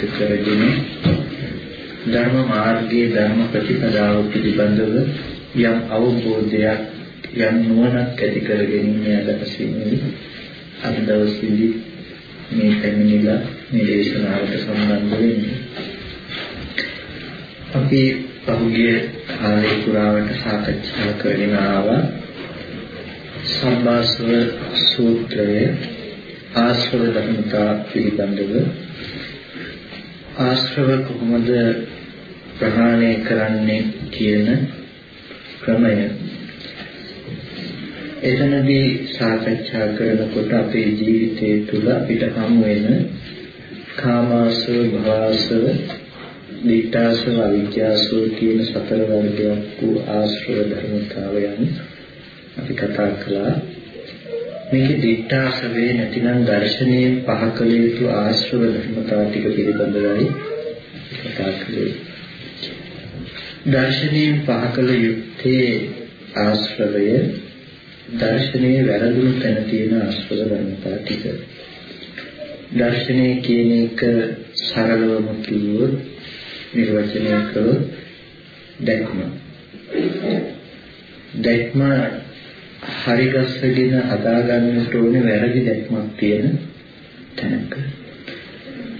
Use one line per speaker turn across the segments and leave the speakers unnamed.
මූලික කරගෙන ධර්ම මාර්ගයේ ධර්ම ප්‍රතිපදාව පිළිබඳව යම් අවබෝධයක් යම් නුවණක් ඇති කරගෙන මේ අදහසින් අද දවසේදී මේ පැමිණිලා මේ දේශනාවට සම්බන්ධ වෙන්නේ. අපි පහුගිය කාලේ පුරාවට සාකච්ඡා කරගෙන ආවා සම්බාසව සූත්‍රයේ ආශ්‍රව ධර්මතා පිළිබඳව ආශ්‍රව කොහොමද ප්‍රහාණය කරන්නේ කියන ක්‍රමය. එතනදී සාකච්ඡා කරනකොට අපේ ජීවිතය තුළ අපිට හමු වෙන කාමාසව භවසව දිඨාසව අවිජ්ජාසව කියන සතර වර්ගයක් වූ ආශ්‍රව ධර්මතාවයන් අපි කතා කළා. මේකේ දිඨාසවේ නැතිනම් දර්ශනීය පහ කළ යුතු ආශ්‍රව ධර්මතා ටික පිළිබඳවයි කතා කළේ දර්ශනීය පහ කළ යුත්තේ ආශ්‍රවය දර්ශනයේ වැරදුණු තැන තියෙන ආශ්‍රව ධර්මතා ටික. දර්ශනය කියන එක සරලවම කිව්වොත් නිර්වචනය කළොත් දැක්ම. දැක්ම හරිගස්සගෙන හදාගන්නට ඕනේ වැරදි දැක්මක් තියෙන තැනක.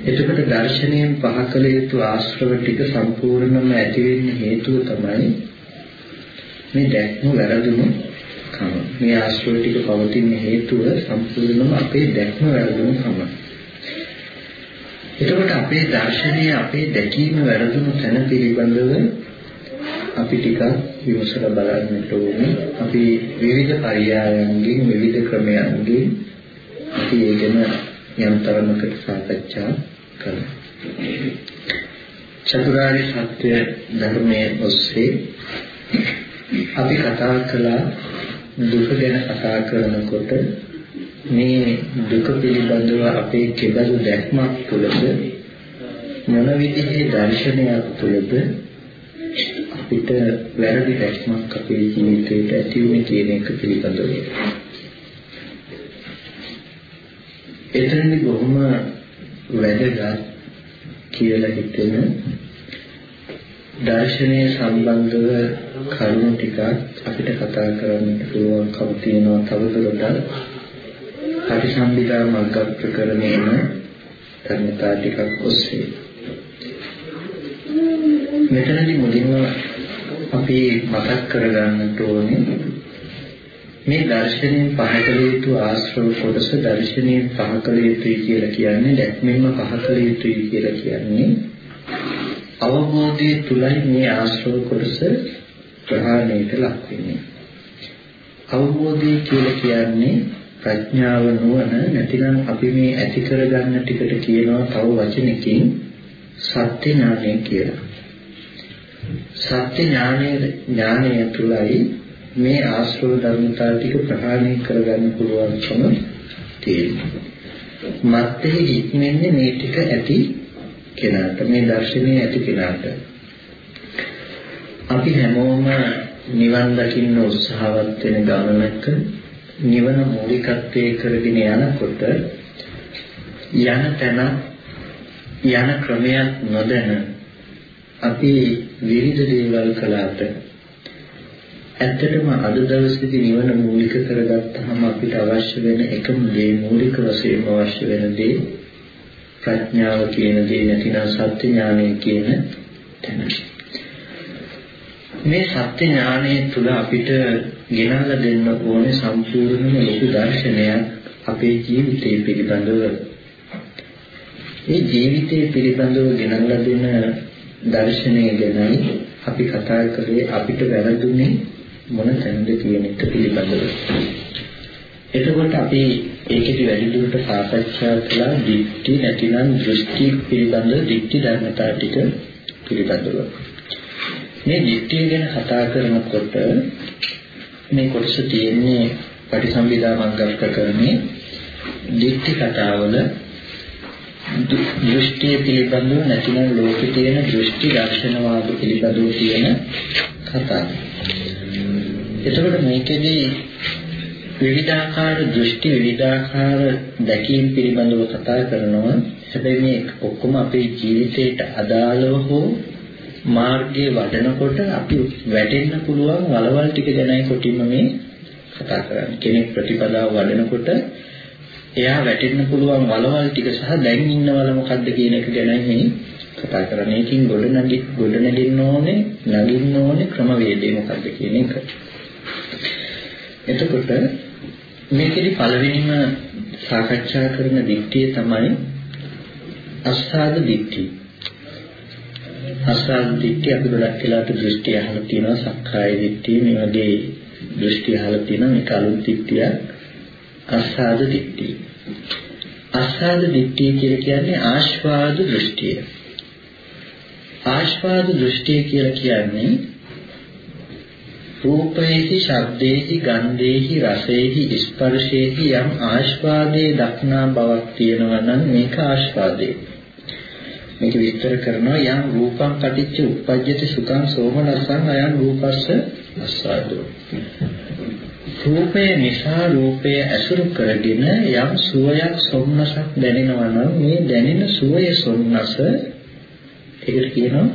එතකොට දර්ශනයෙන් පහ කළ යුතු ආශ්‍රව ටික සම්පූර්ණයෙන්ම ඇති වෙන්න හේතුව තමයි මේ දැක්ම වැරදුණු කම. මේ ආශ්‍රව ටික පවතින හේතුව සම්පූර්ණයෙන්ම අපේ දැක්ම වැරදුණු කම. එතකොට අපේ දර්ශනය අපේ දැකීම වැරදුණු තැන පිළිබඳව අපි ටිකක් විමසලා බලන්නට ඕනේ. අපි විවිධ පරයයන්ගෙන් විවිධ ක්‍රමයන්ගෙන් අපි ඒකන යම් තරමකට සාකච්ඡා කළා. චතුරාර්ය සත්‍ය ධර්මයේ ඔස්සේ අපි කතා කළා දුක ගැන කතා කරනකොට මේ දුක පිළිබඳව අපේ කෙබඳු දැක්මක් තුළද මොන විදිහේ දර්ශනයක් තුළද අපිට වැරදි දැක්මක් අපේ ජීවිතේට ඇති වෙන්නේ කියන එක පිළිබඳව. එතනදි බොහොම වැදගත් කියලා හිතෙන දර්ශනය සම්බන්ධව කරුණු ටිකක් අපිට කතා කරන්න පුළුවන්කම තියෙනවා තවදුරටත් පටිසම්භිදා මග්ග ප්‍රකරණයම ධර්මතා ටිකක් ඔස්සේ මෙතනදී මුලින්ම අපි මතක් කරගන්නට ඕනේ මේ දර්ශනයෙන් පහකල යුතු ආශ්‍රව කොටස දර්ශනයෙන් පහකල යුතුයි කියලා කියන්නේ දැක්මෙන්ම පහකල යුතුයි කියලා කියන්නේ අවබෝධය තුලයි මේ ආශ්‍රව කොටස ප්‍රහාණයට ලක් වෙන්නේ. අවබෝධය කියලා කියන්නේ ප්‍රඥාව නුවණ නැතිනම් අපි මේ ඇති කරගන්න ටිකට කියනවා තව වචනකින් සත්‍ය ඥානය කියලා. සත්‍ය ඥානය ඥානය තුලයි මේ ආශ්‍රව ධර්මතාව ටික ප්‍රහාණය කරගන්න පුළුවන්කම තියෙනවා. මත්තේ හික්මන්නේ මේ ටික ඇති කෙනාට මේ දර්ශනය ඇති කෙනාට අපි හැමෝම නිවන් දකින්න උත්සාහවත් වෙන ගමනක නිවන මූලිකත්වයේ කරගෙන යනකොට යන තැන යන ක්‍රමයක් නොදැන අපි විවිධ දේවල් කළාට ඇත්තටම අද දවසේදී නිවන මූලික කරගත්තාම අපිට අවශ්‍ය වෙන එකම දේ මූලික වශයෙන්ම අවශ්‍ය වෙන දේ ප්‍රඥාව කියන දේ නැතිනම් සත්‍ය ඥානය කියන තැන. මේ සත්‍ය ඥානය තුළ අපිට ගෙනල්ලා දෙන්න ඕනේ සම්පූර්ණම ලොකු දර්ශනයක් අපේ ජීවිතය පිළිබඳව. මේ ජීවිතය පිළිබඳව ගෙනල්ලා දෙන දර්ශනය ගැනයි අපි කතා කරේ අපිට වැරදුනේ මොන තැනද කියන එක පිළිබඳව. එතකොට අපි ඒකෙදි වැඩි දුරට සාකච්ඡා කළා දික්ටි නැතිනම් දෘෂ්ටි පිළිබඳ දික්ටි ධර්මතා ටික පිළිබඳව. මේ දික්තිය ගැන කතා කරනකොට මේ කොටස තියෙන්නේ පටිසම්භිදා මග්ගම් ප්‍රකරණේ දික්ටි කතාවල දෘෂ්ටිය පිළිබඳව නැතිනම් ලෝකේ තියෙන දෘෂ්ටි දර්ශනවාද පිළිබඳව තියෙන කතාව. එතකොට මේකෙදි විවිධාකාර දෘෂ්ටි විවිධාකාර දැකීම් පිළිබඳව කතා කරනවා. හැබැයි මේ ඔක්කොම අපේ ජීවිතයට අදාළව හෝ මාර්ගයේ වඩනකොට අපි වැටෙන්න පුළුවන් වලවල් ටික ගැනයි කොටින්ම මේ කතා කරන්නේ. කෙනෙක් ප්‍රතිපදාව වඩනකොට එයා වැටෙන්න පුළුවන් වලවල් ටික සහ දැන් ඉන්නවල මොකද්ද කියන එක ගැනයි මේ කතා කරන්නේ. ඒකින් ගොඩ නැගි ගොඩ නැගින්න ඕනේ, නගින්න ඕනේ ක්‍රමවේදය මොකද්ද කියන එක. එතකොට මේකෙදි පළවෙනිම සාකච්ඡා කරන දික්තිය තමයි අස්සාද දික්තිය. අස්සාද දික්තිය අපි ගොඩක් වෙලාට දෘෂ්ටි අහලා තියෙනවා සක්කාය දික්තිය මේ වගේ දෘෂ්ටි අහලා තියෙනවා මේක අලුත් දික්තිය අස්සාද දික්තිය. අස්සාද දික්තිය කියලා කියන්නේ ආස්වාද දෘෂ්ටිය. ආස්වාද දෘෂ්ටිය කියලා කියන්නේ රූපේහි ශබ්දේහි ගන්ධේහි රසේහි ස්පර්ශේහි යම් ආස්වාදයේ දක්නා බවක් තියෙනවා නම් මේක ආස්වාදේ. මේක විස්තර කරනවා යම් රූපං පටිච්ච උප්පජ්ජති සුඛං සෝමනස්සං අයං රූපස්ස ආස්වාදෝ. රූපේ නිසා රූපය ඇසුරු කරගෙන යම් සුවයක් සොම්නසක් දැනෙනවා නම් මේ දැනෙන සුවය සොම්නස ඒකට කියනවා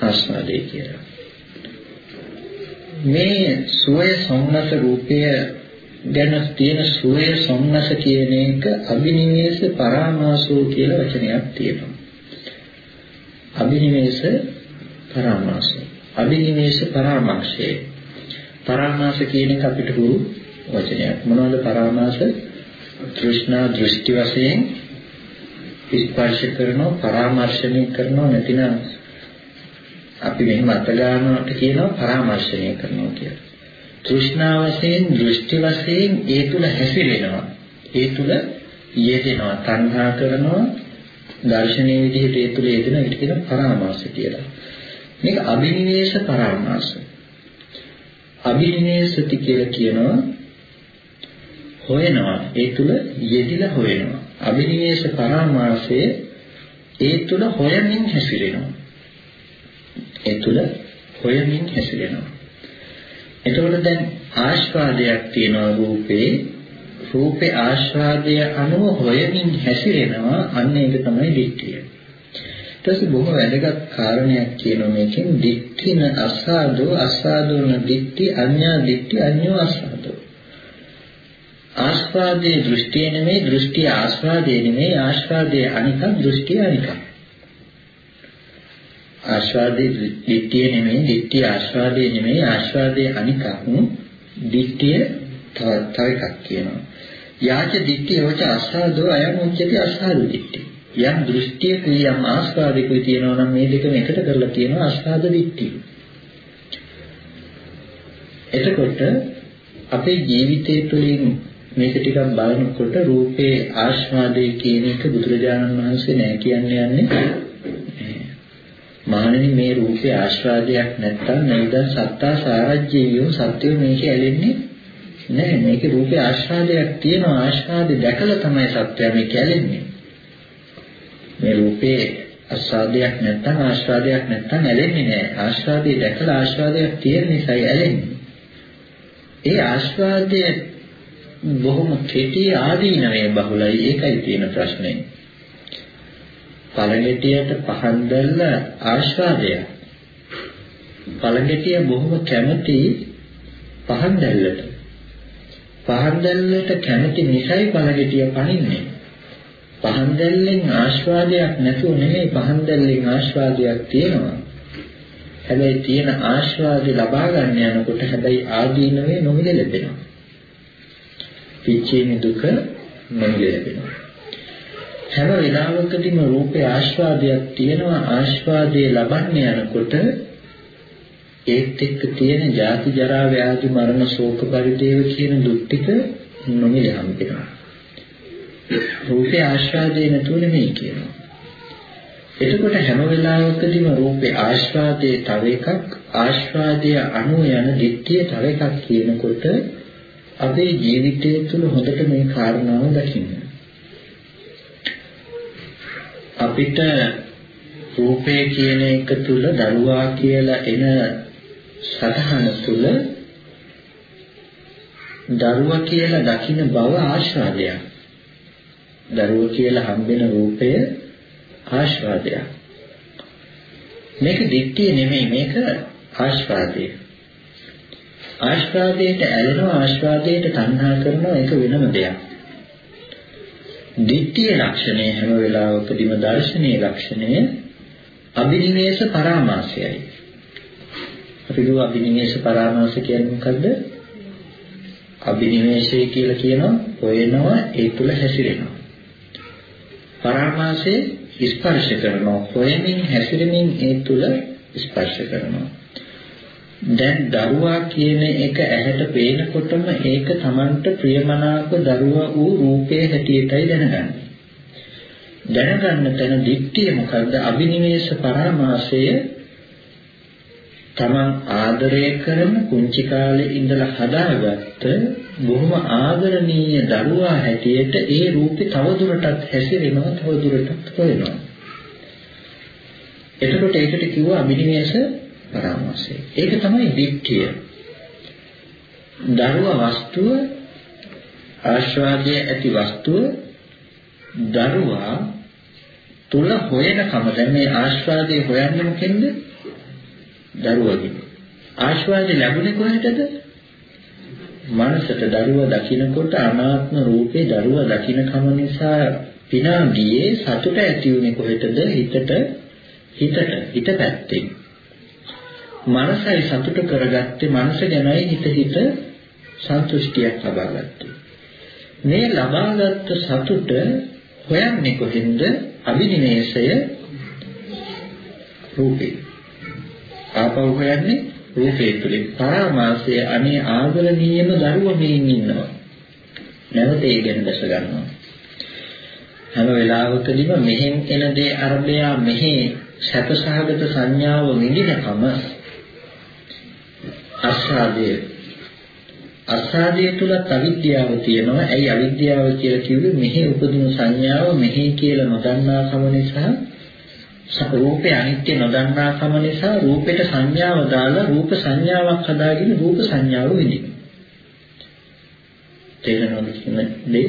ආස්වාදේ කියලා. මේ සුවය සොම්නස රූපය ගැන තියෙන සුවය සොම්නස කියන එක අභිනිවේෂ පරාමාසෝ කියලා වචනයක් තියෙනවා. අභිනිවේෂ පරාමාසෝ. අභිනිවේෂ පරාමාසය. පරාමාස කියන එක අපිට හුරු වචනයක්. මොනවද පරාමාස? තෘෂ්ණා දෘෂ්ටි වශයෙන් ස්පර්ශ කරනවා පරාමර්ශණය කරනවා නැතිනම් අපි මෙහෙම අත ගන්නවට කියනවා පරාමර්ශණය කරනවා කියලා. තෘෂ්ණා වශයෙන් දෘෂ්ටි වශයෙන් ඒ තුල හැසිරෙනවා. ඒ තුල යෙදෙනවා, තණ්හා කරනවා, දර්ශනීය විදිහට ඒ තුල යෙදෙන එකට කියනවා පරාමාස කියලා. මේක අභිනිවේෂ පරාමාස. අභිනිවේෂති කියලා කියනවා හොයනවා ඒ තුල යෙදිලා හොයනවා. අභිනිවේෂ පරාමාසයේ ඒ තුල හොයමින් හැසිරෙනවා. ඒ තුල හොයමින් හැසිරෙනවා. එතකොට දැන් ආස්වාදයක් තියෙනවා රූපේ රූපේ ආස්වාදය අනුව හොයමින් හැසිරෙනවා අන්න ඒක තමයි දිට්ඨිය. ඊට පස්සේ බොහොම වැදගත් කාරණයක් කියනවා මේකෙන් දිට්ඨින අසාදෝ අසාදෝන දිට්ඨි අඤ්ඤා දිට්ඨි අඤ්ඤෝ අසාදෝ. ආස්වාදයේ දෘෂ්ටිය නෙමෙයි දෘෂ්ටි ආස්වාදයේ නෙමෙයි ආස්වාදයේ අනිකක් දෘෂ්ටි අනිකක්. ආස්වාදයේ දිට්ඨිය නෙමෙයි දිට්ඨිය ආස්වාදයේ නෙමෙයි ආස්වාදයේ අනිකක් දිට්ඨිය තව තව එකක් කියනවා යාච දිට්ඨිය වච ආස්වාදෝ අයම් උච්චති ආස්වාද දිට්ඨිය යම් දෘෂ්ටියකුයි යම් ආස්වාදයකුයි තියෙනවා නම් මේ දෙකම එකට කරලා කියනවා ආස්වාද දිට්ඨිය. එතකොට අපේ ජීවිතය තුළින් මේක ටිකක් බලනකොට රූපේ ආස්වාදයේ කියන එක බුදුරජාණන් වහන්සේ නෑ කියන්නේ යන්නේ. මහණෙනි මේ රූපේ ආශ්‍රාදයක් නැත්තම් නේද? සත්තා සාරජ්‍යයෝ සත්‍යෝ මේක ඇලෙන්නේ නැහැ මේකේ රූපේ ආශ්‍රාදයක් තියෙනවා. ආශ්‍රාදේ දැකලා තමයි සත්‍යය මේක ඇලෙන්නේ. මේ රූපේ ආශ්‍රාදයක් නැත්තම් ආශ්‍රාදයක් නැත්තම් ඇලෙන්නේ නැහැ ආශ්‍රාදේ දැකලා ආශ්‍රාදයක් තියෙන නිසායි ඇලෙන්නේ ඒ ආශ්‍රාදයේ බොහොම කෙටි ආදීනවේ බහුලයි ඒකයි තියෙන ප්‍රශ්නේ පළඟටියට පහන් දැල්ල ආශ්වාදය. පළඟැටිය බොහොම කැමති පහන් දැල්ලට. පහන් දැල්ලට කැමති නිසයි පළඟැටිය පනින්නේ. පහන් දැල්ලෙන් ආස්වාදයක් නැතුව නෙමෙයි පහන් දැල්ලෙන් ආස්වාදයක් තියෙනවා. හැබැයි තියෙන ආස්වාදේ ලබා ගන්න යනකොට හැබැයි ආදීනවේ නොමිල ලැබෙනවා. පිච්චීමේ දුක නොමිල ලැබෙනවා. හැම වෙලාවකදීම රූපේ ආස්වාදයක් තියෙනවා ආස්වාදයේ ලබන්න යනකොට ඒත් එක්ක තියෙන ජාති ජරා ව්‍යාධි මරණ ශෝක පරිදේව කියන දුක් ටික නොමිල හම්බෙනවා. රූපේ ආස්වාදේ නැතුව නෙමෙයි කියනවා. එතකොට හැම වෙලාවකදීම රූපේ ආස්වාදයේ තව එකක් ආස්වාදයේ අනු යන දිට්ඨිය තව එකක් කියනකොට අපේ ජීවිතය තුළ හොඳට මේ කාරණාව දකින්න. අපිට රූපය කියන එක තුල දරුවා කියලා එන සතහන තුල දරුවා කියලා දකින්න බව ආශාදයක්. දරුවා කියලා හම්බෙන රූපය ආශාදයක්. මේක දික්තිය නෙමෙයි මේක ආශාදය. ආශාදයට ඇලෙනවා ආශාදයට තණ්හා කරනවා ඒක වෙනම දෙයක්. දිට්ඨිය ලක්ෂණය හැම වෙලාවකදීම දර්ශනීය ලක්ෂණය අභිනිවේෂ පරාමාසයයි. අපි දුව අභිනිවේෂ පරාමාස කියන්නේ මොකද්ද? අභිනිවේෂය කියලා කියනවා හොයනවා ඒ තුල හැසිරෙනවා. පරාමාසයේ ස්පර්ශ කරනවා හොයමින් හැසිරෙමින් ඒ තුල ස්පර්ශ කරනවා. දැන් දරුවා කියන එක ඇහැට පේනකොටම ඒක Tamanට ප්‍රියමනාප දරුවා වූ රූපයේ හැටියටයි දැනගන්නේ. දැනගන්න තැන දික්තිය මොකද්ද? අබිනිවේෂ පරාමාසය Taman ආදරය කරන කුංචි කාලේ ඉඳලා හදාගත්ත බොහොම ආදරණීය දරුවා හැටියට ඒ රූපේ තවදුරටත් හැසිරෙනවා තවදුරටත් හොයනවා. එතකොට ඒකට කිව්වා අබිනිවේෂ පරාමාසය. ඒක තමයි දික්තිය. දරුව වස්තුව ආශ්වාදයේ ඇති වස්තුව දරුවා තුල හොයනකම දැන් මේ ආශ්වාදයේ හොයන්නේ මොකෙන්ද? දරුවගෙන්. ආශ්වාදේ ලැබුණේ කොහෙටද? මනසට දරුවා දකින්නකොට අනාත්ම රූපේ දරුවා දකින්නකම නිසා පිනා ගියේ සතුට ඇති වුණේ කොහෙටද? හිතට හිතට හිත පැත්තෙන්. මනසයි සතුට කරගත්තේ මනස ගැනයි හිත හිත සන්තුෂ්ටියක් ලබාගත්තේ. මේ ලබාගත් සතුට හොයන්නේ කොහෙන්ද? අභිනිවේෂය රූපේ. ආපහු හොයන්නේ රූපේ තුලින්. පරාමාසය අනේ ආදරණීයම දරුවා මෙයින් ඉන්නවා. නැවත ඒ ගැන දැස ගන්නවා. හැම වෙලාවකදීම මෙහෙන් එන දේ අරබයා මෙහි සැපසහගත සංඥාව විඳිනකම අස්සාදය අස්සාදය තුලත් අවිද්‍යාව තියෙනවා. ඇයි අවිද්‍යාව කියලා කිව්වේ? මෙහි උපදින සංඥාව මෙහි කියලා නොදන්නාකම නිසා රූපේ අනිත්‍ය නොදන්නාකම නිසා රූපෙට සංඥාව දාලා රූප සංඥාවක් හදාගෙන රූප සංඥාව විඳිනවා. තේරෙනවද කියන්නේ?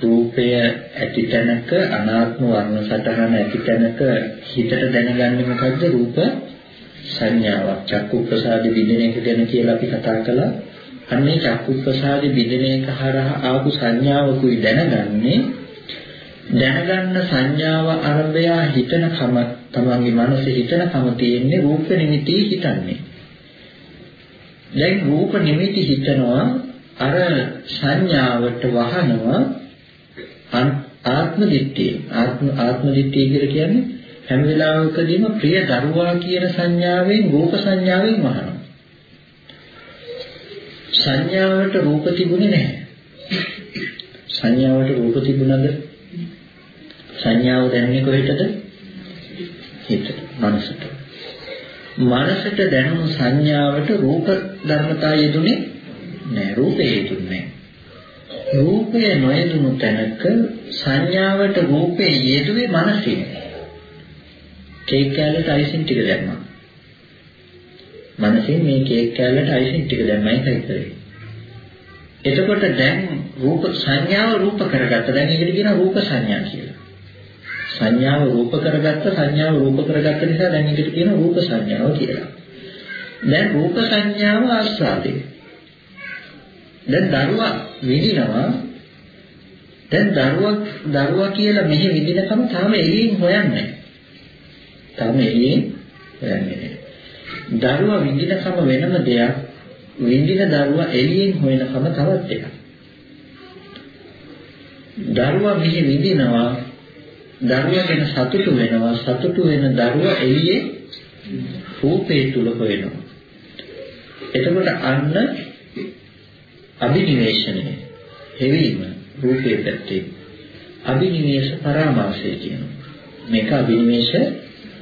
රූපය ඇති තැනක අනාත්ම වර්ණ සටහන ඇති තැනක හිතට දැනගන්නේ මොකද්ද? රූප සංඥාවක් චක්කු ප්‍රසාද විදින එක ගැන කියලා අපි කතා කළා. අන්නේ චක්කු ප්‍රසාද විදින එක හරහා ආපු සංඥාවකුයි දැනගන්නේ දැනගන්න සංඥාව අරබය හිතන කම තමන්ගේ මනසේ හිතන කම තියෙන්නේ රූප නිමිති හිතන්නේ. දැන් රූප නිමිති හිතනවා අර සංඥාවට වහනවා ආත්ම දිට්ඨිය. ආත්ම ආත්ම දිට්ඨිය කියලා කියන්නේ හැම වෙලාවකදීම ප්‍රිය දරුවා කියන සංඥාවෙන් රූප සංඥාවෙන් වහනවා. සංඥාවට රූප තිබුණේ නැහැ. සංඥාවට රූප තිබුණද? සංඥාව දැනෙන්නේ කොහෙටද? හිතට, මනසට. මනසට දැනුණු සංඥාවට රූප ධර්මතා යෙදුනේ නැහැ. රූපේ යෙදුන්නේ නැහැ. රූපය නොයෙදුණු තැනක සංඥාවට රූපේ යෙදුවේ මනසින්. කේක් කෑල්ලට අයිසින් ටික දැම්මා. මනසින් මේ කේක් කෑල්ලට අයිසින් ටික දැම්මයි කරේ. එතකොට දැන් රූප සංඥාව රූප කරගත්ත. දැන් ඒකට කියනවා රූප සංඥා කියලා. සංඥාව රූප කරගත්ත සංඥාව රූප කරගත්ත නිසා දැන් ඒකට කියන රූප සංඥාව කියලා. දැන් රූප සංඥාව ආස්වාදේ. දැන් දරුවා විඳිනවා. දැන් දරුවා දරුවා කියලා මෙහි විඳිනකම තාම එළියෙන් හොයන්නේ තාම එළියෙන් හොයන්නේ දරුවා විඳිනකම වෙනම දෙයක් විඳින දරුවා එළියෙන් හොයනකම තවත් එකක්. දරුවා මෙහි විඳිනවා. දරුවා ගැන සතුටු වෙනවා. සතුටු වෙන දරුවා එළියේ රූපේ තුල හොයනවා. එතකොට අන්න අභිනිවේෂණය හෙවීම රූපේ පැත්තේ. අභිනිවේෂ පරාමාසය කියනවා. මේක අභිනිවේෂ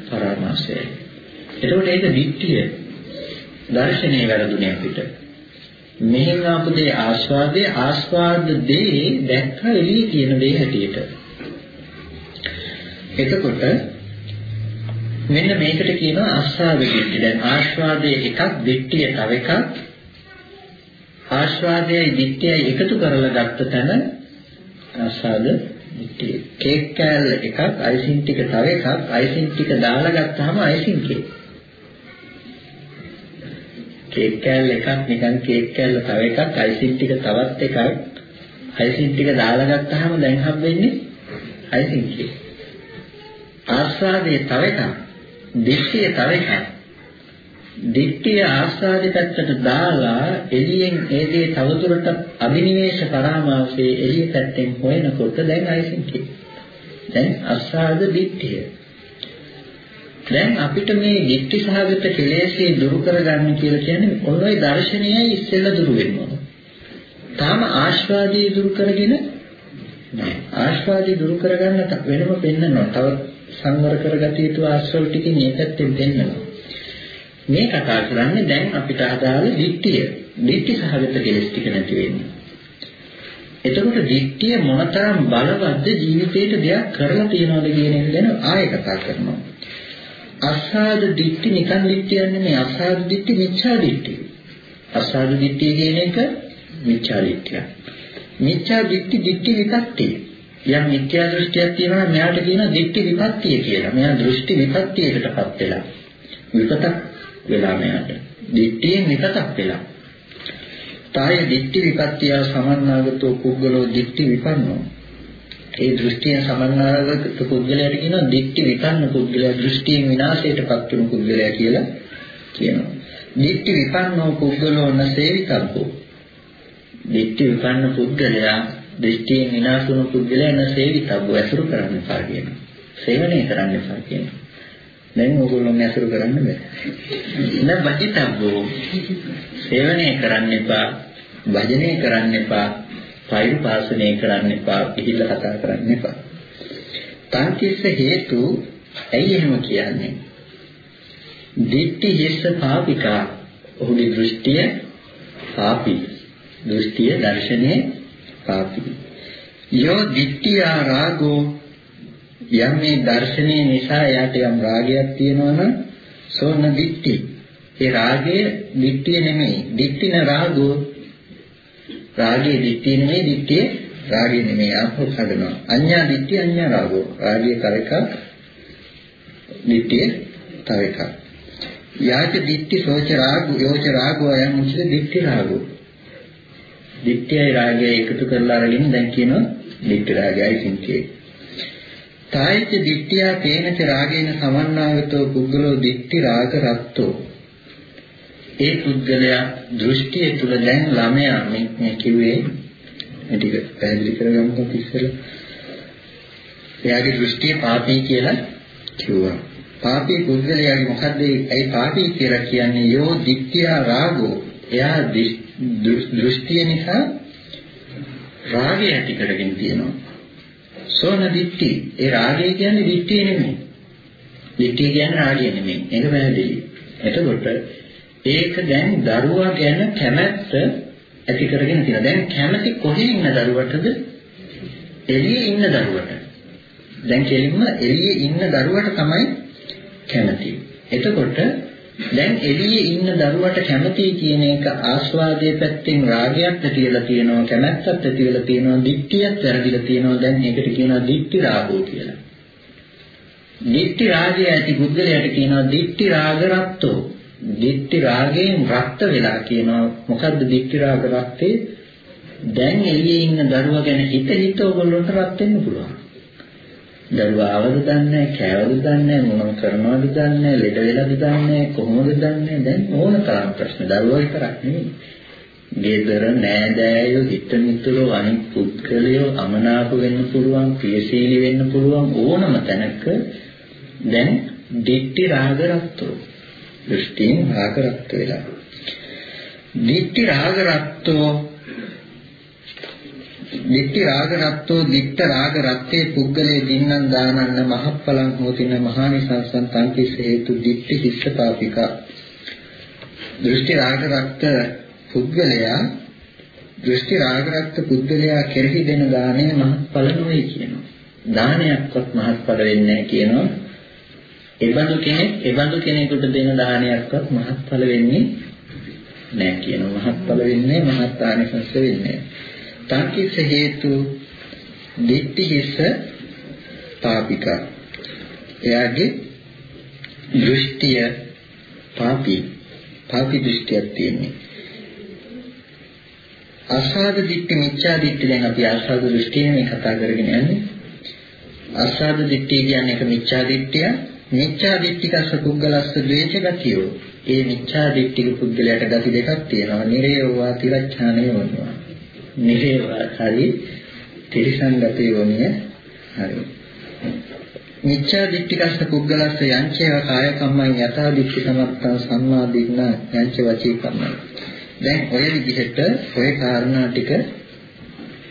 පරාමාසයයි. එතකොට ඒක දිට්ඨිය දර්ශනීය වැරදුනේ අපිට. මෙහෙන් ආපු දේ ආස්වාදයේ ආස්වාද දේ දැක්ක එළිය කියන දේ හැටියට. එතකොට මෙන්න මේකට කියනවා ආස්වාද දිට්ඨිය. දැන් ආස්වාදයේ එකක් දිට්ඨිය තව එකක්. ආස්වාදයයි දිට්ඨියයි එකතු කරලා ගත්ත තැන ආස්වාද දිට්ඨිය. කේක් කෑල්ල එකක් අයිසින් ටික තව එකක්. අයිසින් ටික දාලා ගත්තාම අයිසින් කේක් කේක් කෑල්ල එකක් නිකන් කේක් කෑල්ල තව එකක් අයිසින් ටික තවත් එකක්. අයිසින් ටික දාලා ගත්තාම දැන් හම්බෙන්නේ අයිසින් කේක් ආස්වාදයේ තව එකක් දිට්ඨිය තව එකක් දිට්ඨිය ආස්වාදේ පැත්තට දාලා එළියෙන් ඒ දේ තවදුරටත් අභිනිවේෂ පරාමාසයේ එළිය පැත්තෙන් හොයනකොට දැන් අයිසින් කේක් දැන් ආස්වාද දිට්ඨිය දැන් අපිට මේ ditthi සහගත කෙලෙස්ේ දුරු කරගන්න කියලා කියන්නේ ඔන්න ඔය දර්ශනයයි ඉස්සෙල්ලා දුරු වෙන්න ඕන. තාම ආස්වාදී දුරු කරගෙන නෑ. ආස්වාදී දුරු කරගන්න වෙනම පෙන්නනවා. තව සංවර කරගatiya යුතු ආශ්‍රව ටිකෙන් මේ පැත්තෙන් පෙන්නනවා. මේ කතා කරන්නේ දැන් අපිට අදාළ ditthිය. ditthi සහගත කෙලෙස් ටික නැති වෙන්නේ. එතකොට ditthිය මොනතරම් බලවත්ද ජීවිතේට දෙයක් කරලා තියනවද කියන එක ගැන ආයෙ කතා කරනවා. අසාද දිට්ඨි නිකන් දිට්ඨියක් නෙමෙයි අසාද දිට්ඨි මිච්ඡා දිට්ඨි. අසාද දිට්ඨිය කියන එක මිච්ඡා දිට්ඨිය. මිච්ඡා දිට්ඨි දිට්ඨි විපත්තිය. යම් මිත්‍යා දෘෂ්ටියක් තියෙනවා මෙයාට කියන දිට්ඨි විපත්තිය කියලා. මෙයා දෘෂ්ටි විපත්තියකටපත් වෙලා. විපතක් වෙලා මෙයාට. දිට්ඨියෙන් විපතක් වෙලා. තාය දිට්ඨි විපත්තිය සමන්නාගතෝ පුද්ගලෝ දිට්ඨි විපන්නෝ ඒ දෘෂ්ටියෙන් සමන්නාගත පුද්ගලයාට කියනවා දික්ටි විපන්න පුද්ගලයා දෘෂ්ටියෙන් විනාශයටපත් වුණු පුද්ගලයා කියලා කියනවා. දික්ටි විපන්නෝ පුද්ගලෝ නසේවිතබ්බෝ. දික්ටි විපන්න පුද්ගලයා දෘෂ්ටියෙන් විනාශ වුණු පුද්ගලයා නසේවිතබ්බෝ ඇසුරු කරන්න එපා කියනවා. සේවනය කරන්න එපා කියනවා. දැන් ඕගොල්ලෝ ඇසුරු කරන්න බෑ. න බජිතබ්බෝ සේවනය කරන්න එපා. භජනය කරන්න එපා. පෛරු පාසනය කරන්න එපා, පිළිල කතා කරන්න එපා. තංකිස්ස හේතු ඇයි එහෙම කියන්නේ? දිට්ඨි හිස්ස පාපිකා. ඔහුගේ දෘෂ්ටිය පාපී. දෘෂ්ටිය දර්ශනයේ පාපී. යෝ දිට්ඨිය රාගෝ යම් මේ දර්ශනයේ නිසා යාට යම් රාගයක් තියෙනවා නම් සෝන දිට්ඨි. ඒ රාගය දිට්ඨිය නෙමෙයි. දිට්ඨින රාගෝ රාගයේ දිට්ඨිය නෙමෙයි දිට්ඨිය රාගය නෙමෙයි ආපහු හදනවා. අඤ්ඤා දිට්ඨිය අඤ්ඤා රාගෝ. රාගය තව එකක්. දිට්ඨිය තව එකක්. යාච දිට්ඨි සෝච රාගෝ යෝච රාගෝ යම් උච්ච දිට්ඨි රාගෝ. දිට්ඨියයි රාගයයි එකතු කරලා අරගෙන දැන් කියනවා දිට්ඨි රාගයයි සිංකේ. තායිච දිට්ඨියා කේනච රාගේන සමන්නාගතෝ පුද්ගලෝ දිට්ඨි රාග රත්තෝ ඒ පුද්ගලයා දෘෂ්ටිය තුල දැන් ළමයා මේ කිව්වේ මේ ටික පැහැදිලි කරගන්නකො ඉස්සෙල්ලා එයාගේ දෘෂ්ටිය පාපී කියලා කිව්වා. පාපී පුද්ගලයාගේ මොකද්ද ඒ පාපී කියලා කියන්නේ යෝ දික්ඛ්‍යා රාගෝ. එයා දෘෂ්ටිය නිසා රාගය ඇති කරගෙන තියෙනවා. සෝන දික්ටි. ඒ රාගය කියන්නේ දික්ටිය නෙමෙයි. දික්ටිය කියන්නේ රාගය නෙමෙයි. ඒක පැහැදිලි. එතකොට ඒක දැන් දරුවා ගැන කැමැත්ත ඇති කරගෙන තියෙනවා. දැන් කැමැති කොහේ ඉන්න දරුවටද? එළියේ ඉන්න දරුවට. දැන් කෙලින්ම එළියේ ඉන්න දරුවට තමයි කැමැති. එතකොට දැන් එළියේ ඉන්න දරුවට කැමැති කියන එක ආස්වාදයේ පැත්තෙන් රාගයක් ඇතිවලා තියෙනවා කැමැත්තක් ඇතිවලා තියෙනවා දික්තියක් වැරදිලා තියෙනවා දැන් ඒකට කියනවා දික්ති රාගෝ කියලා. දිට්ඨි රාගය ඇති පුද්ගලයාට කියනවා දිට්ඨි රාග රත්තෝ. දිට්ඨි රාගයෙන් රක්ත වෙලා කියනවා මොකද්ද දිට්ඨි රාග රත්තේ? දැන් එළියේ ඉන්න දරුවා ගැන හිත හිත ඔයගොල්ලන්ට රත් වෙන්න පුළුවන්. දරුවා ආවද දන්නේ කෑවද දන්නේ මොනව කරනවද දන්නේ ලෙඩ වෙලාද දන්නේ කොහොමද දන්නේ? දැන් ඕන තරම් ප්‍රශ්න. දරුවා විතරක් නෙමෙයි. ගෙදර නෑදෑයෝ හිත මිතුරෝ අනිත් පුද්ගලයෝ අමනාප වෙන්න පුළුවන් ප්‍රියශීලී වෙන්න පුළුවන් ඕනම තැනක දැන් දිට්ඨි රාග රත්තෝ දෘෂ්ටියෙන් රාග රත් වෙලා. දිට්ඨි රාග රත්තෝ දිට්ඨි රාග රත්තෝ දිට්ඨ රාග රත්තේ පුද්ගලේ දින්නම් දානන්න මහප්පලං හෝතින මහානිසංසං තංකිස හේතු දිට්ඨි හිස්සපාපික දෘෂ්ටි රාග රත්ත පුද්ගලයා දෘෂ්ටි රාග රත්ත පුද්ගලයා කෙරෙහි දෙන දාණය මහත්ඵල නොවේ කියනවා. දානයක්වත් මහත්ඵල වෙන්නේ නැහැ කියනවා. එබඳු කෙනෙක් එබඳු කෙනෙකුට දෙන දානයක්වත් මහත්ඵල වෙන්නේ නැහැ කියනවා. මහත්ඵල වෙන්නේ මහත් ආනිසංස වෙන්නේ තංකිස හේතු දිට්ඨි හිස පාපික. එයාගේ දෘෂ්ටිය පාපී. පාපී දෘෂ්ටියක් තියෙන්නේ. අසාද දිට්ඨි මිච්ඡා දිට්ඨි දැන් අපි අසාද දෘෂ්ටිය මේ කතා කරගෙන යන්නේ. අසාද දිට්ඨිය කියන්නේ එක මිච්ඡා දිට්ඨිය. මිච්ඡා දිට්ඨිකස පුද්ගලස්ස ද්වේෂ ගතියෝ. ඒ මිච්ඡා දිට්ඨික පුද්ගලයාට ගති දෙකක් තියෙනවා. නිරේවා තිරච්ඡානේ වනවා නිරේවා හරි තිරිසංගතේ වනිය හරි. මිච්ඡා දිට්ඨිකස්ස පුද්ගලස්ස යංචේව කාය කම්මං යථා දිට්ඨි සමත්තං සම්මා දිට්ඨා යංච වචී කම්මං දැන් ඔය විදිහට ඔය කාරණා ටික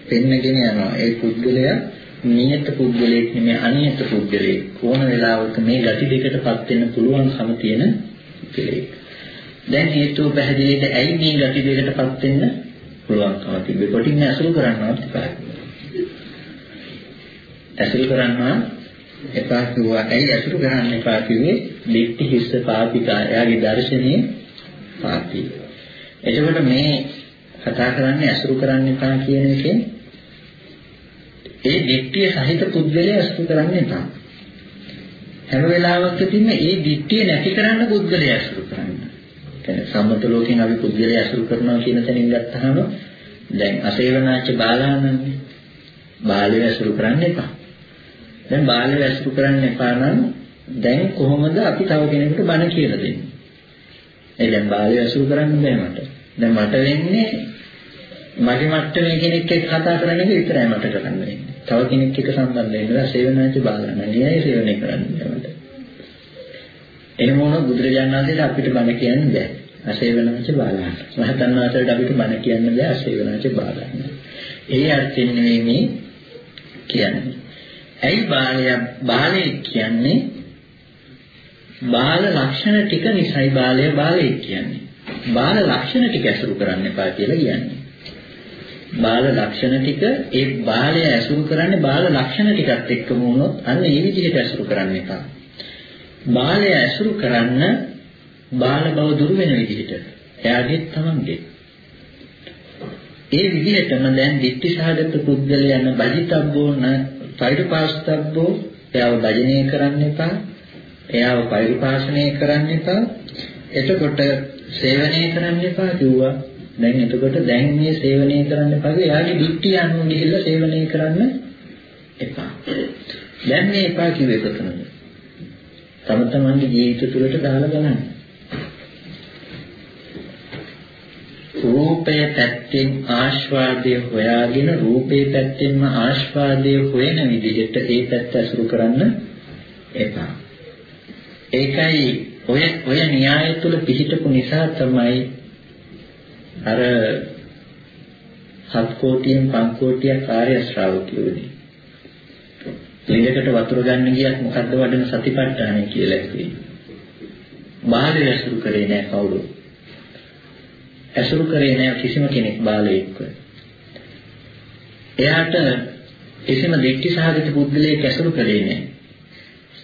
පෙන්නගෙන යනවා. ඒ පුද්ගලයා නියත පුද්ගලයෙක් නෙමෙයි අනියත පුද්ගලයෙක්. ඕන වෙලාවක මේ ගති දෙකටපත් වෙන්න පුළුවන්කම තියෙන පුද්ගලයෙක්. දැන් හේතුව පැහැදිලිට ඇයි මේ ගති දෙකටපත් වෙන්න? පුළුවන්කම තිබෙන්නේ? කොටින් ඇසුරු කරන්නවත් එපා. ඇසුරු කරන්නා එපා කිව්වා. ඇයි ඇසුරු කරන්න එපා කිව්වේ? දික්ටි හිස්ස පාපිකා. එයාගේ දර්ශනීය පාපී. එතකොට මේ කතා කරන්නේ ඇසුරු කරන්න එපා කියන එකෙන් ඒ දිට්ඨිය සහිත පුද්ගලයා අසුර කරන්න එපා. හැම වෙලාවකදීම ඒ දිට්ඨිය නැති කරන්න පුද්ගලයා අසුර කරන්න. කියන්නේ සම්මත ලෝකෙන් අපි පුද්ගලයා අසුර කරනවා කියන තැනින් ගත්තාම දැන් අසේවනාච බාලානන්නේ බාලය අසුර කරන්න එපා. දැන් බාලය අසුර කරන්න එපා නම් දැන් කොහොමද අපි තව කෙනෙකුට බණ කියලා දෙන්නේ? ඒ දැන් බාලය අසුර කරන්න බෑ මට. දැන් මට වෙන්නේ මගේ මට්ටමේ කෙනෙක් එක්ක කතා කරන එක විතරයි මට කරන්න වෙන්නේ. තව කෙනෙක් එක්ක සම්බන්ධ වෙනවා සේවනාච බාලන න්‍යාය සේවනය කරන්න මට. එහෙම වුණොත් බුදුරජාණන් වහන්සේට අපිට බණ කියන්න බෑ. අසේවනාච බාලන. රහතන් වහන්සේට අපිට බණ කියන්න බෑ අසේවනාච බාලන. ඒ අර්ථයෙන් නෙමෙයි මේ කියන්නේ. ඇයි බාලය බාලය කියන්නේ බාල ලක්ෂණ ටික නිසයි බාලය බාලය කියන්නේ. බාල ලක්ෂණ ටික ඇසුරු කරන්න එපා කියලා කියන්නේ. බාල ලක්ෂණ ටික ඒ බාලය ඇසුරු කරන්නේ බාල ලක්ෂණ ටිකත් එක්කම වුණොත් අන්න ඒ විදිහට ඇසුරු කරන්න එපා. බාලය ඇසුරු කරන්න බාල බව දුරු වෙන විදිහට එයාගේ තමන්ගේ ඒ විදිහටම දැන් ditthi සහගත පුද්ගලයන් බජිතබ්බෝ න පරිපාස්තබ්බෝ එයාව භජනය කරන්න එපා. එයාව පරිපාසනය කරන්න එපා. එතකොට සේවනය කරන්න එපා කිව්වා. දැන් එතකොට දැන් මේ සේවනය කරන්න එපා. එයාගේ දික්ටි අනුව ගිහිල්ලා සේවනය කරන්න එපා. දැන් මේ එපා කිව්වේ කොතනද? තම තමන්ගේ ජීවිත තුළට දාලා බලන්න. රූපය පැත්තෙන් ආස්වාදය හොයාගෙන රූපේ පැත්තෙන්ම ආස්වාදය හොයන විදිහට ඒ පැත්ත අසුරු කරන්න එපා. ඒකයි ඔය ඔය න්‍යාය තුල පිහිටපු නිසා තමයි අර හත් කෝටියෙන් පන් කෝටියක් ආර්ය ශ්‍රාවකයෝනේ. ලිඳකට වතුර ගන්න ගියත් මොකද්ද වඩන සතිපට්ඨානය කියලා කියනවා. බාහිර ඇසුරු කරේ නැහැ කවුරු. ඇසුරු කරේ නැහැ කිසිම කෙනෙක් බාලයෙක්ව. එයාට කිසිම දෙක්ටි සහගත පුද්ගලයෙක් ඇසුරු කරේ නැහැ.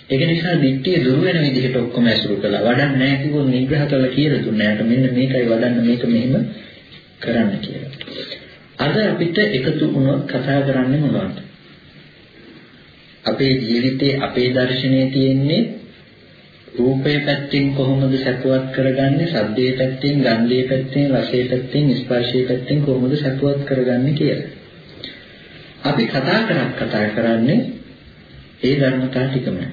ඒක නිසා දික්තිය දුර වෙන විදිහට ඔක්කොම ඇසුරු කළා. වඩන්න නැහැ කිව්වොත් නිග්‍රහ කළා කියලා දුන්නා. යාට මෙන්න මේකයි වඩන්න මේක මෙහෙම කරන්න කියලා. අද අපිට එකතු වුණොත් කතා කරන්නේ මොනවද? අපේ ජීවිතේ අපේ දර්ශනය තියෙන්නේ රූපේ පැත්තෙන් කොහොමද සැපවත් කරගන්නේ සද්දේ පැත්තෙන් ගන්ධයේ පැත්තෙන් රසයේ පැත්තෙන් ස්පර්ශයේ පැත්තෙන් කොහොමද සැපවත් කරගන්නේ කියලා. අපි කතා කරක් කතා කරන්නේ ඒ ධර්මතා ටිකමයි.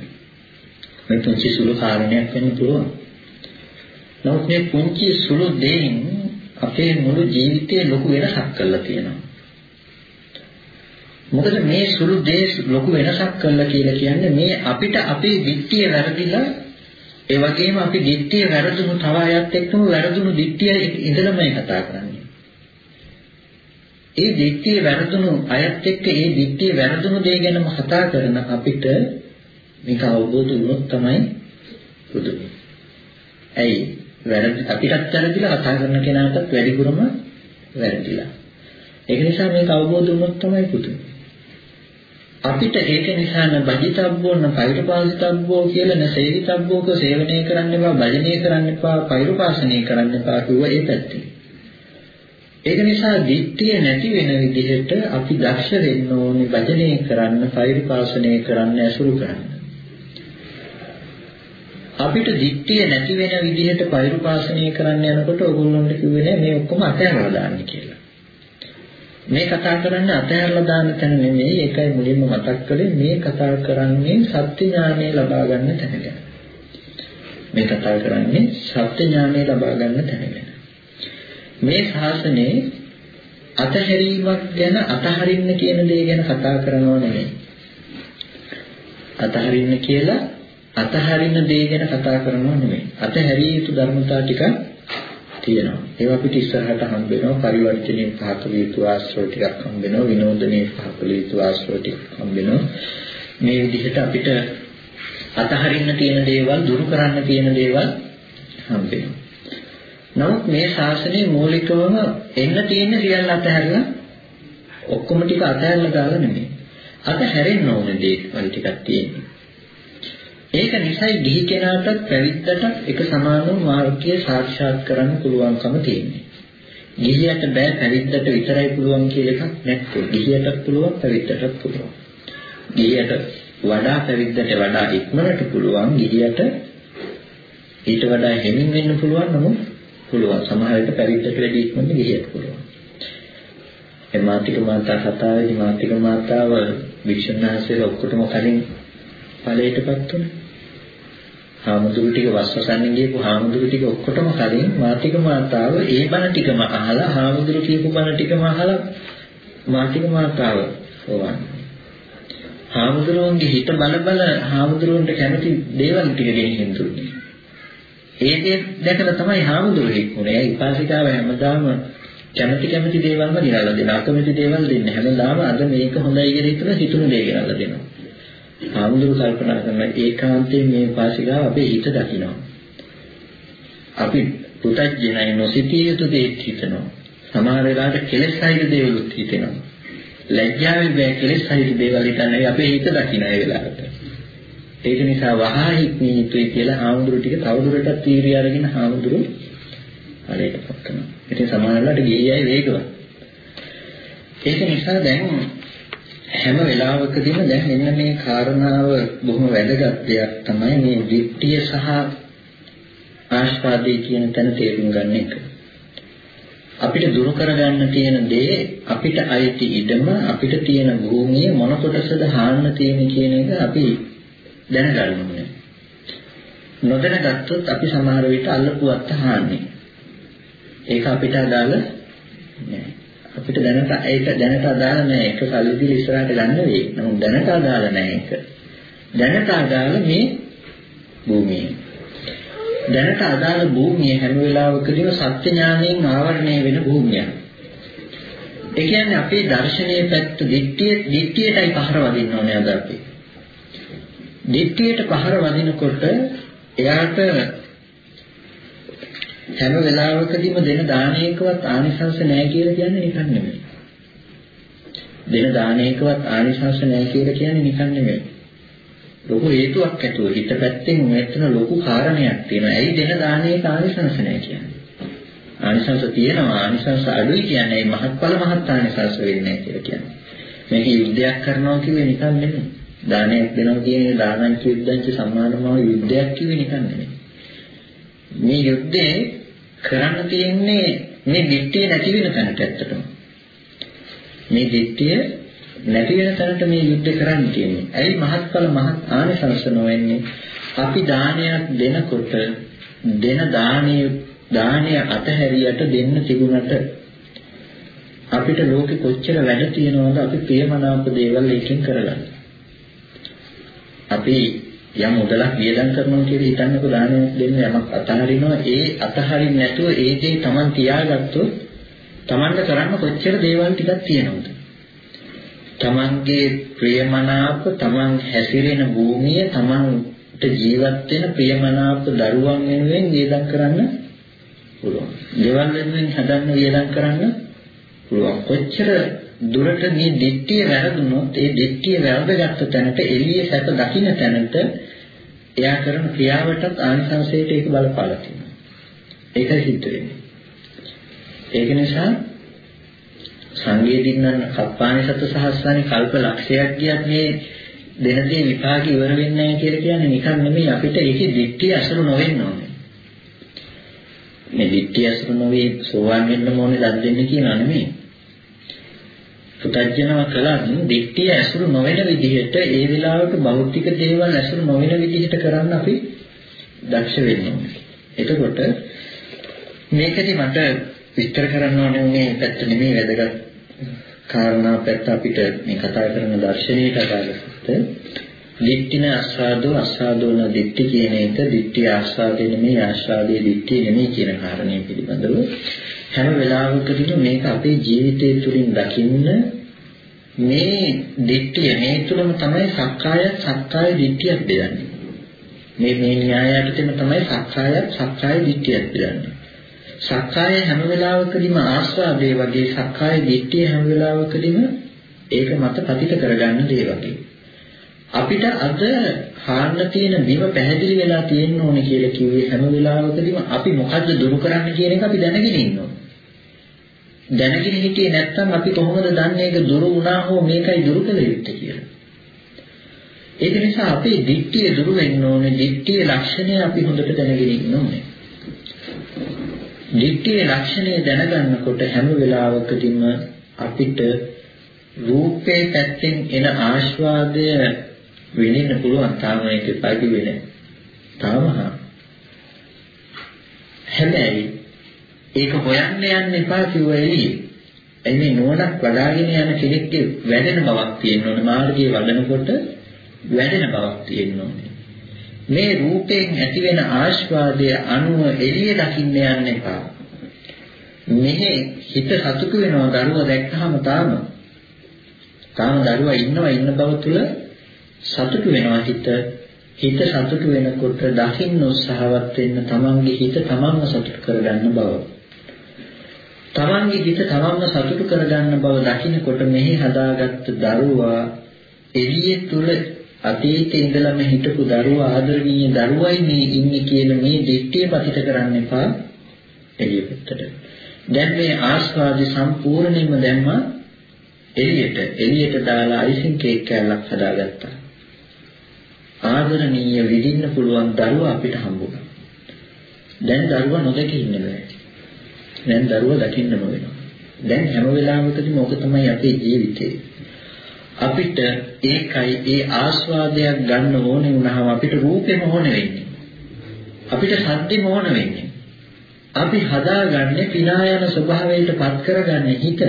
මේ පුංචි සුළු කාරණයක් වෙන්න පුළුවන්. නමුත් මේ පුංචි සුළු දෙයින් අපේ මුළු ජීවිතේ ලොකු වෙනසක් කරලා තියෙනවා. මොකද මේ සුළු දේ ලොකු වෙනසක් කරලා කියලා කියන්නේ මේ අපිට අපේ දික්තිය වැරදිලා ඒ වගේම අපි දික්තිය වැරදුණු තව අයත් එක්කම වැරදුණු දික්තිය ඉඳලාමයි කතා කරන්නේ. ඒ දික්තිය වැරදුණු අයත් එක්ක ඒ දික්තිය වැරදුණු දේ ගැනම කතා කරන අපිට මේක අවබෝධ වුණොත් තමයි පුදුමයි. ඇයි වැරදි අපිටත් වැරදිලා කතා කරන කෙනාටත් වැඩිපුරම වැරදිලා. ඒක නිසා මේක අවබෝධ වුණොත් තමයි පුදුමයි. අපිට ඒක නිසා න බජිතබ්බෝ න පෛරුපාසිතබ්බෝ කියලා න සේවිතබ්බෝ කෝ සේවනය කරන්න එපා භජනය කරන්න එපා පෛරුපාසනය කරන්න එපා කිව්ව ඒ පැත්තේ. ඒක නිසා ධිට්ඨිය නැති වෙන විදිහට අපි දක්ෂ වෙන්න ඕනේ භජනය කරන්න පෛරුපාසනය කරන්න ඇසුරු කරන්න. අපිට ධිට්ඨිය නැති වෙන විදිහට පෛරුපාසනය කරන්න යනකොට ඕගොල්ලන්ට කිව්වේ නෑ මේ ඔක්කොම අතහැරලා දාන්න කියලා. මේ කතා කරන්නේ අතහැරලා දාන තැන නෙමෙයි ඒකයි මුලින්ම මතක් කළේ මේ කතා කරන්නේ සත්‍ය ඥානය ලබා ගන්න තැන ගැන. මේ කතා කරන්නේ සත්‍ය ඥානය ලබා ගන්න තැන ගැන. මේ ශාසනයේ අතහැරීමක් ගැන අතහරින්න කියන දේ ගැන කතා කරනව නෙමෙයි. අතහරින්න කියලා අතහරින දේ ගැන කතා කරනව නෙමෙයි. අතහැරිය යුතු ධර්මතා ටිකක් තියෙනවා. ඒවා අපිට ඉස්සරහට හම්බ වෙනවා පරිවර්තනයේ පහක වේතු ආශ්‍රව ටිකක් හම්බ වෙනවා විනෝදනයේ පහක වේතු ආශ්‍රව ටිකක් හම්බ වෙනවා. මේ විදිහට අපිට අතහරින්න තියෙන දේවල් දුරු කරන්න තියෙන දේවල් හම්බ වෙනවා. නමුත් මේ ශාසනයේ මූලිකවම එන්න තියෙන සියල්ල අතහැරලා ඔක්කොම ටික අතහැරලා දාලා නෙමෙයි. අතහැරෙන්න ඕන දේ වල ටිකක් තියෙනවා. ඒක නිසයි ගිහි කෙනාටත් පැවිද්දට එක සමානව මාර්ගය සාක්ෂාත් කරන්න පුළුවන්කම තියෙන්නේ. ගිහියට බෑ පැවිද්දට විතරයි පුළුවන් කියලා එකක් නැත්තේ. ගිහියටත් පුළුවන් පැවිද්දටත් පුළුවන්. ගිහියට වඩා පැවිද්දට වඩා ඉක්මනට පුළුවන් ගිහියට ඊට වඩා හැමින් වෙන්න පුළුවන් නමුත් පුළුවන්. සමහර විට පැවිද්දට වැඩි ඉක්මනට ගිහියට පුළුවන්. ඒ මාතික මාතා කතාවේදී මාතික මාතාව වික්ෂුණාසේ ඔක්කොටම කලින් ඵලයටපත් වුණා. හාමුදුරු ටික වස්සසන්න ගියපු හාමුදුරු ටික ඔක්කොටම කලින් මාතික මාතාව ඒ බණ ටිකම අහලා හාමුදුරු කියපු බණ ටිකම අහලා මාතික මාතාව සෝවන්. හාමුදුරුවන්ගේ හිත බල බල හාමුදුරුවන්ට කැමති දේවල් ටික ගෙනිහින් දුන්නේ. ඒ දේ දැකලා තමයි හාමුදුරුවෝ හික්මුනේ. ඒ ඉපාසිකාව හැමදාම කැමති කැමති දේවල්ම ගෙනල්ලා දෙනවා. අකමැති දේවල් දෙන්නේ. හැමදාම අද මේක හොඳයි කියලා හිතලා හිතුණු දේ ගෙනල්ලා දෙනවා. ආමුදුරු කල්පනා කරන ඒකාන්තයෙන් මේ පාසිකාව අපේ හිත දකිනවා. අපි පුතඥයි නොසිතිය යුතු දෙයක් හිතනවා. සමහර වෙලාවට කෙලෙස් සහිත දේවලුත් හිතෙනවා. ලැජ්ජාවෙන් බෑ කෙලෙස් සහිත දේවල් හිතන්නේ අපේ හිත දකින ඒ වෙලාවට. ඒක නිසා වහා හික්මිය යුතුයි කියලා ආමුදුරු ටික තවදුරටත් තීරිය අරගෙන ආමුදුරු හරියටපත් කරනවා. ඉතින් සමහර වෙලාවට ගියයි වේගවත්. ඒක නිසා දැන් හැම වෙලාවකදීම දැන් මෙන්න මේ කාරණාව බොහොම වැදගත් දෙයක් තමයි මේ විත්‍ය සහ ආස්වාදේ කියන තැන තේරුම් ගන්න එක. අපිට දුරු කරගන්න තියෙන දේ අපිට අයිති ඉඩම අපිට තියෙන භූමිය මොන කොටසද හාන්න තියෙන කියන එක අපි දැනගන්න ඕනේ. නොදැනගත්තොත් අපි සමහර විට අල්ලපුවත් හාන්නේ. ඒක අපිට අදාළ නෑ. අපිට දැනට ඒක දැනට අදාළ නැහැ. ඒක සල්ලි දීලා ඉස්සරහට ගන්න වෙයි. නමුත් දැනට අදාළ නැහැ ඒක. දැනට අදාළ මේ භූමිය. දැනට අදාළ භූමිය හැම වෙලාවකදීම සත්‍ය ඥාණයෙන් ආවරණය වෙන භූමියක්. ඒ කියන්නේ අපේ දර්ශනීය පැත්ත දිට්ඨිය දිට්ඨියටයි පහර වදින්න ඕනේ අද අපි. දිට්ඨියට පහර වදිනකොට එයාට හැම වෙලාවකදීම දෙන දානයකවත් ආනිසංස නැහැ කියලා කියන්නේ නිකන් නෙමෙයි. දෙන දානයකවත් ආනිසංස නැහැ කියලා කියන්නේ නිකන් නෙමෙයි. ලොකු හේතුවක් ඇතුව හිත පැත්තෙන් මෙතන ලොකු කාරණයක් තියෙනවා. ඇයි දෙන දානයක ආනිසංස නැහැ කියන්නේ? ආනිසංස තියෙනවා ආනිසංස අඩුයි කියන්නේ මහත්ඵල මහත් ආනිසංස වෙන්නේ නැහැ කියලා කියන්නේ. මේක යුද්ධයක් කරනවා කිව්වේ නිකන් නෙමෙයි. දානයක් දෙනවා කියන්නේ දානං යුද්ධංච සම්මානමව යුද්ධයක් කිව්වේ නිකන් නෙමෙයි. මේ යුද්ධේ කරන්න තියෙන්නේ මේ දිට්ඨිය නැති වෙන තැනට ඇත්තටම. මේ දිට්ඨිය නැති වෙන තැනට මේ යුද්ධ කරන්න තියෙන්නේ. ඇයි මහත්ඵල මහත් ආනිසංස නොවෙන්නේ? අපි දානයක් දෙනකොට දෙන දානීය දානය අතහැරියට දෙන්න තිබුණට අපිට ලෝකෙ කොච්චර වැඩ තියෙනවද අපි ප්‍රියමනාප දේවල් එකකින් කරගන්න. අපි යම් මුදලක් වියදම් කරනවා කියලා හිතන්නකෝ දානයක් දෙන්න යමක් අතහරිනවා ඒ අතහරින්න නැතුව ඒ දේ Taman තියාගත්තොත් Tamanට කරන්න කොච්චර දේවල් ටිකක් තියෙනවද? Tamanගේ ප්‍රියමනාප Taman හැසිරෙන භූමිය Tamanට ජීවත් වෙන ප්‍රියමනාප දරුවන් වෙනුවෙන් වියදම් කරන්න පුළුවන්. දේවල් වෙනුවෙන් හදන්න වියදම් කරන්න පුළුවන්. කොච්චර දුරට මේ දිට්ඨිය වැරදුනොත් ඒ දිට්ඨිය වැරදගත්ත තැනට එළියේ සැප දකින්න තැනට එයා කරන ක්‍රියාවටත් ආනිසංසයට ඒක බලපාලා තියෙනවා. ඒකයි සිද්ධ වෙන්නේ. ඒක නිසා සංගේදින්නන් කප්පානි සත සහස්සානි කල්ප ලක්ෂයක් ගියත් මේ දෙනදී විපාක ඉවර වෙන්නේ නැහැ කියලා කියන්නේ නිකන් නෙමෙයි අපිට ඒකේ දිට්ඨිය අසුරු නොවෙන්න ඕනේ. මේ දිට්ඨිය අසුරු නොවේ සෝවාන් වෙන්න ඕනේ දන් දෙන්න කියනවා නෙමෙයි. පුතඥව කලන් දික්තිය ඇසුරු නොවන විදිහට ඒ වෙලාවට භෞතික දේවල් ඇසුරු නොවන විදිහට කරන්න අපි දක්ෂ වෙන්න ඕනේ. එතකොට මේකදී මට විස්තර කරන්න ඕනේ මේ පැත්ත නෙමෙයි වැදගත් කාරණා පැත්ත අපිට මේ කතා කරන දර්ශනීය කතාවකට දික්තින ආස්වාදෝ ආස්වාදෝන දික්ති කියන එක දික්ති ආස්වාදේ නෙමෙයි ආස්වාදයේ දික්ති නෙමෙයි කියන කාරණේ පිළිබඳව හැම වෙලාවකදීම මේක අපේ ජීවිතය තුළින් දකින්න මේ දිට්ඨිය මේ තුළම තමයි සක්කාය සක්කාය දිට්ඨියක් බෙදන්නේ. මේ මේ න්‍යායයට තෙම තමයි සක්කාය සක්කාය දිට්ඨියක් බෙදන්නේ. සක්කාය හැම වෙලාවකදීම ආස්වාදේ වගේ සක්කාය දිට්ඨිය හැම වෙලාවකදීම ඒක මත පතිත කරගන්න දේ වගේ. අපිට අද හාන්න තියෙන බිම පැහැදිලි වෙලා තියෙන්න ඕනේ කියලා කිව්වේ හැම වෙලාවකදීම අපි මොකද්ද දුරු කරන්න කියන එක අපි දැනගෙන ඉන්න ඕනේ. දැනගෙන හිටියේ නැත්නම් අපි කොහොමද දන්නේ ඒක දුරු වුණා හෝ මේකයි දුරු කළ යුත්තේ කියලා. ඒක නිසා අපේ දික්තිය දුරු වෙන්න ඕනේ. දික්තියේ ලක්ෂණය අපි හොඳට දැනගෙන ඉන්න ඕනේ. දික්තියේ ලක්ෂණය දැනගන්නකොට හැම වෙලාවකදීම අපිට රූපේ පැත්තෙන් එන ආස්වාදය විඳින්න පුළුවන් තාම ඒක පැති වෙන්නේ. තාම හැබැයි ඒක හොයන්න යන්න එපා කිව්ව එළියේ. එන්නේ නෝනක් වඩාගෙන යන කෙනෙක්ගේ වැඩෙන බවක් තියෙන්න ඕනේ. මාර්ගයේ වඩනකොට වැඩෙන බවක් තියෙන්න ඕනේ. මේ රූපයෙන් ඇතිවෙන ආස්වාදය අනුව එළිය දකින්න යන්න එපා. මෙහි හිත සතුටු වෙනවා දරුවා දැක්කහම තාම. තාම දරුවා ඉන්නවා ඉන්න බව තුල සතුටු වෙනවා හිත. හිත සතුටු වෙනකොට දකින්න උත්සාහවත් වෙන්න තමන්ගේ හිත තමන්ව සතුටු කරගන්න බව. තමන්ගේ හිත තමන්ව සතුටු කරගන්න බව දකිනකොට මෙහි හදාගත්ත දරුවා එළිය තුල අතීතේ ඉඳලම හිටපු දරුවා ආදරණීය දරුවයි මේ ඉන්නේ කියන මේ දෙට්ටිය පතිත කරන්න එපා එළිය පැත්තට. දැන් මේ ආස්වාදි සම්පූර්ණයෙන්ම දැම්මා එළියට. එළියට දාලා අයිසින් කේක් කෑල්ලක් හදාගත්තා. ආදරණීය විඳින්න පුළුවන් දරුවා අපිට හම්බුණා. දැන් දරුවා නොදකී ඉන්නේ නැහැ. දැන් දරුවා දකින්නම වෙනවා. දැන් හැම වෙලාවකදීම ඕක තමයි අපේ ජීවිතේ. අපිට ඒකයි ඒ ආස්වාදයක් ගන්න ඕනේ වුණාම අපිට රූපෙම ඕනේ වෙන්නේ. අපිට සද්දෙම ඕනේ වෙන්නේ. අපි හදාගන්නේ පිනා යන ස්වභාවයට පත් කරගන්නේ හිත.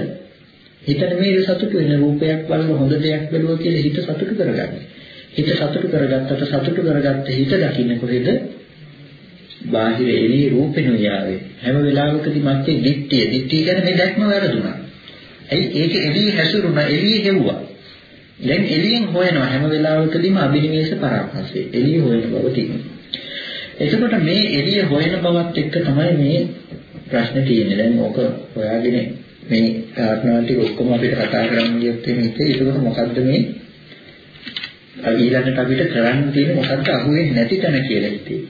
හිත නෙමෙයි සතුට වෙන රූපයක් බලන හොඳ දෙයක් බැලුවා කියලා හිත සතුට කරගන්නේ. හිත සතුට කරගත්තට සතුට කරගත්ත හිත දකින්න කොහෙද? බාහිර එළිය රූපෙනුයි ආවේ. හැම වෙලාවකදී මැත්තේ දිට්ඨිය. දිට්ඨිය කියන්නේ මේ දැක්ම වැරදුනා. ඇයි ඒක එළිය හැසිරුණා එළිය හෙව්වා. දැන් එළියෙන් හොයනවා හැම වෙලාවකදීම අභිනිවේෂ පරාපස්සේ. එළිය හොයන බව තියෙනවා. එතකොට මේ එළිය හොයන බවත් එක්ක තමයි මේ ප්‍රශ්නේ තියෙන්නේ. දැන් ඕක හොයාගෙන මේ කාරණා ටික ඔක්කොම අපිට කතා කරන්න ගියොත් එන්නේ ඒකකොට මොකද්ද මේ ඊළඟට අපිට කරන්න තියෙන්නේ මොකද්ද අහුවෙන්නේ නැති තැන කියලා හිතේ.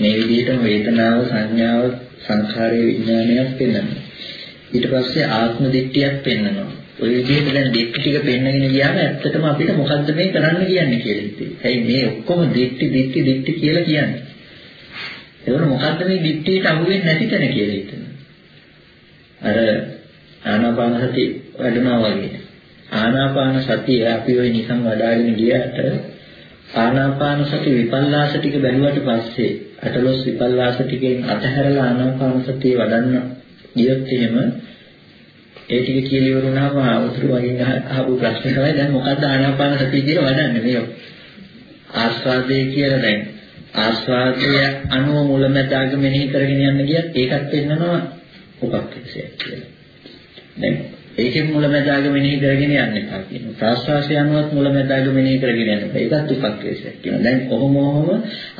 මේ විදිහටම වේදනාව සංඥාව සංඛාරයේ විඥානයක් පෙන්වනවා. ඊට පස්සේ ආත්ම දිට්ඨියක් පෙන්වනවා. ඔය විදිහට දැන් දික්ටි ටික පෙන්නගෙන ගියාම ඇත්තටම අපිට මොකද්ද මේ කරන්න කියන්නේ කියලා හිතේ. ඇයි මේ ඔක්කොම දික්ටි දික්ටි දික්ටි කියලා කියන්නේ? ඒවල මොකද්ද මේ දික්ටියට අහුවෙන්නේ නැති තැන කියලා හිතනවා. අර ආනාපාන සති වැඩනවා වගේ. ආනාපාන සතිය අපි ওই නිකන් වඩාගෙන ගියාට ආනාපාන සති විපල්ලාස ටික බැලුවට පස්සේ අටලොස් විපල්ලාස ටිකෙන් අතහැරලා ආනාපාන සතිය වඩන්න ගියොත් එහෙම ඒ ටික කියලා ඉවරුනහම උතුරු වගේ අහපු ප්‍රශ්නේ තමයි දැන් මොකද්ද ආනාපාන සතිය කියලා වඩන්නේ මේ ආස්වාදයේ කියලා දැන් ආස්වාදය අනුව මුලැමැදාග මෙනෙහි කරගෙන යන්න ගියත් ඒකත් වෙන්නනවා උපක්‍රේෂයක් කියලා. දැන් ඒකෙන් මුලැමැදාග මෙනෙහි කරගෙන යන්න එපා කියනවා. ප්‍රාශ්වාසය අනුවත් මුලැමැදාග මෙනෙහි කරගෙන යන්න එපා. ඒකත් උපක්‍රේෂයක් කියනවා. දැන් කොහොම කොහොම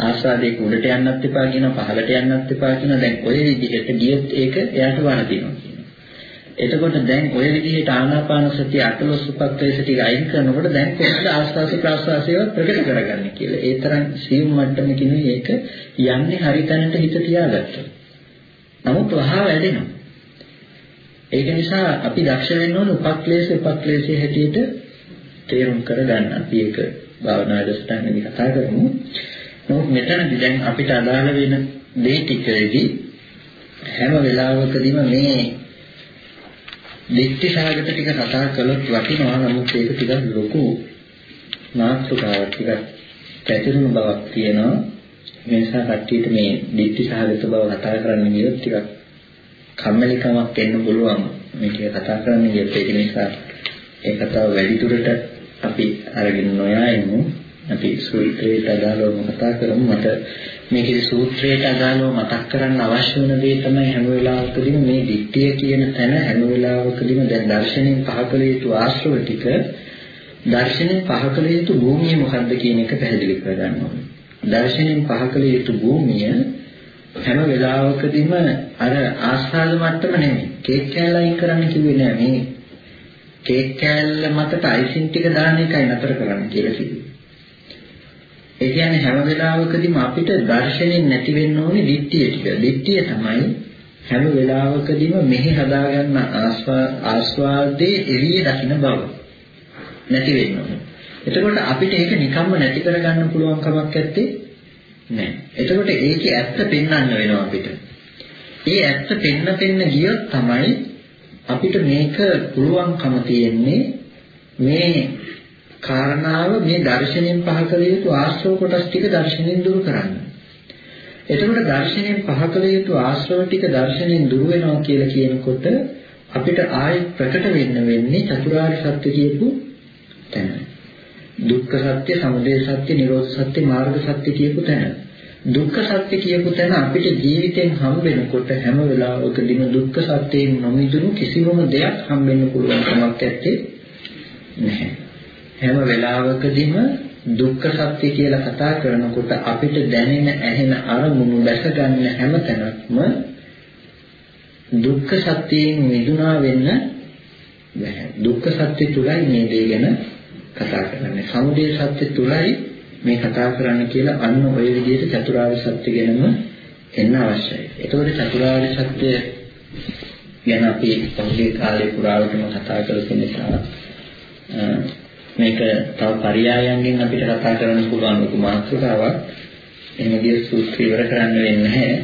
ආස්වාදයේ උඩට යන්නත් එපා කියනවා, පහළට යන්නත් එපා කියනවා. දැන් ඔය විදිහට ගියොත් ඒක එයාට වරදිනවා. එතකොට දැන් ඔය විදිහට ආනාපාන සතිය අටලොස් උපක්‍රේෂ ටික අයින් කරනකොට දැන් කොහොමද ආස්වාස ප්‍රාස්වාසය ප්‍රකට කරගන්නේ කියලා. ඒ තරම් සියුම් මට්ටමකින් මේක යන්නේ හරි තැනට හිත තියාගත්තා. නමුත් වහා වැඩෙනවා. ඒක නිසා අපි දක්ෂ වෙන්න ඕන උපක්ලේශ උපක්ලේශයේ හැටියට තේරුම් කරගන්න. අපි ඒක භාවනා දස්තන්නේදී කතා කරමු. නමුත් මෙතනදී දැන් අපිට අදාළ වෙන දේ ටිකේදී හැම වෙලාවකදීම මේ දික්ටි සාගත ටික කතා කළොත් වටිනවා නමුත් ඒක ටිකක් ලොකු මාතෘකාවක් ටිකක් පැතිරුණු බවක් තියෙනවා මේ නිසා කට්ටියට මේ දික්ටි සාගත බව කතා කරන්න ගියොත් ටිකක් කම්මැලිකමක් එන්න පුළුවන්. මේක කතා කරන්න ගියොත් ඒක නිසා ඒ කතාව වැඩි දුරට අපි අරගෙන නොයයිමු. අපි සූත්‍රයට අදාළව කතා කරමු. මට මේකේ සූත්‍රයට අදාළව මතක් කරන්න අවශ්‍ය වෙන දේ තමයි හැම වෙලාවකදීම මේ ධිට්ඨිය කියන තැන හැම වෙලාවකදීම දැන් දර්ශනයෙන් පහකල යුතු ආශ්‍රව ටික දර්ශනයෙන් පහකල යුතු භූමිය මොකක්ද කියන එක පැහැදිලි කරගන්න ඕනේ. දර්ශනයෙන් පහකල යුතු භූමිය හැම වෙලාවකදීම අර ආස්වාද මට්ටම නෙමෙයි. කේක් කෑල්ල අයින් කරන්න කිව්වේ නෑ මේ කේක් කෑල්ල මතට අයිසින් ටික දාන එකයි නතර කරන්න කියලා කිව්වේ. ඒ කියන්නේ හැම වෙලාවකදීම අපිට දර්ශනයෙන් නැති වෙන්න ඕනේ දිට්ඨිය ටික. දිට්ඨිය තමයි හැම වෙලාවකදීම මෙහි හදාගන්න ආස්වාදයේ එළිය දකින්න බව. නැති වෙන්න ඕනේ. එතකොට අපිට ඒක නිකම්ම නැති කරගන්න පුළුවන් කමක් නැත්තේ නෑ. එතකොට ඒකේ ඇත්ත පෙන්වන්න වෙනවා අපිට. ඒ ඇත්ත පෙන්න පෙන්න ගියොත් තමයි අපිට මේක පුළුවන්කම තියෙන්නේ මේ කාරණාව මේ දර්ශනයෙන් පහ කළ යුතු ආශ්‍රව කොටස් ටික දර්ශනයෙන් දුරු කරන්න. එතකොට දර්ශනයෙන් පහ කළ යුතු ආශ්‍රව ටික දර්ශනයෙන් දුරු වෙනවා කියලා කියනකොට අපිට ආයෙත් ප්‍රකට වෙන්න වෙන්නේ චතුරාර්ය සත්‍ය කියපු තැන. දුක්ඛ සත්‍ය, සමුදය සත්‍ය, නිරෝධ සත්‍ය, මාර්ග සත්‍ය කියපු තැන. දුක්ඛ සත්‍ය කියපු තැන අපිට ජීවිතෙන් හම් වෙනකොට හැම වෙලාවකදීම දුක්ඛ සත්‍යයෙන් නොමිදුණු කිසිවම දෙයක් හම් වෙන්න පුළුවන් කමක් නැත්තේ නැහැ. හැම වෙලාවකදීම දුක්ඛ සත්‍ය කියලා කතා කරනකොට අපිට දැනෙන ඇහෙන අරමුණු දැක ගන්න හැම තැනක්ම දුක්ඛ සත්‍යයෙන් මිදුණා වෙන්න බැහැ. දුක්ඛ සත්‍ය තුලයි මේ දේ ගැන කතා කරන්නේ. සමුදය සත්‍ය තුලයි මේ කතා කරන්න කියලා අන්න ඔය විදිහට චතුරාර්ය සත්‍ය ගැනම එන්න අවශ්‍යයි. ඒතකොට චතුරාර්ය සත්‍ය ගැන අපි පහුගිය කාලේ පුරාවටම කතා කරපු නිසා මේක තව පරයයන්ගෙන් අපිට කතා කරන්න පුළුවන් ලොකු මාතෘකාවක්. එහෙම ගිය සූත්‍රය ඉවර කරන්න වෙන්නේ නැහැ.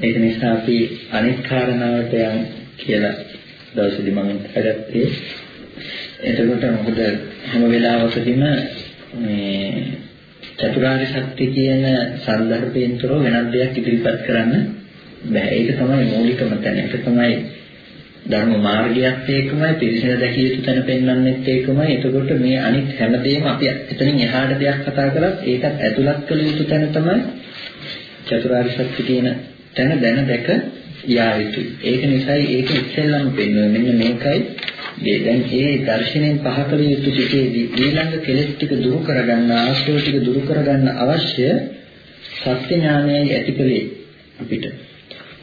ඒක නිසා අපි අනිත් කාරණාවට යන් කියලා දවසේදී මම හදත්තේ. එතකොට මොකද හැම වෙලාවකදීම මේ චතුරාර්ය සත්‍ය කියන සන්දර්භයෙන් තොරව වෙනත් දෙයක් ඉදිරිපත් කරන්න බෑ. ඒක තමයි මූලිකම තැන. ඒක තමයි ධර්ම මාර්ගයත් ඒකමයි පිරිසිදු දැකිය යුතු තැන පෙන්වන්නෙත් ඒකමයි. එතකොට මේ අනිත් හැමදේම අපි එතනින් එහාට දෙයක් කතා කරත් ඒකත් ඇතුළත් කළ යුතු තැන තමයි චතුරාර්ය සත්‍ය කියන තැන දැන දැක යා යුතුයි. ඒක නිසායි ඒක ඉස්සෙල්ලම පෙන්වන්නේ. මෙන්න මේකයි දැන් ඒ දර්ශනයෙන් පහ කළ යුතු පිටේදී ඊළඟ කෙලෙස් ටික දුරු කරගන්න ආශ්‍රව ටික දුරු කරගන්න අවශ්‍ය සත්‍ය ඥානයයි ඇතිකලේ අපිට.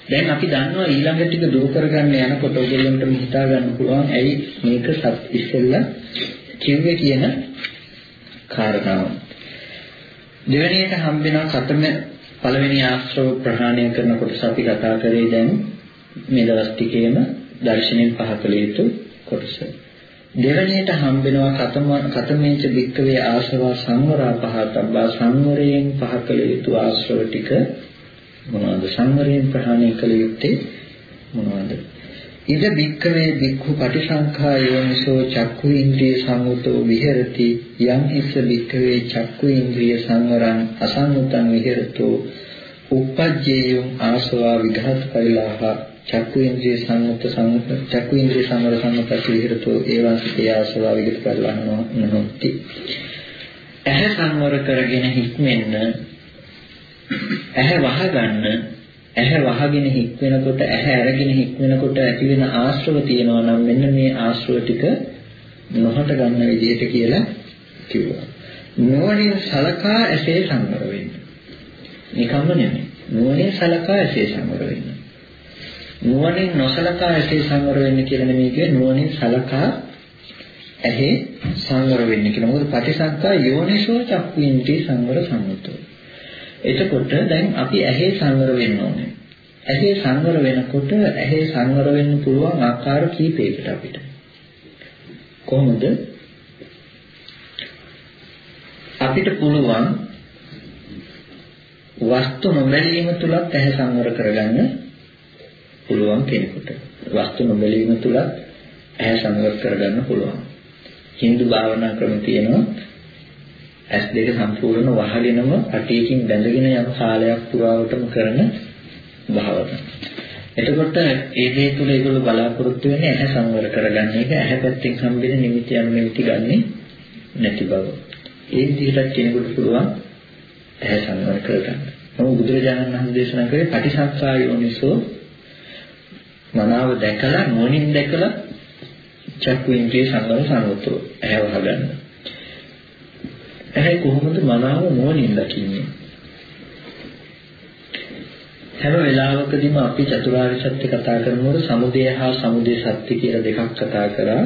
දැන් අපි දන්නවා ඊළඟ ටික දුරු කරගන්න යනකොට ඔයගොල්ලන්ට හිතා ගන්න පුළුවන් ඇයි මේක සත් ඉස්සෙල්ලා කිව්වේ කියන කාරණාව. දෙවෙනියට හම්බෙන කතම පළවෙනි ආශ්‍රව ප්‍රහාණය කරන කොටස අපි කතා කරේ දැන් මේ දවස් ටිකේම දර්ශනයෙන් පහ කළ යුතු කොටස. දෙවැනියට හම්බෙනවා කතම කතමේච වික්කවේ ආශවා සංවරා පහතබ්බා. සංවරයෙන් පහ කළ යුතු ආශ්‍රව ටික මොනවද? සංවරයෙන් ප්‍රහාණය කළ යුත්තේ මොනවද? ඉද වික්කවේ වික්ඛු පටිසංඛා යෝනිසෝ චක්ඛු ඉන්ද්‍රිය සංවතෝ විහෙරති. යම් හිස්ස වික්කවේ චක්ඛු ඉන්ද්‍රිය සංවරං අසංවතං විහෙරතෝ. උපජ්ජේයං ආසවා විඝාත පරිලාහ චක්කු ඉන්ද්‍රිය සංවත සංවත චක්කු ඉන්ද්‍රිය සංවර සංවත විහෙරතෝ ඒවා සිතේ ආසවා විඝාත පරිලාහ නොහොති ඇහැ සංවර කරගෙන හික්මෙන්න ඇහැ වහගන්න ඇහැ වහගෙන හික් වෙනකොට ඇහැ අරගෙන හික් වෙනකොට ඇති වෙන ආශ්‍රව තියෙනවා නම් මෙන්න මේ ආශ්‍රව ටික නොහට ගන්න විදිහට කියලා කිව්වා. නුවණින් සලකා ඇසේ සංවර වෙන්න. නිකම්ම නෙමෙයි. නුවණින් සලකා ඇසේ සංවර වෙන්න. නුවණින් නොසලකා ඇසේ සංවර වෙන්න කියලා නෙමෙයි කියේ නුවණින් සලකා ඇහි සංවර වෙන්න කියලා. මොකද පටිසක්කා යෝනිසෝ චක්කු ඉන්ද්‍රිය සංවර සම්මුතෝ. එතකොට දැන් අපි ඇහි සංවර වෙන්න ඕනේ. ඇහි සංවර වෙනකොට ඇහි සංවර වෙන්න පුළුවන් ආකාර කීපයකට අපිට. කොහොමද? අපිට පුළුවන් වස්තු නොබැලීම තුලත් ඇහැ සංවර කරගන්න පුළුවන් කෙනෙකුට. වස්තු නොබැලීම තුලත් ඇහැ සංවර කරගන්න පුළුවන්. Hindu භාවනා ක්‍රම තියෙනවා ඇස් දෙක සම්පූර්ණ වහගෙනම අටයකින් බැඳගෙන යන කාලයක් පුරාවටම කරන භාවනාව. එතකොට ඒ දේ තුල ඒගොල්ලෝ බලාපොරොත්තු වෙන්නේ ඇහැ සංවර කරගන්න එක ඇහැ පැත්තෙන් හම්බෙන නිමිති යන නිමිති ගන්නෙ නැති බව. ඒ විදිහට කෙනෙකුට පුළුවන් ඇහැ සංවර කරගන්න. නමුත් බුදුරජාණන් වහන්සේ දේශනා කරේ පටිසංඛා යෝනිසෝ මනාව දැකලා නුවණින් දැකලා චක්කු ඉන්ද්‍රිය සංවර සංවතෝ ඇහැ වහගන්න. ඇහැ කොහොමද මනාව නුවණින් දකින්නේ? හැම වෙලාවකදීම අපි චතුරාර්ය සත්‍ය කතා කරනකොට සමුදය හා සමුදය සත්‍ය කියලා දෙකක් කතා කරා.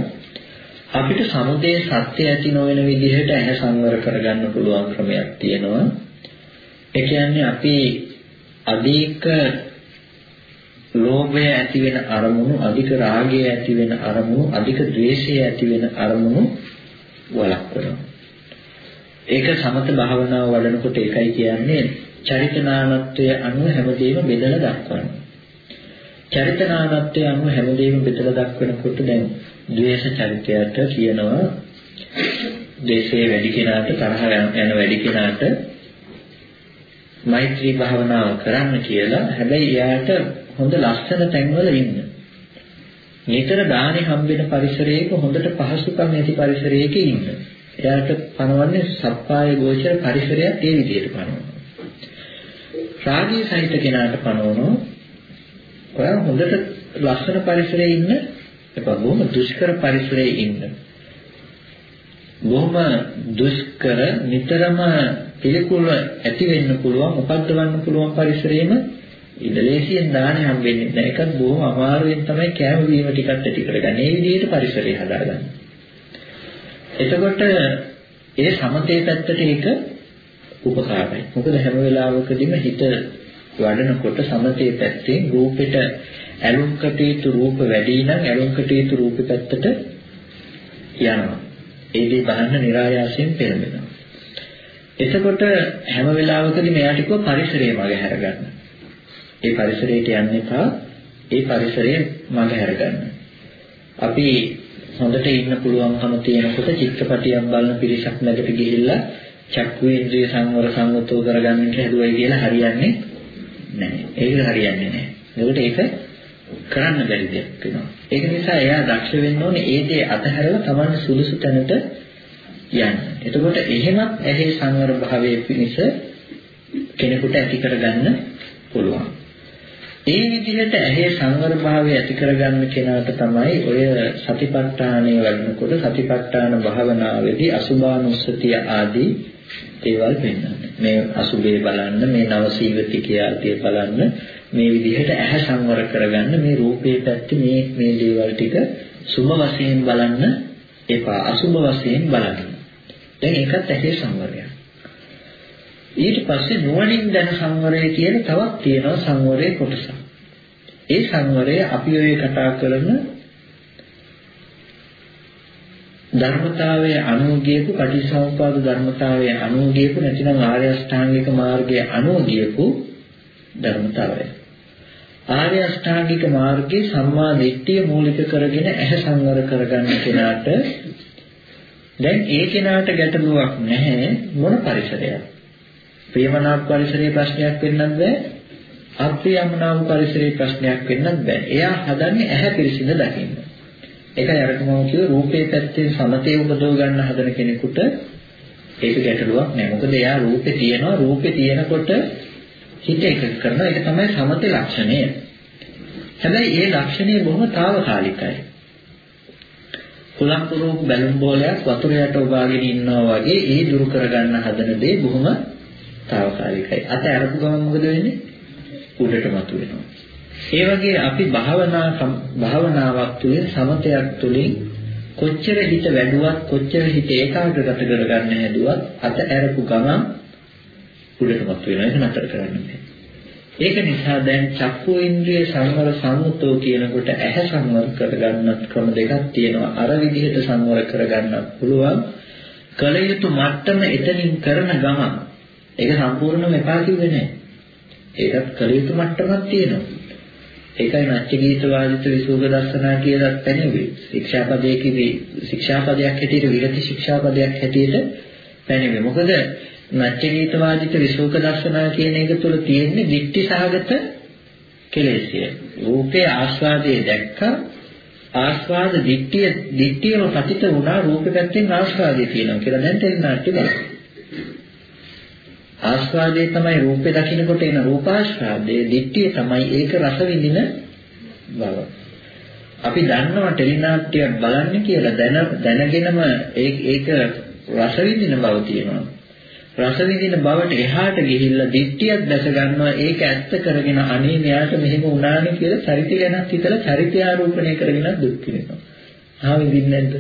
අපිට සමුදය සත්‍ය ඇති නොවන විදිහට ඇහැ සංවර කරගන්න පුළුවන් ක්‍රමයක් තියෙනවා. ඒ කියන්නේ අපි අධික ලෝභය ඇති වෙන අරමුණු, අධික රාගය ඇති වෙන අරමුණු, අධික ද්වේෂය ඇති වෙන අරමුණු වළක්වනවා. ඒක සමත භාවනාව වඩනකොට ඒකයි කියන්නේ චරිතනානත්වයේ අනුව හැමදේම බෙදලා දක්වනවා. චරිතනානත්වයේ අනුව හැමදේම බෙදලා දක්වනකොට දැන් ද්වේෂ චරිතයට කියනවා ද්වේෂයේ වැඩි කෙනාට තරහ යන වැඩි කෙනාට මෛත්‍රී භාවනාව කරන්න කියලා හැබැයි එයාට හොඳ ලස්සන තැන්වල ඉන්න. නිතර දානේ හම්බෙන පරිසරයක හොඳට පහසුකම් ඇති පරිසරයක ඉන්න. එයාට පනවන්නේ සප්පාය ගෝචර පරිසරයක් ඒ විදිහට පනවනවා. රාගී සහිත කෙනාට පනවනවා ඔයා හොඳට ලස්සන පරිසරයේ ඉන්න එපා බොහොම දුෂ්කර පරිසරයේ ඉන්න. බොහොම දුෂ්කර නිතරම පිළිකුල ඇති වෙන්න පුළුවන් උපද්දවන්න පුළුවන් පරිසරයේම ඉඳලේසියෙන් දාන්නේ හම්බෙන්නේ නැහැ. ඒකත් බොහොම අමාරුවෙන් තමයි කැම වීම ටිකක් ඇති කරගන්නේ. මේ විදිහට පරිසරය හදාගන්න. එතකොට ඒ සමතේ පැත්තට ඒක උපකාරයි. මොකද හැම වෙලාවකදීම හිත වඩනකොට සමතේ පැත්තෙන් රූපෙට ඇලුම් කටයුතු රූප වැඩි නම් ඇලුම් කටයුතු රූප පැත්තට යනවා. ඒ දේ බලන්න નિરાයාසයෙන් පෙළඹෙනවා. එතකොට හැම වෙලාවකදීම එයාට කිව්ව පරිසරය මග හැරගන්න. ඒ පරිසරයට යන්න එපා. ඒ පරිසරය මග හැරගන්න. අපි හොඳට ඉන්න පුළුවන්කම තියෙනකොට චිත්‍රපටියක් බලන පිරිසක් නැගට ගිහිල්ලා චක්කු ඉන්ද්‍රිය සංවර සංවතෝ කරගන්නට හැදුවයි කියලා හරියන්නේ නැහැ. ඒක හරියන්නේ නැහැ. ඒකට ඒක කරන්න බැරි දෙයක් වෙනවා. ඒක නිසා එයා දක්ෂ වෙන්න ඕනේ ඒ දේ අතහැරලා Taman සුදුසු තැනට යන්න. එතකොට එහෙමත් ඇහි සංවර භාවයේ පිණිස කෙනෙකුට ඇති කරගන්න පුළුවන්. ඒ විදිහට ඇහි සංවර භාවය ඇති කරගන්න කෙනාට තමයි ඔය සතිපට්ඨානය වැඩනකොට සතිපට්ඨාන භාවනාවේදී අසුභානුස්සතිය ආදී දේවල් පෙන්වන්නේ. මේ අසුභේ බලන්න, මේ නවසීවතිකය ආදී බලන්න, මේ විදිහට ඇහැ සංවර කරගන්න මේ රූපේ පැත්තේ මේ මේ දේවල් ටික සුභ වශයෙන් බලන්න එපා. අසුභ වශයෙන් බලන්න. දැන් ඒකත් ඇහි සංවරයක්. ඊට පස්සේ නුවණින් දැන සංවරය කියන තවත් තියෙනවා සංවරයේ කොටසක්. ඒ සංවරය අපි ඔය කතා කරන ධර්මතාවයේ අනුගියපු පටිච්චසමුප්පාද ධර්මතාවයේ අනුගියපු නැතිනම් ආර්ය අෂ්ටාංගික මාර්ගයේ අනුගියපු ධර්මතාවය. ආර්ය අෂ්ටාංගික මාර්ගයේ සම්මා දිට්ඨිය මූලික කරගෙන ඇහැ සංවර කරගන්න කෙනාට දැන් ඒ කෙනාට ගැටලුවක් නැහැ මොන පරිසරයක්. ප්‍රියමනාප පරිසරයේ ප්‍රශ්නයක් වෙන්නත් බෑ. අප්‍රියමනාප පරිසරයේ ප්‍රශ්නයක් වෙන්නත් බෑ. එයා හදන්නේ ඇහැ පිරිසිඳ දකින්න. ඒකයි අර කොහොම කිව්ව රූපේ පැත්තේ සමතේ උපදව ගන්න හදන කෙනෙකුට ඒක ගැටලුවක් නෑ. මොකද එයා රූපේ තියෙනවා රූපේ තියෙනකොට හිත එක කරනවා ඒක තමයි සමතේ ලක්ෂණය. හැබැයි ඒ ලක්ෂණය බොහොම తాවකාලිකයි. කුලම් පුරෝක බැලුම් බෝලයක් වතුර යට ඔබාගෙන ඉන්නවා වගේ ඒ දුරු කරගන්න හදන දේ බොහොම తాවකාලිකයි. අත අරපු ගමන් මොකද වෙන්නේ? උඩට මතුවෙනවා. ඒ වගේ අපි භාවනා භාවනාවක් තුළින් සමතයක් තුළින් කොච්චර හිත වැඩුවත් කොච්චර හිත ඒකාග්‍රගත කරගන්න හැදුවත් අත ඇරපු ගමන් උඩටමත් වෙනවා ඒක නතර කරන්න බෑ. ඒක නිසා දැන් චක්කු ඉන්ද්‍රිය සංවර සම්මුතෝ කියනකොට ඇහැ සංවර කරගන්නත් ක්‍රම දෙකක් තියෙනවා. අර විදිහට සංවර කරගන්නත් පුළුවන්. කල යුතු මට්ටම එතනින් කරන ගමන් ඒක සම්පූර්ණයෙන්ම එපා කිව්වේ නෑ. ඒකත් කල යුතු මට්ටමක් තියෙනවා. ඒකයි නැච්ච ගීත වාදිත විසෝග දර්ශනා කියලා පැනෙන්නේ. ශික්ෂාපදයේදී ශික්ෂාපදයක් හැටියට විරති ශික්ෂාපදයක් හැටියට පැනෙන්නේ. මොකද නැච්ච ගීත වාදිත විසෝග දර්ශනා කියන එක තුළ තියෙන්නේ දික්ටි සහගත කෙලෙසිය. රූපේ ආස්වාදයේ දැක්කා ආස්වාද දික්තිය දික්තියම පතිත වුණා රූප පැත්තෙන් ආස්වාදයේ තියෙනවා කියලා දැන් තේරුණාට බලන්න. ආස්වාදයේ තමයි රූපේ දකින්නකොට එන රූපාස්වාදයේ දිට්ඨිය තමයි ඒක රස විඳින බව. අපි දන්නවා ටෙලිනාට්‍යයක් බලන්නේ කියලා දැන දැනගෙනම ඒක ඒක රස විඳින බව තියෙනවා. රස විඳින බවට එහාට ගිහිල්ලා දිට්ඨියක් දැස ගන්නවා ඒක ඇත්ත කරගෙන අනේ මෙයාට මෙහෙම වුණානේ කියලා චරිතය ගැනත් හිතලා චරිතය ආරෝපණය කරගෙන දුක් විඳිනවා. ආ විඳින්නේ නැද්ද?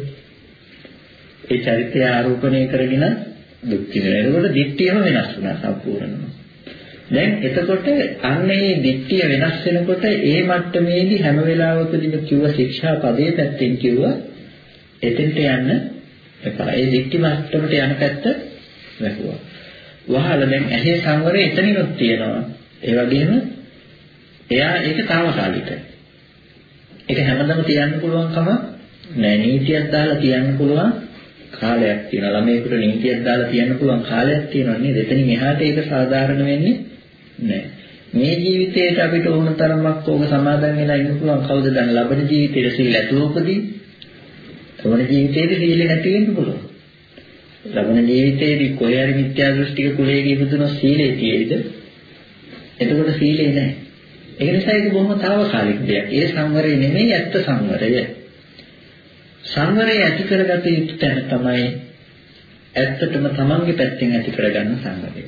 ඒ චරිතය ආරෝපණය කරගෙන දුක් විඳිනවා. එතකොට දිට්ඨියම වෙනස් වුණා සම්පූර්ණයෙන්ම. දැන් එතකොට අන්න මේ දිට්ඨිය වෙනස් වෙනකොට ඒ මට්ටමේදී හැම වෙලාවකදීම කිව්ව ශික්ෂා පදේ පැත්තෙන් කිව්ව එතෙන්ට යන්න එපා. ඒ දිට්ඨි මට්ටමට යන පැත්ත වැහුවා. වහලා දැන් ඇහි සංවරය එතනිනුත් තියෙනවා. ඒ වගේම එයා ඒක తాවකාලිකයි. ඒක හැමදාම තියන්න පුළුවන් කම නෑ. නීතියක් දාලා තියන්න පුළුවන් කාලයක් තියෙනවා. ළමයෙකුට නීතියක් දාලා තියන්න පුළුවන් කාලයක් තියෙනවා නේද? එතනින් එහාට ඒක සාධාරණ වෙන්නේ නැහැ. මේ ජීවිතේට අපිට ඕන තරමක් ඕක සමාදන් වෙලා ඉන්න පුළුවන් කවුද දන්නේ? ලබන ජීවිතේට සීල ඇතුව උපදී. ලබන ජීවිතේට සීල නැති වෙන්න පුළුවන්. ලබන ජීවිතේදී කොහේ හරි මිත්‍යා දෘෂ්ටික කුලයේ ඉපදුනොත් සීලේ තියෙයිද? එතකොට සීලේ නැහැ. ඒ නිසා ඒක බොහොම తాවකාලික දෙයක්. ඒ සංවරය නෙමෙයි ඇත්ත සංවරය. සංවරය ඇති කරගත යුතු තැන තමයි ඇත්තටම තමන්ගේ පැත්තෙන් ඇති කරගන්න සංවරය.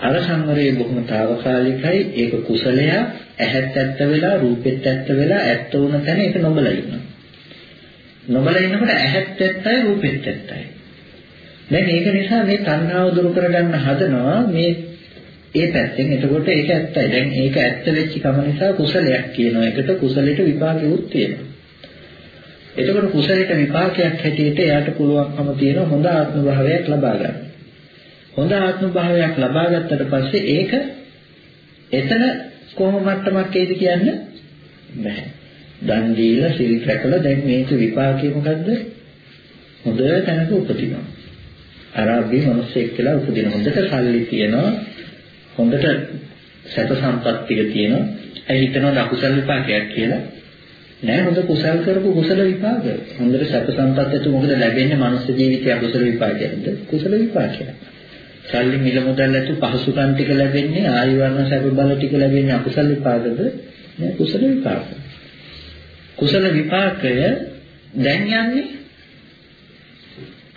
අර සංවරය බොහොම తాවකාලිකයි. ඒක කුසලයක්. ඇහත් ඇත්ත වෙලා, රූපෙත් ඇත්ත වෙලා, ඇත්ත වුණ තැන ඒක නොබල ඉන්නවා. නොබල ඉන්නකොට ඇහත් ඇත්තයි, රූපෙත් ඇත්තයි. දැන් ඒක නිසා මේ තණ්හාව දුරු කරගන්න හදනවා මේ ඒ පැත්තෙන්. එතකොට ඒක ඇත්තයි. දැන් ඒක ඇත්ත වෙච්ච කම නිසා කුසලයක් කියන එකට කුසලයට විපාකෙත් තියෙනවා. එතකොට කුසලයට විපාකයක් හැටියට එයාට පුළුවන්කම තියෙන හොඳ ආත්ම භාවයක් ලබා ගන්න. හොඳ ආත්ම භාවයක් ලබා ගත්තට පස්සේ ඒක එතන කොහොම මට්ටමක් ඒද කියන්න බෑ. දන් දීලා සිල් රැකලා දැන් මේක විපාකය මොකද්ද? හොඳ තැනක උපදිනවා. අරාබි මිනිස්සෙක් කියලා උපදින හොඳට සල්ලි තියෙනවා. හොඳට සැප සම්පත් ටික තියෙනවා. ඒ හිතනවා අකුසල විපාකයක් කියලා. නෑ හොඳ කුසල් කරපු කුසල විපාක. හොඳට සැප සම්පත් ඇතු මොකද ලැබෙන්නේ මනුස්ස ජීවිතය අකුසල විපාකයක්ද? කුසල විපාකයක්. සල්ලි මිල මුදල් ඇතු පහසුකම් ටික ලැබෙන්නේ ආයු වර්ණ සැප බල ටික ලැබෙන්නේ අකුසල විපාකද? නෑ කුසල විපාක. කුසල විපාකය දැන් යන්නේ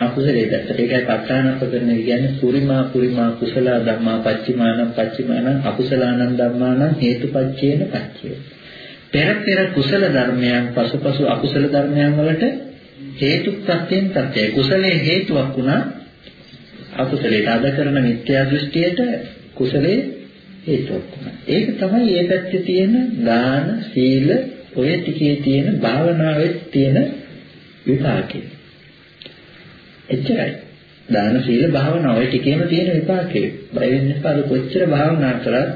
අකුසලයේ දැක්කට ඒකයි ප ဋ ාණප කරන කියන්නේ පුරිමා පුරිමා කුසල ධම්මා පච්චිමානං පච්චිමානං අකුසලානං ධම්මානං හේතුපච්චේන පච්චේ. පෙර පෙර කුසල ධර්මයන් පසුපසු අකුසල ධර්මයන් වලට හේතු ප්‍රත්‍යයෙන් ප්‍රත්‍යය. කුසලයේ හේතුවක් වුණා අකුසලයට. අද කරන මිත්‍යා දෘෂ්ටියට කුසලයේ හේතුවක් වුණා. ඒක තමයි මේ පැත්තේ තියෙන දාන සීල ඔය ටිකේ තියෙන භාවනාවේ තියෙන විපාකේ එච්චරයි. දාන සීල භාවනා ඔය ටිකේම තියෙන විපාකේ. බය වෙන්න එපා. කොච්චර භාවනා කරත්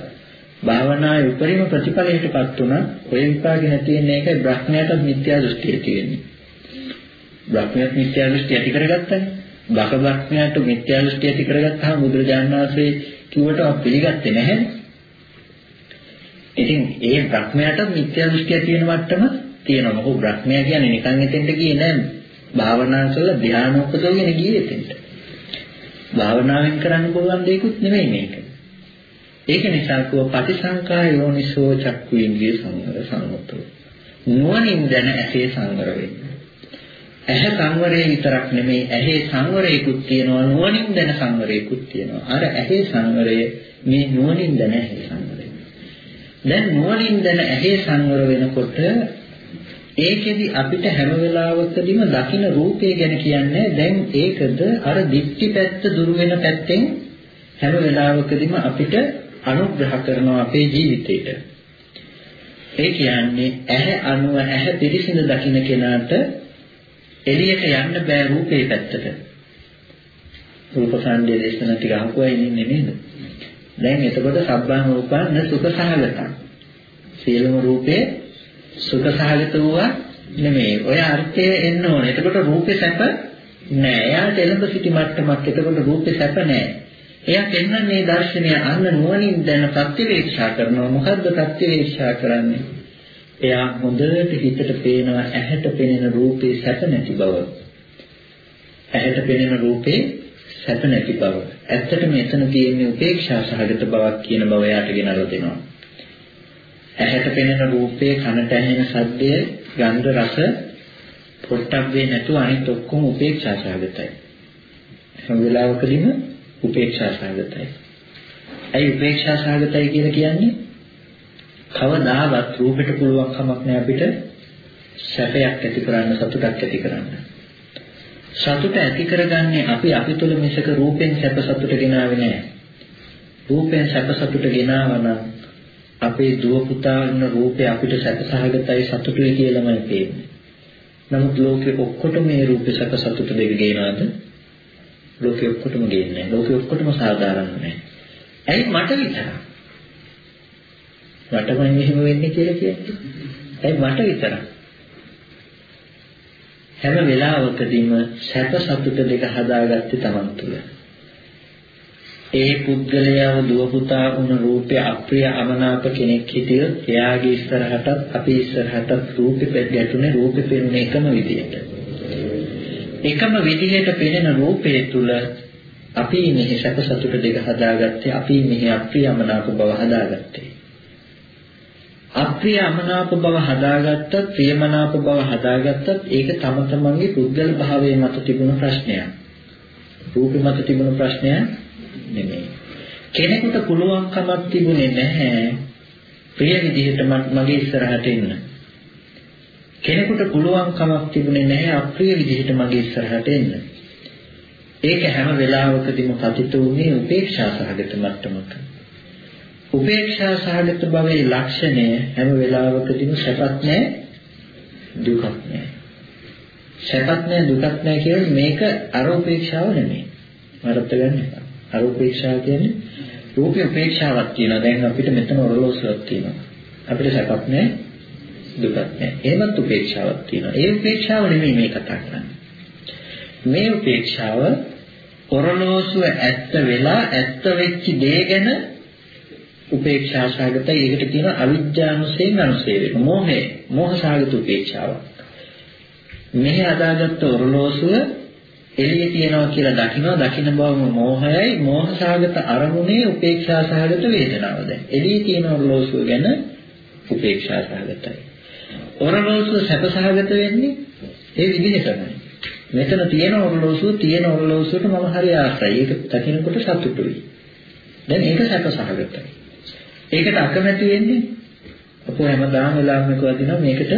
භාවනාවේ උපරිම ප්‍රතිඵලයටපත් වුණා ඔය විපාකේ නැති වෙන්නේ ඒකයි බ්‍රහ්මයාට මිත්‍යා දෘෂ්ටිය තියෙන්නේ. බ්‍රහ්මයාට මිත්‍යා දෘෂ්ටිය ඇති කරගත්තනේ. බක බ්‍රහ්මයාට මිත්‍යා දෘෂ්ටිය ඇති කරගත්තාම බුදුරජාණන් වහන්සේ කිව්වට පිළිගත්තේ නැහැ. ඉතින් ඒ බ්‍රහ්මයාට මිත්‍යා දෘෂ්ටිය තියෙන මට්ටම තියෙනවා. මොකද බ්‍රහ්මයා කියන්නේ නිකන් එතෙන්ට ගියේ නෑ. භාවනා කරලා ධ්‍යාන උපදවගෙන ගියේ එතෙන්ට. භාවනාවෙන් කරන්න පුළුවන් දෙයක්වත් නෙමෙයි මේක. ඒක නිසා කෝ පටිසංකා යෝනිසෝ චක්කු ඉන්ද්‍රිය සංවර සම්මතෝ. නුවණින් දැන ඇසේ සංවර වෙන්න. ඇහැ සංවරය විතරක් නෙමෙයි ඇහි සංවරයකුත් තියෙනවා නුවණින් දැන සංවරයකුත් තියෙනවා. අර ඇහි සංවරය මේ නුවණින් දැන ඇහි සංවරය. දැන් නුවණින් දැන ඇහි සංවර වෙනකොට ඒකෙදි අපිට හැම වෙලාවකදීම දකින්න රූපය ගැන කියන්නේ දැන් ඒකද අර දික්ටි පැත්ත දුර වෙන පැත්තෙන් හැම වෙලාවකදීම අපිට අනුග්‍රහ කරනවා අපේ ජීවිතේට. ඒ කියන්නේ ඇහැ අනුව ඇහැ පිරිසිදු දකින්න කෙනාට එළියට යන්න බෑ රූපේ පැත්තට. රූප සංදේ දේශන ටික අහුවා ඉන්නේ නේද? දැන් එතකොට සබ්බං රූපං සුඛ සහගතං. සියලුම රූපේ සුඛ සහගත වූවා නෙමෙයි. ඔය අර්ථය එන්න ඕනේ. එතකොට රූපේ සැප නෑ. එයාට එළඹ සිටි මට්ටමක්. එතකොට රූපේ සැප නෑ. එයා පෙන්වන්නේ දර්ශනය අන්න නුවණින් දැන ප්‍රතිවේක්ෂා කරනවා. මොකද්ද ප්‍රතිවේක්ෂා කරන්නේ? එයා හොඳට හිතට පේනවා ඇහැට පෙනෙන රූපේ සැප නැති බව. ඇහැට පෙනෙන රූපේ සැප නැති බව. ඇත්තටම එතන තියෙන්නේ උපේක්ෂා සහගත බවක් කියන බව එයාට ගෙනල්ලා දෙනවා. ඇහැට පෙනෙන රූපේ කනට ඇහෙන ශබ්දය, ගන්ධ රස පොට්ටබ්බේ නැතුව අනිත් ඔක්කොම උපේක්ෂා සහගතයි. හැම වෙලාවකදීම උපේක්ෂා සහගතයි. ඇයි උපේක්ෂා සහගතයි කියලා කියන්නේ? කවදාවත් රූපෙට පුළුවන් කමක් නැහැ අපිට සැපයක් ඇති කරන්න සතුටක් ඇති කරන්න. සතුට ඇති කරගන්නේ අපි අපි තුළ මිසක රූපෙන් සැප සතුට ගෙනාවේ නැහැ. රූපෙන් සැප සතුට ගෙනාවා නම් අපේ දුව පුතා වුණ රූපේ අපිට සැප සහගතයි සතුටුයි කියලාමයි පේන්නේ. නමුත් ලෝකෙ ඔක්කොටම මේ රූපේ සැප සතුට දෙක ගේනවාද? ලෝකෙ ඔක්කොටම ගේන්නේ නැහැ. ලෝකෙ ඔක්කොටම සාධාරණ නැහැ. ඇයි මට විතරක්? මටමයි මෙහෙම වෙන්නේ කියලා කියන්නේ. ඇයි මට විතරක්? හැම වෙලාවකදීම සැප සතුට දෙක හදාගත්තේ Taman තුල. ඒ පුද්ගලයාව දුව පුතා වුණ රූපේ අප්‍රිය අමනාප කෙනෙක් හිටියොත් එයාගේ ඉස්සරහටත් අපි ඉස්සරහටත් රූපේ ගැටුනේ රූපේ පෙනුනේ එකම විදිහට. එකම විදිහට පෙනෙන රූපේ තුල අපි මෙහි සැප සතුට දෙක හදාගත්තේ අපි මෙහි අප්‍රිය අමනාප බව හදාගත්තේ. අප්‍රිය අමනාප බව හදාගත්තත් ප්‍රියමනාප බව හදාගත්තත් ඒක තම තමන්ගේ පුද්ගල භාවයේ මත තිබුණු ප්‍රශ්නයක්. රූපේ මත තිබුණු ප්‍රශ්නයක් නෙමෙයි. කෙනෙකුට පුළුවන්කමක් තිබුණේ නැහැ ප්‍රිය විදිහට මගේ ඉස්සරහට එන්න. කෙනෙකුට පුළුවන්කමක් තිබුණේ නැහැ අප්‍රිය විදිහට මගේ ඉස්සරහට එන්න. ඒක හැම වෙලාවකදීම පතිත වුණේ උපේක්ෂා සහගත මට්ටමක. උපේක්ෂා සහගත භවයේ ලක්ෂණය හැම වෙලාවකදීම සැපත් නැහැ දුකත් නැහැ. සැපත් නැහැ දුකත් නැහැ කියන්නේ මේක අර උපේක්ෂාව නෙමෙයි. වරද්ද ගන්න එපා. අර උපේක්ෂාව කියන්නේ රූපේ උපේක්ෂාවක් තියෙනවා. දැන් අපිට මෙතන ඔරලෝසුවක් තියෙනවා. අපිට සැපත් නැහැ දුකත් නැහැ. එහෙමත් උපේක්ෂාවක් තියෙනවා. ඒ උපේක්ෂාව නෙමෙයි මේ කතා කරන්නේ. මේ උපේක්ෂාව ඔරලෝසුව ඇත්ත වෙලා ඇත්ත වෙච්ච දේ ගැන උපේක්ෂා සාගතයි ඒකට කියනවා අවිජ්ජානුසයෙන් අනුසය වෙන මෝහය මෝහ සාගත උපේක්ෂාවක් මෙහි අදාගත්ත ඔරලෝසුව එළියේ තියනවා කියලා දකිනවා. දකින්න බවම මෝහයයි. මෝහ සාගත අරමුණේ උපේක්ෂා සාගත වේදනාව දැන්. එළියේ තියෙන ඔරලෝසුව ගැන උපේක්ෂා සාගතයි ඔරලෝසුව සැප සාගත වෙන්නේ ඒ විදිහටමයි. මෙතන තියෙන ඔරලෝසුව තියෙන ඔරලෝසුවට මම හරි ආසයි. ඒක දකිනකොට සතුටුයි. දැන් ඒක සැප සහගතයි. ඒකට අකමැති වෙන්නේ අපෝ හැමදාම වෙලාවම කියනවා මේකට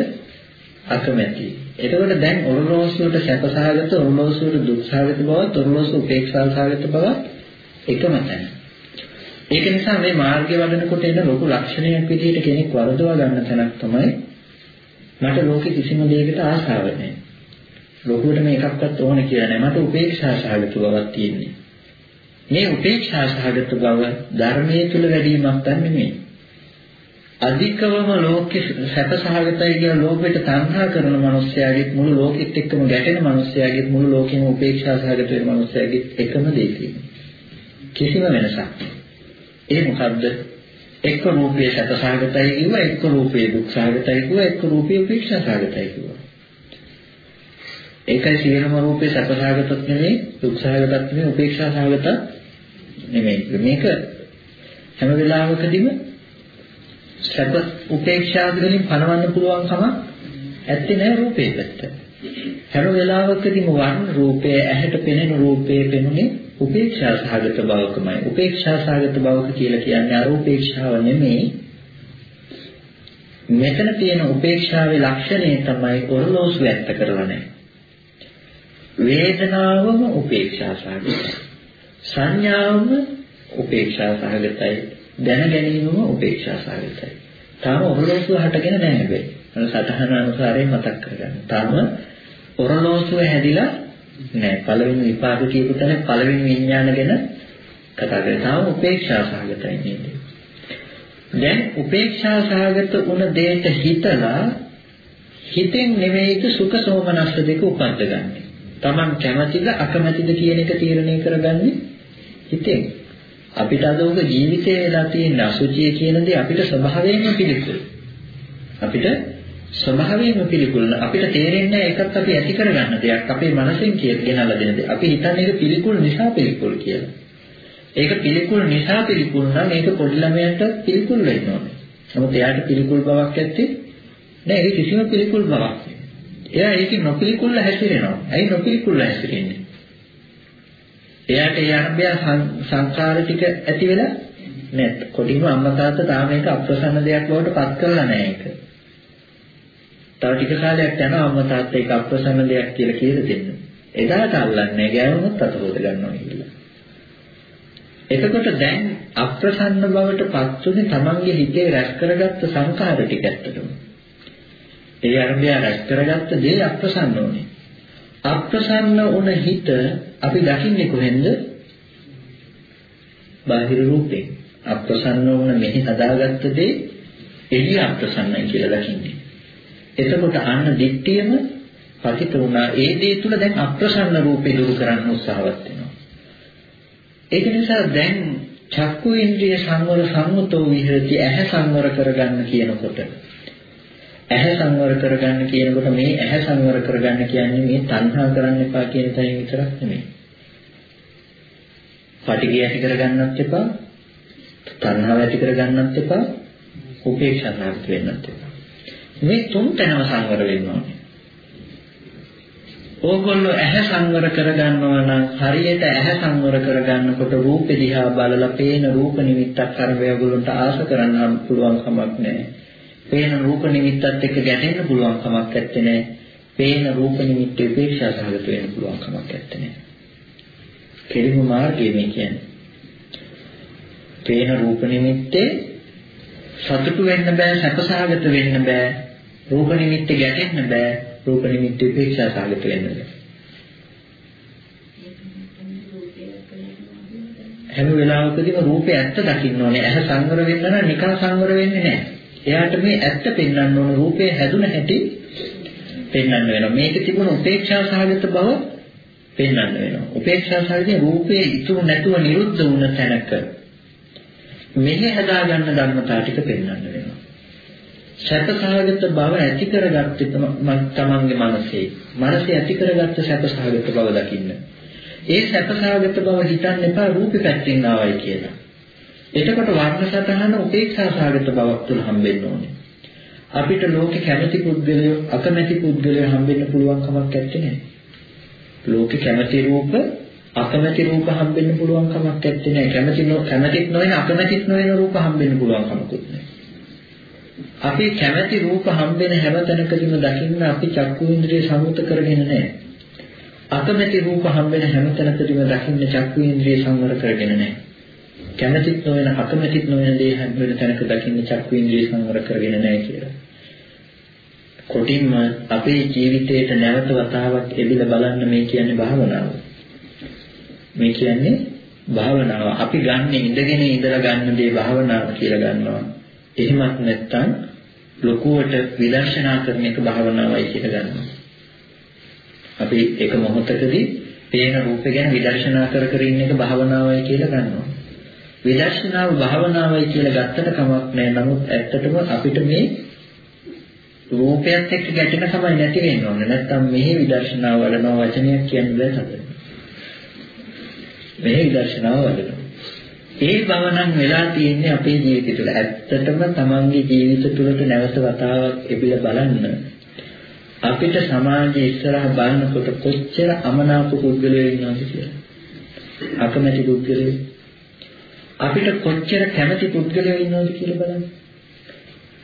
අකමැති. එතකොට දැන් ඔරලෝසුවට සැපසහගත ඔරලෝසුවට දුක්සහගත බවත් ඔරලෝසු උපේක්ෂාසහගත බවත් එකම තැන. ඒක නිසා මේ මාර්ගය වඩනකොට එන ලොකු ලක්ෂණයක් විදිහට කෙනෙක් වරදවා ගන්න තැනක් තමයි මට ලෝකෙ කිසිම දෙයකට ආශාව නැහැ. ලෝකෙට මේකක්වත් ඕන කියලා නෑ. මට උපේක්ෂා සහගත බවක් තියෙන්නේ. මේ උපේක්ෂා සහගත බව ධර්මයේ තුල වැඩිමක් නෙමෙයි. අධිකවම ලෝකෙ සැප සහගතයි කියලා ලෝකෙට තණ්හා කරන මිනිස්යාගේ මුළු ලෝකෙත් එක්කම ගැටෙන මිනිස්යාගේ මුළු ලෝකෙම උපේක්ෂා සහගත වෙන මිනිස්යාගේ එකම දේ කිසිම වෙනසක්. ඒ මොකද්ද? එක්ක රූපයේ සැප සහගතයි කිව්වා එක්ක රූපයේ දුක් සහගතයි කිව්වා එක්ක රූපයේ උපේක්ෂා සහගතයි කිව්වා. ඒකයි සියලුම රූපේ සැප සහගතත් නෙමෙයි දුක් සහගතත් නෙමෙයි උපේක්ෂා සහගතත් නෙමෙයි. මේක හැම වෙලාවකදීම සැප උපේක්ෂා වලින් පණවන්න පුළුවන් කම ඇත්තේ නැහැ රූපේ පැත්ත. හැම වෙලාවකදීම වර්ණ රූපය ඇහැට පෙනෙන රූපයේ පෙනුනේ උපේක්ෂා සහගත බවකමයි. උපේක්ෂා සහගත බවක කියලා කියන්නේ අරූපේක්ෂාව නෙමෙයි. මෙතන තියෙන උපේක්ෂාවේ ලක්ෂණය තමයි ඔරලෝසු ඇත්ත කරලා නැහැ. වේදනාවම උපේක්ෂා සහගතයි. සංඥාවම උපේක්ෂා සහගතයි. දැන ගැනීමම උපේක්ෂා සාගතයි. තාම ඔරලෝසුව හටගෙන නැහැ හැබැයි. අර සතහන අනුසාරයෙන් මතක් කරගන්න. තාම ඔරලෝසුව හැදිලා නැහැ. පළවෙනි විපාක කියපු තැන පළවෙනි විඥාන ගැන කතා කරලා තාම උපේක්ෂා සාගතයි නේද? දැන් උපේක්ෂා සාගත වුණ දෙයට හිතලා හිතෙන් නෙමෙයිද සුඛ සෝමනස්ස දෙක උපද්දගන්නේ. Taman කැමැතිද අකමැතිද කියන එක තීරණය කරගන්නේ හිතෙන්. අපිට අද උග ජීවිතේ වෙලා තියෙන අසුචිය කියන දේ අපිට ස්වභාවයෙන්ම පිළිකුල්. අපිට ස්වභාවයෙන්ම පිළිකුල්. අපිට තේරෙන්නේ ඒකත් අපි ඇති කරගන්න දෙයක්. අපේ මනසෙන් කියනලා දෙන දේ. අපි හිතන්නේ ඒක පිළිකුල් නිසා පිළිකුල් කියලා. ඒක පිළිකුල් නිසා පිළිකුල් නම් ඒක පොඩි ළමයට පිළිකුල් වෙන්න ඕනේ. නමුත් එයාට පිළිකුල් බවක් ඇත්තේ නෑ. ඒක කිසිම පිළිකුල් බවක් නෑ. එයා ඒක නොපිළිකුල්ල හැසිරෙනවා. ඇයි නොපිළිකුල්ල හැසිරෙන්නේ? එයාට ඒ අරබය සංස්කාර ටික ඇති වෙලා නැත්. කොටිම අම්මා තාත්තා තාම ඒක අප්‍රසන්න දෙයක් බවට පත් කරලා නැහැ ඒක. තව ටික කාලයක් යනවා අම්මා තාත්තා ඒක අප්‍රසන්න දෙයක් කියලා කියලා දෙන්න. එදාට අල්ලන්නේ ගෑවුනොත් අතහොද ගන්නවා කියලා. එතකොට දැන් අප්‍රසන්න බවට පත් උනේ තමන්ගේ හිතේ රැස් කරගත්ත සංකාර ටික ඇත්තටම. ඒ අරබය රැස් කරගත්ත දේ අප්‍රසන්න උනේ. අප්‍රසන්න වුණ හිත අපි දකින්නේ කොහෙන්ද? බාහිර රූපේ. අප්‍රසන්න වුණ මෙහි හදාගත්ත දේ එළිය අප්‍රසන්නයි කියලා දකින්නේ. එතකොට අන්න දික්තියම පතිත වුණා. ඒ දේ තුල දැන් අප්‍රසන්න රූපේ දුරු කරන්න උත්සාහවත් වෙනවා. ඒක නිසා දැන් චක්කු ඉන්ද්‍රිය සංවර සම්මුතෝ විහෙරති ඇහැ සංවර කරගන්න කියනකොට ඇහැ සංවර කරගන්න කියනකොට මේ ඇහැ සංවර කරගන්න කියන්නේ මේ තණ්හා කරන්න එපා කියන තැන විතරක් නෙමෙයි. පටිගය ඇති කරගන්නත් එපා, තණ්හාව ඇති කරගන්නත් එපා, උපේක්ෂා සාර්ථක වෙන්නත් එපා. මේ තුන් තැනම සංවර වෙන්න ඕනේ. ඕගොල්ලෝ ඇහැ සංවර කරගන්නවා නම් හරියට ඇහැ සංවර කරගන්නකොට රූප දිහා බලලා පේන රූප නිමිත්තක් අරගෙන ඔයගොල්ලන්ට ආස කරන්න පුළුවන් කමක් නැහැ. පේන රූප නිමිත්තත් එක්ක ගැටෙන්න පුළුවන් කමක් නැත්තේ. පේන රූප නිමිත්ත උපේක්ෂා සහගත වෙන්න පුළුවන් කමක් නැත්තේ. කෙලිම මාර්ගය මේ කියන්නේ. පේන රූප නිමිත්තේ සතුටු වෙන්න බෑ, සැපසහගත වෙන්න බෑ. රූප නිමිත්ත ගැටෙන්න බෑ. රූප නිමිත්ත උපේක්ෂා සහගත වෙන්න බෑ. හැම වෙලාවකදීම රූපේ ඇත්ත දකින්න ඕනේ. ඇහැ සංවර වෙන්න නම් නිකන් සංවර වෙන්නේ නැහැ. එයාට මේ ඇත්ත පෙන්වන්න ඕන රූපේ හැදුන හැටි පෙන්වන්න වෙනවා. මේකේ තිබුණ උපේක්ෂා සහගත බව පෙන්වන්න වෙනවා. උපේක්ෂා සහගත රූපේ ඉතුරු නැතුව නිරුද්ධ වුණ තැනක මෙහි හදාගන්න ධර්මතාව ටික පෙන්වන්න වෙනවා. සැපසහගත බව ඇති කරගත්තේ තමන්ගේ මනසේ. මනසේ ඇති කරගත්ත සැපසහගත බව දකින්න. ඒ සැපසහගත බව හිතන්න එපා රූපේ පැත්තෙන් ආවයි කියලා. එතකොට වර්ණ සතහන උපේක්ෂා සාගත බවක් තුල හම්බෙන්න ඕනේ. අපිට ලෝකේ කැමැති පුද්ගලයෝ අකමැති පුද්ගලයෝ හම්බෙන්න පුළුවන් කමක් නැත්තේ. ලෝකේ කැමැති රූප අකමැති රූප හම්බෙන්න පුළුවන් කමක් නැත්තේ නෑ. කැමැති නො කැමැතිත් නොවන අකමැතිත් නොවන රූප හම්බෙන්න පුළුවන් කමකුත් නෑ. අපි කැමැති රූප හම්බෙන හැම තැනකදීම දකින්න අපි චක්කු ඉන්ද්‍රිය සමුත කරගෙන නෑ. අකමැති රූප හම්බෙන හැම තැනකදීම දකින්න චක්කු ඉන්ද්‍රිය සංවර කරගෙන නෑ. කැමැතිත් නොවන අකමැතිත් නොවන දේ හැම වෙන තැනක දකින්න චක්කු ඉන්ද්‍රිය සංවර කරගෙන නැහැ කියලා. කොටින්ම අපේ ජීවිතේට නැවත වතාවක් එබිලා බලන්න මේ කියන්නේ භාවනාව. මේ කියන්නේ භාවනාව. අපි ගන්න ඉඳගෙන ඉඳලා ගන්න දේ භාවනාව කියලා ගන්නවා. එහෙමත් නැත්නම් ලොකුවට විදර්ශනා කරන එක භාවනාවයි කියලා ගන්නවා. අපි එක මොහොතකදී පේන රූපේ ගැන විදර්ශනා කර කර ඉන්න එක භාවනාවයි කියලා ගන්නවා. විදර්ශනාව භාවනාවයි කියලා ගත්තට කමක් නැහැ. නමුත් ඇත්තටම අපිට මේ රූපයත් එක්ක ගැටෙන කමයි නැති වෙන්න ඕනේ. නැත්තම් මෙහි විදර්ශනාව වඩනවා වචනයක් කියන්න බෑ තමයි. මෙහි විදර්ශනාව වඩනවා. ඒ බව නම් වෙලා තියෙන්නේ අපේ ජීවිතය තුළ. ඇත්තටම තමන්ගේ ජීවිත තුළට නැවත වතාවක් එබිල බලන්න. අපිට සමාජයේ ඉස්සරහ බලනකොට කොච්චර අමනාප පුද්ගලයෝ ඉන්නවද කියලා. අකමැති පුද්ගලයෝ. අපිට කොච්චර කැමති පුද්ගලයෝ ඉන්නවද කියලා බලන්න.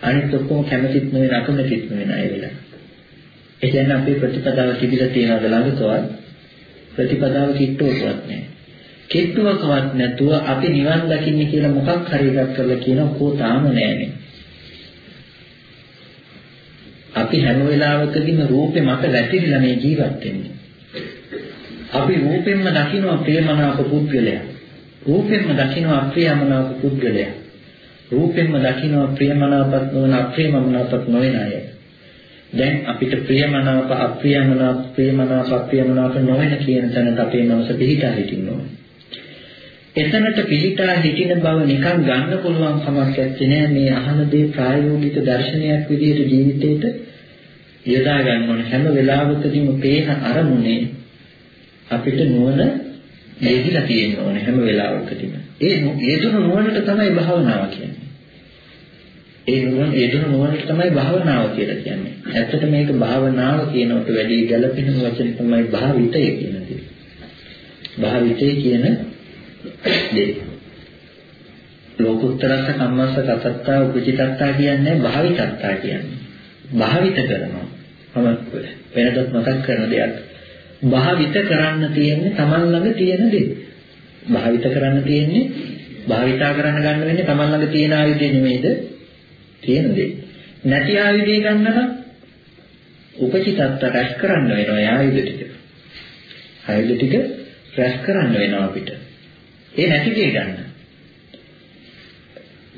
අනිත් ඔක්කොම කැමතිත් නෙවෙයි අකමැතිත් නෙවෙයි අය වෙලා. ඒ කියන්නේ අපේ ප්‍රතිපදාව තිබිලා තියෙනවද ළඟතවත් ප්‍රතිපදාව කිට්ටුවකවත් නැහැ. කිට්ටුවකවත් නැතුව අපි නිවන් දකින්න කියලා මොකක් හරි එකක් කරලා කියනවා කෝ තාම නෑනේ. අපි හැම වෙලාවකදීම රූපේ මත වැටිලා මේ ජීවත් වෙන්නේ. අපි රූපෙන්ම දකිනවා ප්‍රේමනාප පුද්ගලයා. රූපෙන්ම දකිනවා අප්‍රියමනාප පුද්ගලයා. රූපෙන්ම දකිනවා ප්‍රියමනාපත් නොවන අප්‍රියමනාපත් නොවන අය. දැන් අපිට ප්‍රියමනාප අප්‍රියමනාප ප්‍රියමනාප අප්‍රියමනාප නොවන කියන තැනට අපේ මනස පිහිටා හිටින්න ඕනේ. එතනට පිළිටා හිටින බව නිකන් ගන්න පුළුවන් කමක් නැත්තේ නෑ මේ අහන දේ ප්‍රායෝගික දර්ශනයක් විදිහට ජීවිතේට යොදා ගන්න ඕනේ හැම වෙලාවකදීම පේන අරමුණේ අපිට නුවණ යෙදිලා තියෙන්න ඕනේ හැම වෙලාවකදීම ඒ යෙදුණු නුවණට තමයි භාවනාව කියන්නේ ඒ නුවණ යෙදුණු නුවණට තමයි භාවනාව කියලා කියන්නේ ඇත්තට මේක භාවනාව කියනකට වැඩි ගැළපෙන වචන තමයි භාවිතය කියන දේ භාවිතය කියන දෙක. ලෝකුත්තරස්ස කම්මස්ස කතත්තා උපචිතත්තා කියන්නේ භාවිතත්තා කියන්නේ. භාවිත කරනවා. මම වෙනදත් මතක් කරන දෙයක්. භාවිත කරන්න තියෙන්නේ Taman ළඟ තියෙන දේ. භාවිත කරන්න තියෙන්නේ භාවිතා කරන්න ගන්න වෙන්නේ Taman ළඟ තියෙන ආයුධය නෙමෙයිද? තියෙන දේ. නැති ආයුධය ගන්න නම් උපචිතත්ත රැස් කරන්න වෙනවා ආයුධ ටික. ආයුධ ටික රැස් කරන්න වෙනවා අපිට. ඒ නැති දේ ගන්න.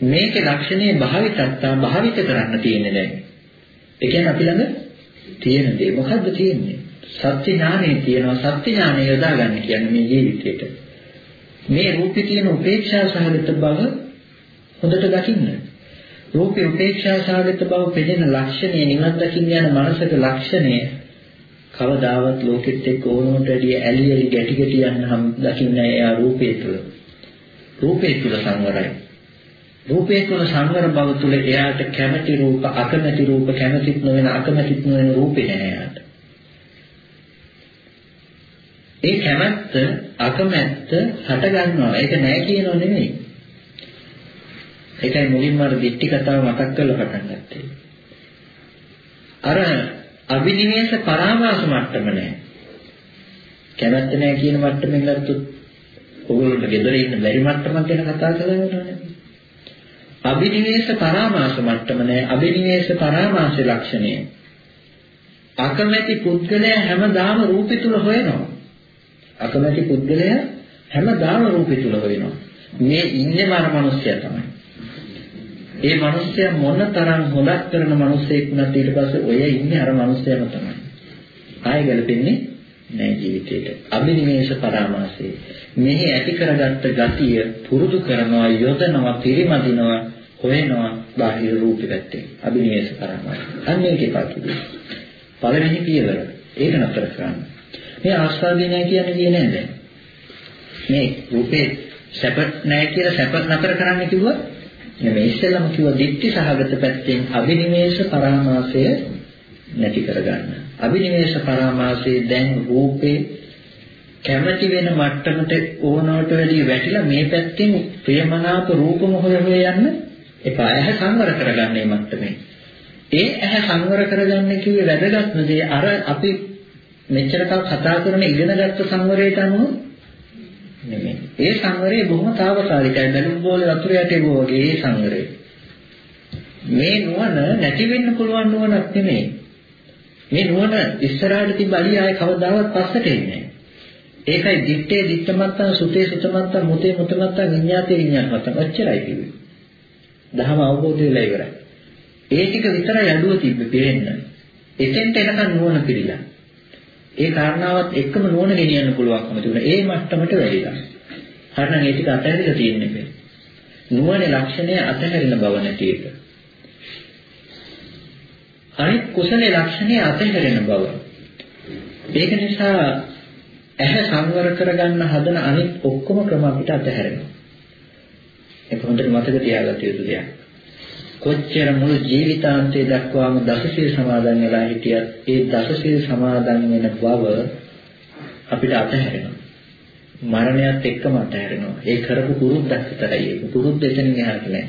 මේකේ ලක්ෂණේ භාවිතත්තා භාවිත කරන්න තියෙන්නේ දැන්. ඒ කියන්නේ අපි ළඟ තියෙන දේ මොකද්ද තියෙන්නේ? සත්‍ය ඥානෙ තියෙනවා සත්‍ය ඥානෙ යොදා ගන්න කියන්නේ මේ ජීවිතේට. මේ රූපේ තියෙන උපේක්ෂා සහගත බව හොඳට දකින්න. රූපේ උපේක්ෂා සහගත බව පෙදෙන ලක්ෂණය නිවන් දකින්න යන මනසක ලක්ෂණය කවදාවත් ලෝකෙත් එක්ක ඕනොට වැඩිය ඇලි ඇලි ගැටි ගැටි යන්න හම් දකින්නේ එයා රූපේ තුල. රූපේ තුල සංවරයි. රූපේ තුල සංවර බව තුල එයාට කැමැති රූප අකමැති රූප කැමැතිත් නොවන අකමැතිත් නොවන රූපේ නෑ එයාට. ඒ කැමැත්ත අකමැත්ත හට ගන්නවා. ඒක නෑ කියනෝ නෙමෙයි. ඒකයි මුලින්ම අර දිට්ටි කතාව මතක් කරලා පටන් ගත්තේ. අර අභිනිවේෂ පරාමාස මට්ටම නැහැ. කැමැත්ත නැහැ කියන මට්ටමින් ගත්තොත් ඔයගොල්ලෝ ගෙදර ඉන්න බැරි මට්ටමක් ගැන කතා කරලා නේද? අභිනිවේෂ පරාමාස මට්ටම නැහැ. අභිනිවේෂ පරාමාස ලක්ෂණය. අකමැති පුද්ගලයා හැමදාම රූපේ තුල හොයනවා. අකමැති පුද්ගලයා හැමදාම රූපේ තුල හොයනවා. මේ ඉන්නේ මර මිනිස්සයා තමයි. ඒ මිනිස්සයා මොන තරම් හොදක් කරන මිනිස්සෙක් වුණත් ඊට පස්සේ ඔය ඉන්නේ අර මිනිස්සයාම තමයි. ආයෙ ගැලපෙන්නේ නැහැ ජීවිතේට. අභිනිවේෂ පරාමාසය. මෙහි ඇති කරගත්ත ගතිය පුරුදු කරනවා, යොදනවා, පිරිමදිනවා, හොයනවා බාහිර රූපෙ පැත්තේ. අභිනිවේෂ පරාමාසය. අන්න ඒකේ පාකිදි. පළවෙනි පියවර. ඒක නතර කරන්න. මේ ආස්වාදේ නැහැ කියන්නේ කියන්නේ නැහැ. මේ රූපේ සැප නැහැ කියලා සැප නතර කරන්න කිව්වා නෙමෙයි ඉස්සෙල්ලම කිව්ව දික්ටි සහගත පැත්තෙන් අභිනිවේෂ පරාමාසය නැති කරගන්න. අභිනිවේෂ පරාමාසයේ දැන් රූපේ කැමැති වෙන මට්ටමට ඕනවට වැඩිය වැටිලා මේ පැත්තෙන් ප්‍රියමනාප රූපම හොය හොය යන්න එපා. ඇහැ සංවර කරගන්න මේ මට්ටමේ. ඒ ඇහැ සංවර කරගන්න කිව්වේ වැදගත්ම දේ අර අපි මෙච්චර කල් කතා කරන ඉගෙනගත්ත සංවරයට අනුව නෙමෙයි. ඒ සංවරය බොහොම తాවකාලිකයි. බැලුම් බෝලේ වතුර යටේ වගේ ඒ සංවරය. මේ නුවණ නැති වෙන්න පුළුවන් නුවණක් නෙමෙයි. මේ නුවණ ඉස්සරහට තිබ්බ අලිය ආයේ කවදාවත් පස්සට එන්නේ නැහැ. ඒකයි දිත්තේ දිත්තමත්තන් සුතේ සුතමත්තන් මුතේ මුතමත්තන් විඤ්ඤාතේ විඤ්ඤාතමත්තන් ඔච්චරයි කිව්වේ. දහම අවබෝධ වෙලා ඉවරයි. ඒ ටික විතරයි අඩුව තිබ්බේ පේන්න. එතෙන්ට එනකන් නුවණ පිළිලා. ඒ කාරණාවත් එක්කම නුවණ ගෙනියන්න පුළුවන්කම තිබුණා. ඒ මට්ටමට වැඩිලා. හරිනම් ඒ ටික අතහැරලා තියෙන්නේ. නුවණේ ලක්ෂණය අතහැරෙන බව නැති එක. අනිත් කුසලයේ ලක්ෂණය අතහැරෙන බව. ඒක නිසා ඇහැ සංවර කරගන්න හදන අනිත් ඔක්කොම ක්‍රම අපිට අතහැරෙනවා. ඒක හොඳට මතක තියාගන්න යුතු දෙයක්. කොච්චර මුළු ජීවිතාන්තය දක්වාම දසසිල් සමාදන් වෙලා හිටියත් ඒ දසසිල් සමාදන් වෙන බව අපිට අතහැරෙනවා. මරණයත් එක්කම අතහැරෙනවා. ඒ කරපු පුරුද්දක් විතරයි. ඒක පුරුද්ද එතනින් එහාට නෑ.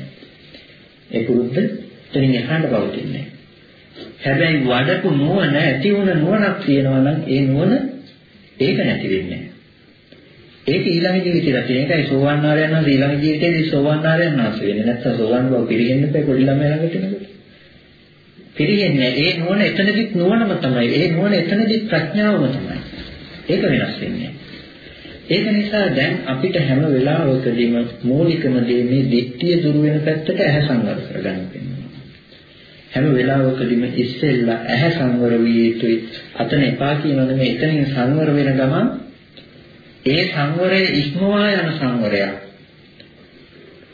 ඒ පුරුද්ද එතනින් එහාට පවතින්නේ හැබැයි වඩපු නුවණ ඇති වුණ නුවණක් තියෙනවා නම් ඒ නුවණ ඒක නැති වෙන්නේ ඒක ඊළඟ ජීවිතේට තියෙන එකයි සෝවාන් ආරයන් වහන්සේ ඊළඟ ජීවිතේදී සෝවාන් ආරයන් වහන්සේ වෙන්නේ නැත්නම් සෝවාන් බව පිළිගන්න බෑ පොඩි ළමයා ළඟට එනකොට. පිළිගන්නේ ඒ නුවණ එතනදිත් නුවණම තමයි. ඒ නුවණ එතනදිත් ප්‍රඥාවම තමයි. ඒක වෙනස් වෙන්නේ. ඒක නිසා දැන් අපිට හැම වෙලාවකදීම මූලිකම දේ මේ දිට්ඨිය දුරු වෙන පැත්තට ඇහැ සංවර කරගන්න වෙනවා. හැම වෙලාවකදීම ඉස්සෙල්ලා ඇහැ සංවර විය යුතුයි. අතන එපා කියනොත් මේ එතනින් සංවර වෙන ගමන් ඒ සංවරය ඉක්මවා යන සංවරයක්.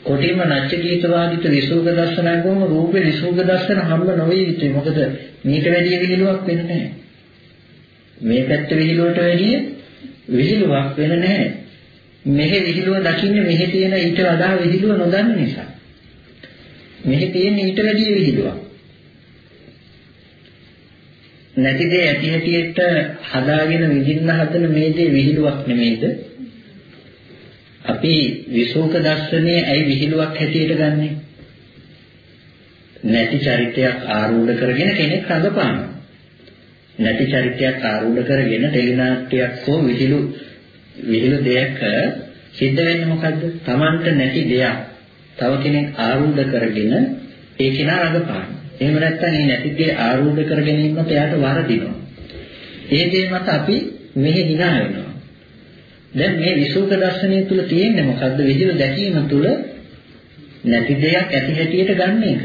කොටිම නැච්ච ගීතවාදිත විසුද්ධ දර්ශනය කොහොම රූපේ විසුද්ධ දර්ශන හම්බ නොවේ යුතුයි. මොකද මේක වැඩි විහිළුවක් වෙන්නේ නැහැ. මේ පැත්ත විහිළුවට වැඩිය විහිළුවක් වෙන නැහැ. මෙහි විහිළුව දකින්නේ මෙහි තියෙන ඊට වඩා විහිළුව නොදන්න නිසා. මෙහි තියෙන ඊට වැඩිය විහිළුවක්. නැති දේ ඇති හැටියට හදාගෙන විඳින්න හදන මේ දේ විහිළුවක් නෙමෙයිද? අපි විසෝක දර්ශනයේ ඇයි විහිළුවක් හැටියට ගන්නෙ? නැති චරිතයක් ආරූඪ කරගෙන කෙනෙක් රඟපානවා. නැති චරිතයක් ආරූඪ කරගෙන ටෙලිනාට්‍යයක් හෝ විහිළු විහිළු දෙයක් සිද්ධ වෙන්නේ මොකද්ද? Tamanට නැති දෙයක් තව කෙනෙක් ආරූඪ කරගෙන ඒ කෙනා රඟපානවා. එහෙම නැත්නම් මේ නැති දේ ආරූඪ කර ගැනීමත් එයාට වරදිනවා. ඒ දේ මත අපි මෙහි hina වෙනවා. දැන් මේ විසුක දර්ශනය තුල තියෙන්නේ මොකද්ද? විදින දැකීම තුල නැති දෙයක් ඇති හැටියට ගන්න එක.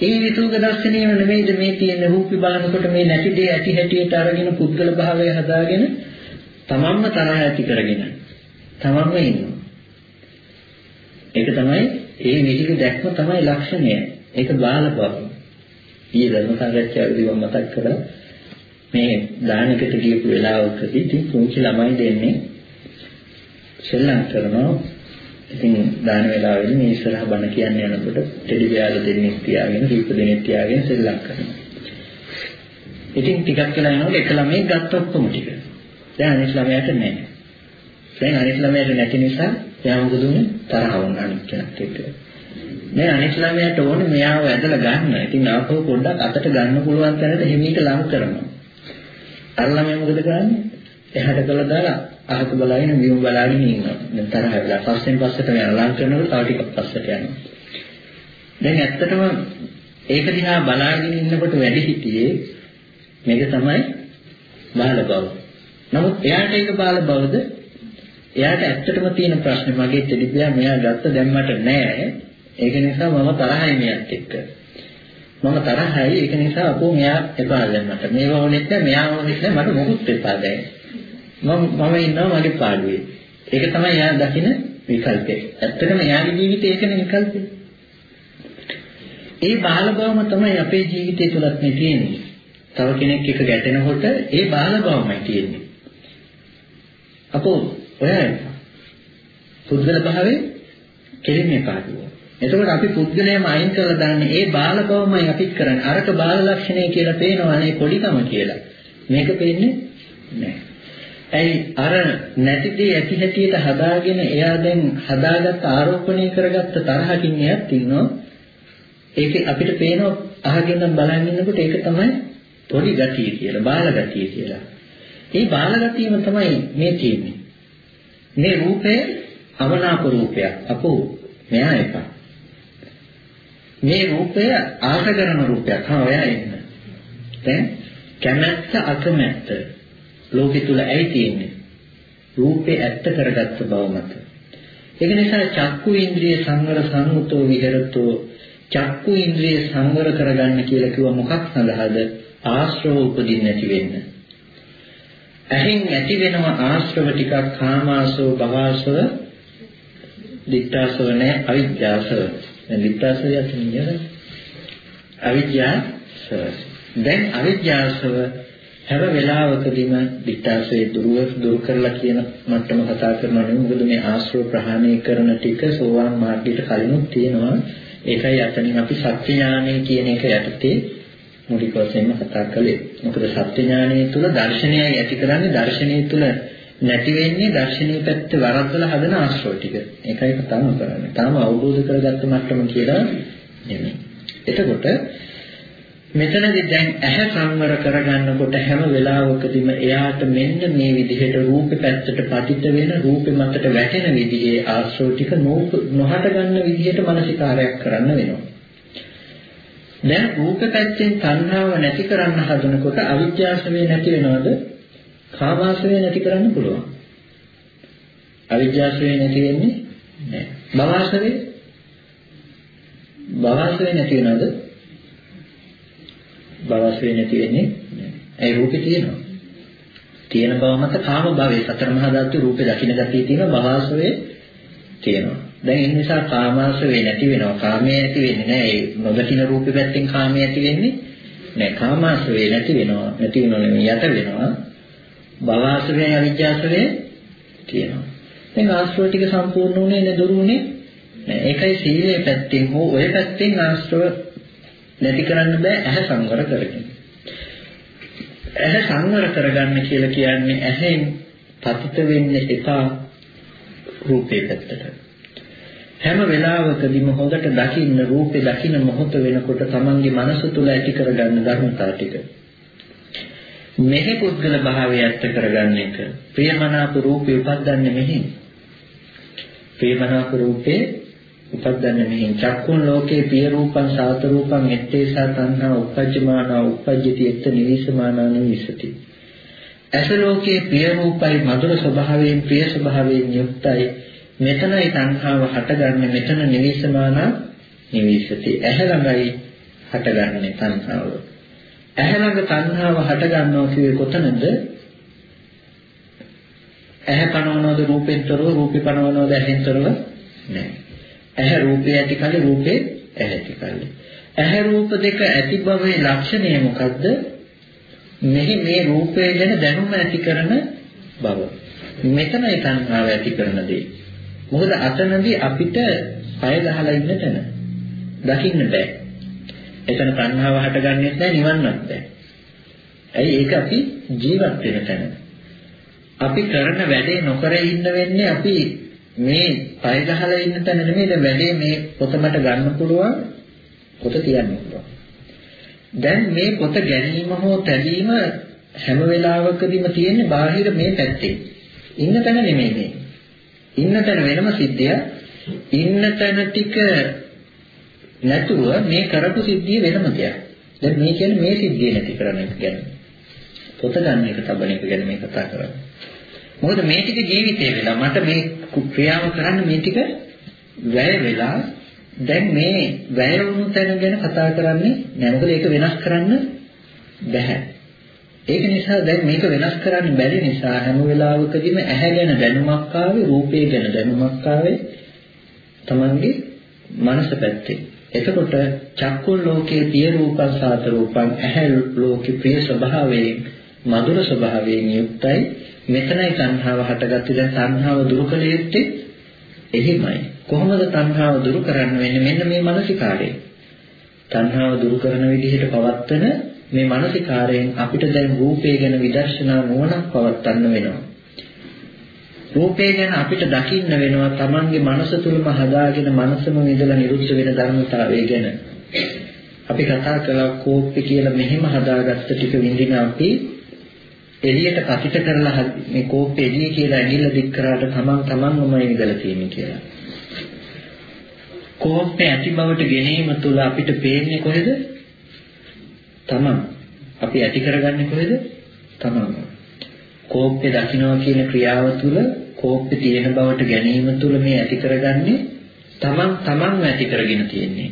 ඒ විසුක දර්ශනයම නෙමෙයිද මේ තියෙන රූපي බලනකොට මේ නැති දේ ඇති හැටියට අරගෙන පුද්ගල භාවය හදාගෙන තමන්ම තරහ ඇති කරගෙන තමන්ම ඉන්නවා. ඒක තමයි ඒ විදිහට දැක්ම තමයි ලක්ෂණය. ඒක බාල බව. ඊයේ ධර්ම සාකච්ඡාවේදී මම මතක් කළා. මේ දානකට ගියපු වෙලාවකදී ඉතින් පුංචි ළමයි දෙන්නේ සෙල්ලම් කරනවා. ඉතින් දාන වෙලාවෙදී මේ ඉස්සරහ බණ කියන්න යනකොට ටෙඩි බෑල දෙන්නෙක් තියාගෙන දීප දෙනෙක් තියාගෙන සෙල්ලම් කරනවා. ඉතින් ටිකක් වෙලා යනකොට එක ළමයෙක් ගත්ත ඔක්කොම ටික. දැන් අනිත් ළමයාට නැහැ දැන් අනිත් ළමයාට නැති නිසා එයා මොකද උනේ? තරහ වුණා අනිත් කෙනෙක් එක්ක මේ අනිත් ළමයාට ඕනේ මෙයාව ඇදලා ගන්න. ඉතින් ආපහු පොඩ්ඩක් අතට ගන්න පුළුවන් තැනට හිමීට ලං කරනවා. අර ළමයා මොකද කරන්නේ? එහාට කළා දාලා අහක බලාගෙන වියුම් බලාගෙන ඉන්නවා. දැන් තරහ වෙලා පස්සෙන් පස්සට යන ලං කරනකොට තව ටිකක් පස්සට යනවා. දැන් ඇත්තටම ඒක දිහා බලාගෙන ඉන්නකොට වැඩි හිටියේ මේක තමයි බාල බව. නමුත් එයාට ඒක බාල බවද? එයාට ඇත්තටම තියෙන ප්‍රශ්නේ මගේ ටෙලිපියා මෙයා ගත්ත දැන් මට නෑ ඒක නිසා මම තරහයි මෙයත් එක්ක. මම තරහයි ඒක නිසා අපෝ මෙයා එපා දැන් මට. මේව ඕනෙත් නැහැ මෙයා ඕනෙත් නැහැ මට මොකුත් එපා දැන්. මම මම ඉන්නවා මගේ පාඩුවේ. ඒක තමයි එයා දකින විකල්පය. ඇත්තටම එයාගේ ජීවිතේ ඒකනේ විකල්පය. ඒ බාල බවම තමයි අපේ ජීවිතය තුලත් මේ තියෙන්නේ. තව කෙනෙක් එක ගැටෙනකොට ඒ බාල බවමයි තියෙන්නේ. අපෝ ඔයා පුද්ගල භාවයේ කෙරෙන්නේ පාඩුව. එතකොට අපි පුද්ගලයාම අයින් කරලා දාන්නේ ඒ බාල බවමයි අපිත් කරන්නේ. අරක බාල ලක්ෂණය කියලා පේනවනේ පොඩිකම කියලා. මේක පේන්නේ නැහැ. ඇයි අර නැති දේ ඇති හැටියට හදාගෙන එයා දැන් හදාගත්ත ආරෝපණය කරගත්ත තරහකින් එයත් ඉන්නවා. ඒක අපිට පේනවා අහගෙන බලන් ඉන්නකොට ඒක තමයි පොඩි ගතිය කියලා, බාල ගතිය කියලා. ඒ බාල ගතියම තමයි මේ තියෙන්නේ. මේ රූපය අවනාප රූපයක්. අපෝ මෙයා එකක්. මේ රූපය ආශ කරන රූපයක්. හා ඔයා එන්න. දැන් කැමැත්ත අකමැත්ත ලෝකෙ තුල ඇයි තියෙන්නේ? රූපේ ඇත්ත කරගත්ත බව මත. ඒක නිසා චක්කු ඉන්ද්‍රිය සංවර සංගතෝ විහෙරතෝ චක්කු ඉන්ද්‍රිය සංවර කරගන්න කියලා කිව්ව මොකක් සඳහාද? ආශ්‍රව උපදින්න නැති වෙන්න. ඇහෙන් ඇති වෙනව ආශ්‍රව ටිකක් කාමාසව භවසව දිත්තාසව නැ අවිද්‍යාසව. දැන් දිත්තාසව යන්නේ අවිද්‍යාසව. දැන් අවිද්‍යාසව හැම වෙලාවකදීම දිත්තාසයේ දුරුව දුරු කරලා කියන මට්ටම කතා කරනවා නෙවෙයි මොකද මේ ආශ්‍රව ප්‍රහාණය කරන ටික සෝවාන් මාර්ගයට කලිනුත් තියෙනවා. ඒකයි අතනින් අපි සත්‍ය ඥානය කියන එක යටතේ මූලික වශයෙන්ම කතා කළේ. මොකද සත්‍ය ඥානය තුල දර්ශනයයි ඇති කරන්නේ. දර්ශනය තුල නැති වෙන්නේ දර්ශනීය පැත්ත වරද්දලා හදන ආශ්‍රව ටික ඒකයි කතාව කරන්නේ තාම අවබෝධ කරගත්ත මට්ටම කියලා නෙමෙයි එතකොට මෙතනදී දැන් ඇහැ සංවර කරගන්නකොට හැම වෙලාවකදීම එයාට මෙන්න මේ විදිහට රූපේ පැත්තට පතිත වෙන රූපේ මතට වැටෙන විදිහේ ආශ්‍රව ටික නොහට ගන්න විදිහට මානසිකාරයක් කරන්න වෙනවා. දැන් රූප පැත්තෙන් තණ්හාව නැති කරන්න හදනකොට අවිද්‍යාසවේ නැති වෙනවද? කාමාසවේ නැති කරන්න පුළුවන්. අවිද්‍යාසවේ නැති වෙන්නේ නැහැ. භවසවේ භවසවේ නැති වෙනවද? භවස්වේ නැති වෙන්නේ ඒ රූපේ තියෙනවා. තියෙන බව මත කාම භවයේ සතර මහා ධාතු රූපේ දකින්න ගතිය තියෙන භවස්වේ තියෙනවා. දැන් ඒ නිසා කාමාශ්‍රවේ නැති වෙනවා. කාමයේ ඇති වෙන්නේ නැහැ. ඒ නොදකින්න රූපේ පැත්තෙන් කාමයේ ඇති වෙන්නේ නැහැ. කාමාශ්‍රවේ නැති වෙනවා. නැති වෙනව නෙමෙයි යට වෙනවා. භවස්වේ අවිජ්ජාශ්‍රවේ තියෙනවා. දැන් ආශ්‍රව ටික සම්පූර්ණ වුණේ නේ දුරුුනේ. ඒකයි සීලේ පැත්තෙන් හෝ ඔය පැත්තෙන් ආශ්‍රව නැති කරන්න බෑ ඇහැ සංවර කරගෙන. ඇහැ සංවර කරගන්න කියලා කියන්නේ ඇහෙන් පතිත වෙන්නේ එපා රූපේ පැත්තට. හැම වෙලාවකදීම හොඳට දකින්න රූපේ දකින්න මොහොත වෙනකොට තමන්ගේ මනස තුල ඇති කරගන්න ධර්මතා ටික. මෙහි පුද්ගල භාවය ඇත්ත කරගන්න එක. ප්‍රියමනාප රූපේ උපද්දන්නේ මෙහි. ප්‍රියමනාප රූපේ උපද්දන්නේ මෙහෙන් චක්කුන් ලෝකේ පිය රූපං සාත රූපං එත්තේසා තණ්හා උපජ්ජමානා උපජ්ජති එත්ත නිවිසමානා නිවිසති ඇස ලෝකේ පිය රූපයි මధుර ස්වභාවයෙන් ප්‍රිය ස්වභාවයෙන් යුක්තයි මෙතනයි තණ්හාව හටගන්නේ මෙතන නිවිසමානා නිවිසති ඇහැ ළඟයි හටගන්නේ තණ්හාව ඇහැ ළඟ තණ්හාව හටගන්නවා කියේ කොතනද ඇහැ පනවනවද රූපෙන්තරව රූපේ පනවනවද ඇහෙන්තරව නැහැ ඇහැ රූපේ ඇති කල රූපේ ඇති කල. ඇහැ රූප දෙක ඇති බවේ ලක්ෂණය මොකද්ද? මෙහි මේ රූපය ගැන දැනුම ඇති කරන බව. මෙතනයි තණ්හාව ඇති කරන දේ. මොකද අතනදී අපිට පය ගහලා ඉන්න තැන දකින්න බෑ. එතන තණ්හාව හටගන්නේ නැහැ නිවන්නත් බෑ. ඇයි ඒක අපි ජීවත් වෙන තැන. අපි කරන වැඩේ නොකර ඉන්න වෙන්නේ අපි මේ පය ගහලා ඉන්න තැන නෙමෙයි දැන් වැඩේ මේ පොත මට ගන්න පුළුවන් පොත තියන්න පුළුවන්. දැන් මේ පොත ගැනීම හෝ තැබීම හැම වෙලාවකදීම තියෙන්නේ බාහිර මේ පැත්තේ. ඉන්න තැන නෙමෙයි මේ. ඉන්න තැන වෙනම සිද්ධිය. ඉන්න තැන ටික නැතුව මේ කරපු සිද්ධිය වෙනම දෙයක්. දැන් මේ කියන්නේ මේ සිද්ධිය නැති කරන එක ගැන. පොත ගන්න එක තබන එක ගැන මේ කතා කරන්නේ. මොකද මේ ටික ජීවිතේ වෙලා මට මේ ක්‍රියාව කරන්න මේ ටික වැය වෙලා දැන් මේ වැය වුණු තැන ගැන කතා කරන්නේ නෑ මොකද ඒක වෙනස් කරන්න බැහැ. ඒක නිසා දැන් මේක වෙනස් කරන්න බැරි නිසා හැම වෙලාවකදීම ඇහැ ගැන දැනුමක් ආවේ රූපය ගැන දැනුමක් ආවේ Tamange මනස පැත්තේ. එතකොට චක්කුල් ලෝකයේ පිය රූපං සාත රූපං ඇහැ ලෝකේ ප්‍රිය ස්වභාවයෙන් මధుර ස්වභාවයෙන් යුක්තයි. මෙතනයි තණ්හාව හටගත්තේ. දැන් තණ්හාව දුරු කළ යුත්තේ එහෙමයි. කොහොමද තණ්හාව දුරු කරන්න වෙන්නේ? මෙන්න මේ මානසිකාරයෙන් තණ්හාව දුරු කරන විදිහට පවත්තන මේ මානසිකාරයෙන් අපිට දැන් රූපය ගැන විදර්ශනා නුවණක් පවත්වන්න වෙනවා. රූපය ගැන අපිට දකින්න වෙනවා Tamange මනස තුලම හදාගෙන මනසම විඳලා නිරුද්ධ වෙන ධර්මතාවය ගැන අපි කතා කළා කෝප්පේ කියලා මෙහෙම හදාගත්ත ටික විඳින අපි එළියට කපිට කරලා මේ කෝප්පේ එළිය කියලා ඇඟිල්ල දික් කරාට තමන් තමන්මමයි ඉඳලා තියෙන්නේ කියලා. කෝප්පේ ඇති බවට ගැනීම තුළ අපිට පේන්නේ කොහෙද? තමන්. අපි ඇති කරගන්නේ කොහෙද? තමන්ම. කෝප්පේ දකින්නවා කියන ක්‍රියාව තුළ කෝප්පේ තියෙන බවට ගැනීම තුළ මේ ඇති කරගන්නේ තමන් තමන්ව ඇති කරගෙන තියෙන්නේ.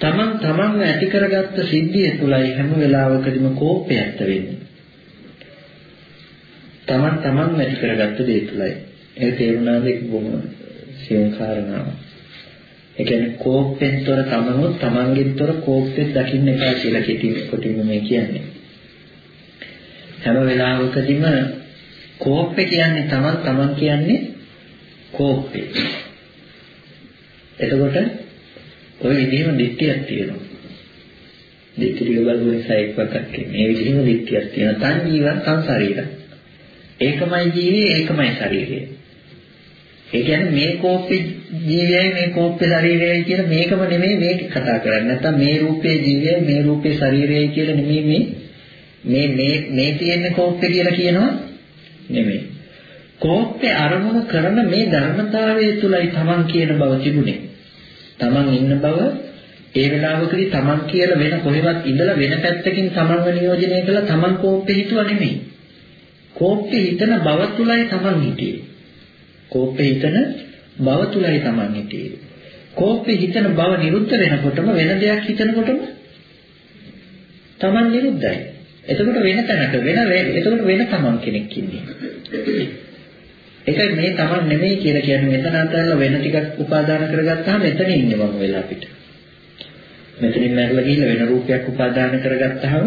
තමන් තමන්ව ඇති කරගත්ත සිද්ධිය තුළයි හැම වෙලාවකදීම කෝපය ඇත්ත වෙන්නේ. තමන් තමන්ව ඇති කරගත්ත දේ තුළයි. ඒක තේරුණාද ඒක බොහොම සියුම් කාරණාවක්. ඒ කියන්නේ කෝපෙන් තොර තමනුත් තමන්ගෙන් තොර කෝපෙත් දකින්න එපා කියලා කෙටි කොටින්ම මේ කියන්නේ. හැම වෙලාවකදීම කෝප්පේ කියන්නේ තමන් තමන් කියන්නේ කෝප්පේ. එතකොට ওই විදිහම දික්තියක් තියෙනවා. දික්තිය බලන නිසා එක්වකට මේ විදිහම දික්තියක් තියෙනවා. තන් ජීවන සංසාරීර. ඒකමයි ජීවි ඒකමයි ශරීරය. ඒ කියන්නේ මේ කෝප්පේ ජීවයයි මේ කෝප්පේ ශරීරයයි කියන මේකම නෙමෙයි මේක කතා කරන්නේ. නැත්තම් මේ රූපේ ජීවයයි මේ රූපේ ශරීරයයි කියලා නෙමෙයි මේ මේ මේ මේ තියෙන්නේ කෝප්පේ කියලා කියනවා නෙමෙයි. කෝප්පේ අරමුණු කරන මේ ධර්මතාවය තුලයි Taman කියන බව තිබුණේ. Taman ඉන්න බව ඒ වෙලාවකදී Taman කියලා වෙන කොහෙවත් ඉඳලා වෙන පැත්තකින් Tamanව නියෝජනය කළා Taman කෝප්පේ හිතුවා නෙමෙයි. කෝප්පේ හිතන බව තුලයි Taman හිටියේ. කෝප්පේ හිතන බව තුලයි Taman හිටියේ. කෝප්පේ හිතන බව නිරුද්ධ වෙනකොටම වෙන දෙයක් හිතනකොටම Taman නිරුද්ධයි. එතකොට වෙන තැනක වෙන එතකොට වෙන Taman කෙනෙක් ඉන්නේ. ඒකයි මේ Taman නෙමෙයි කියලා කියන්නේ මෙතන අතල්ලා වෙන ටිකක් උපාදාන කරගත්තාම එතන ඉන්නේ මම වෙලා අපිට. මෙතනින් මැරලා ගිහිල්ලා වෙන රූපයක් උපාදාන කරගත්තාම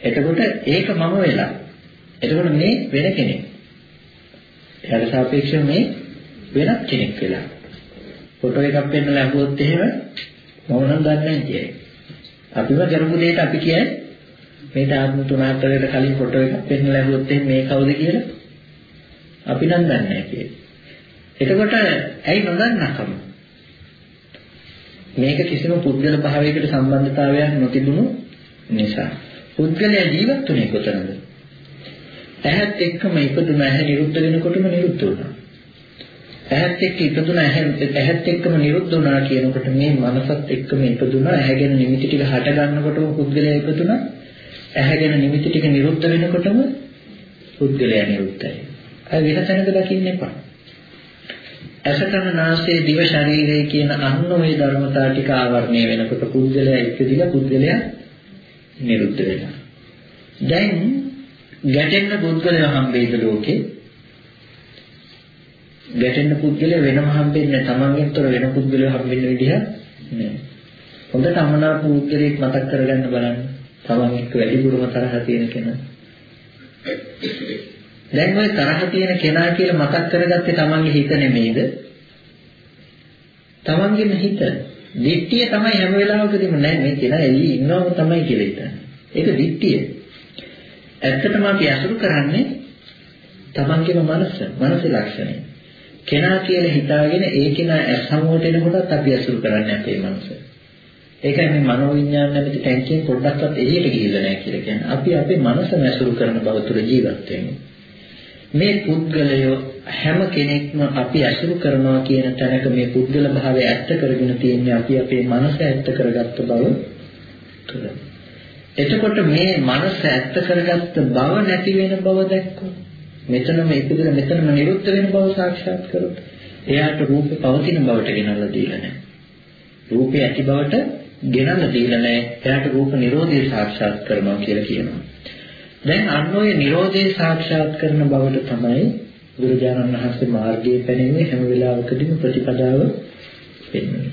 එතකොට ඒක මම වෙලා. එතකොට මේ වෙන කෙනෙක්. එයාට සාපේක්ෂව මේ වෙනත් කෙනෙක් වෙලා. ෆොටෝ එකක් පෙන්නලා අහුවොත් එහෙම මම නම් දන්නේ නැහැ කියයි. අපිම කරපු දෙයට අපි කියයි මේ ආත්ම තුන හතරකට කලින් ෆොටෝ එකක් පෙන්නලා අහුවොත් එහෙම මේ කවුද කියලා අපි නම් දන්නේ නැහැ කියලා. එතකොට ඇයි නොදන්නකම? මේක කිසිම පුද්ගල භාවයකට සම්බන්ධතාවයක් නොතිබුණු නිසා. පුද්ගලයා ජීවත් වුණේ කොතනද? ඇහත් එක්කම ඉපදුන ඇහැ නිරුද්ධ වෙනකොටම නිරුද්ධ වුණා. ඇහත් එක්ක ඉපදුන ඇහත් එක්කම නිරුද්ධ වුණා කියනකොට මේ මනසත් එක්කම ඉපදුනා ඇහැගෙන නිමිති ටික හට ගන්නකොටම පුද්ගලයා ඉපදුනා. ඇහැගෙන නිමිති ටික නිරුද්ධ වෙනකොටම පුද්ගලයා නිරුද්ධයි. අය වෙන තැනක දකින්න එපා. ඇසකන නාසය දිව ශරීරය කියන අන්න ওই ධර්මතා ටික ආවරණය වෙනකොට පුද්ගලයා ඉපදිලා පුද්ගලයා නිරුද්ධ වෙනවා. දැන් ගැටෙන්න පුද්ගලයා හම්බෙයිද ලෝකේ? ගැටෙන්න පුද්ගලයා වෙනම හම්බෙන්නේ තමන්ගෙන්තර වෙන පුද්ගලයා හම්බෙන්න විදිහ නෑ. හොඳට අමනාප පුද්ගලයෙක් මතක් කරගන්න බලන්න. තමන් එක්ක වැඩිපුරම තරහ තියෙන කෙනා. දැන් ওই තරහ තියෙන කෙනා කියලා මතක් කරගත්තේ තමන්ගේ හිත නෙමෙයිද? තමන්ගේම හිත. දිට්ඨිය තමයි හැම වෙලාවකදීම නෑ මේ කෙනා එළි ඉන්නවම තමයි කියලා හිතන්නේ. ඒක දිට්ඨිය. ඇත්තටම අපි අසුරු කරන්නේ තමන්ගේම මනස, මනසේ ලක්ෂණය. කෙනා කියලා හිතාගෙන ඒ කෙනා සමුවට එනකොටත් අපි අසුරු කරන්නේ අපේ මනස. ඒකයි මේ මනෝවිඤ්ඤාණ නැමැති ටැංකියෙන් පොඩ්ඩක්වත් එළියට ගිහිල්ලා නැහැ කියලා කියන්නේ. අපි අපේ මනසම අසුරු කරන බව තුළ ජීවත් වෙන්නේ. මේ පුද්ගලය හැම කෙනෙක්ම අපි අසුරු කරනවා කියන තැනක මේ පුද්ගල භාවය ඇත්ත කරගෙන තියෙන්නේ අපි අපේ මනස ඇත්ත කරගත්ත බව තුළ. එතකොට මේ මනස ඇත්ත කරගත්ත බව නැති වෙන බව දැක්කොත් මෙතනම ඉපදෙන මෙතනම නිරුද්ධ වෙන බව සාක්ෂාත් කරොත් එයාට රූපේ පවතින බවට ගෙනල්ලා දීලා නැහැ. රූපේ ඇති බවට ගෙනල්ලා දීලා නැහැ. එයාට රූප නිරෝධය සාක්ෂාත් කරනවා කියලා කියනවා. දැන් අන්න ඔය Nirodhe සාක්ෂාත් කරන බවට තමයි බුදුරජාණන් වහන්සේ මාර්ගයේ පැනෙන්නේ හැම වෙලාවකදීම ප්‍රතිපදාව වෙන්නේ.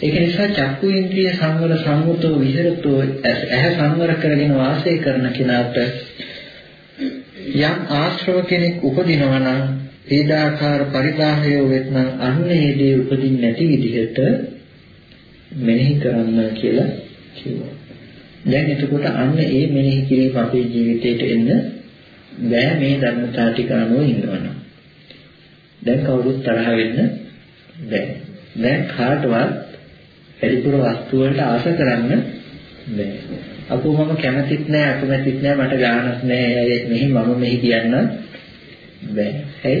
ඒක නිසා චක්කු ඉන්ද්‍රිය සංවර සම්මුතෝ විහෙරතෝ ඇහැ සංවර කරගෙන වාසය කරන කෙනාට යම් ආශ්‍රව කෙනෙක් උපදිනවා නම් ඒදාකාර පරිදාහය වෙත්නම් අන්නේ දේ උපදින්නේ නැති විදිහට මෙනෙහි කරන්න කියලා කිව්වා. දැන් එතකොට අන්න ඒ මෙනෙහි කිරීම අපේ ජීවිතයට එන්න බෑ මේ ධර්මතා ටික අනුව ඉන්නවනම්. දැන් කවුරුත් තරහ වෙන්න බෑ. දැන් කාටවත් පරිපූර්ණ වස්තු වලට ආශ කරන්න බෑ. අපෝ මම කැමතිත් නෑ අකමැතිත් නෑ මට ගානක් නෑ මෙහි මම මෙහි කියන්න බෑ. හරි?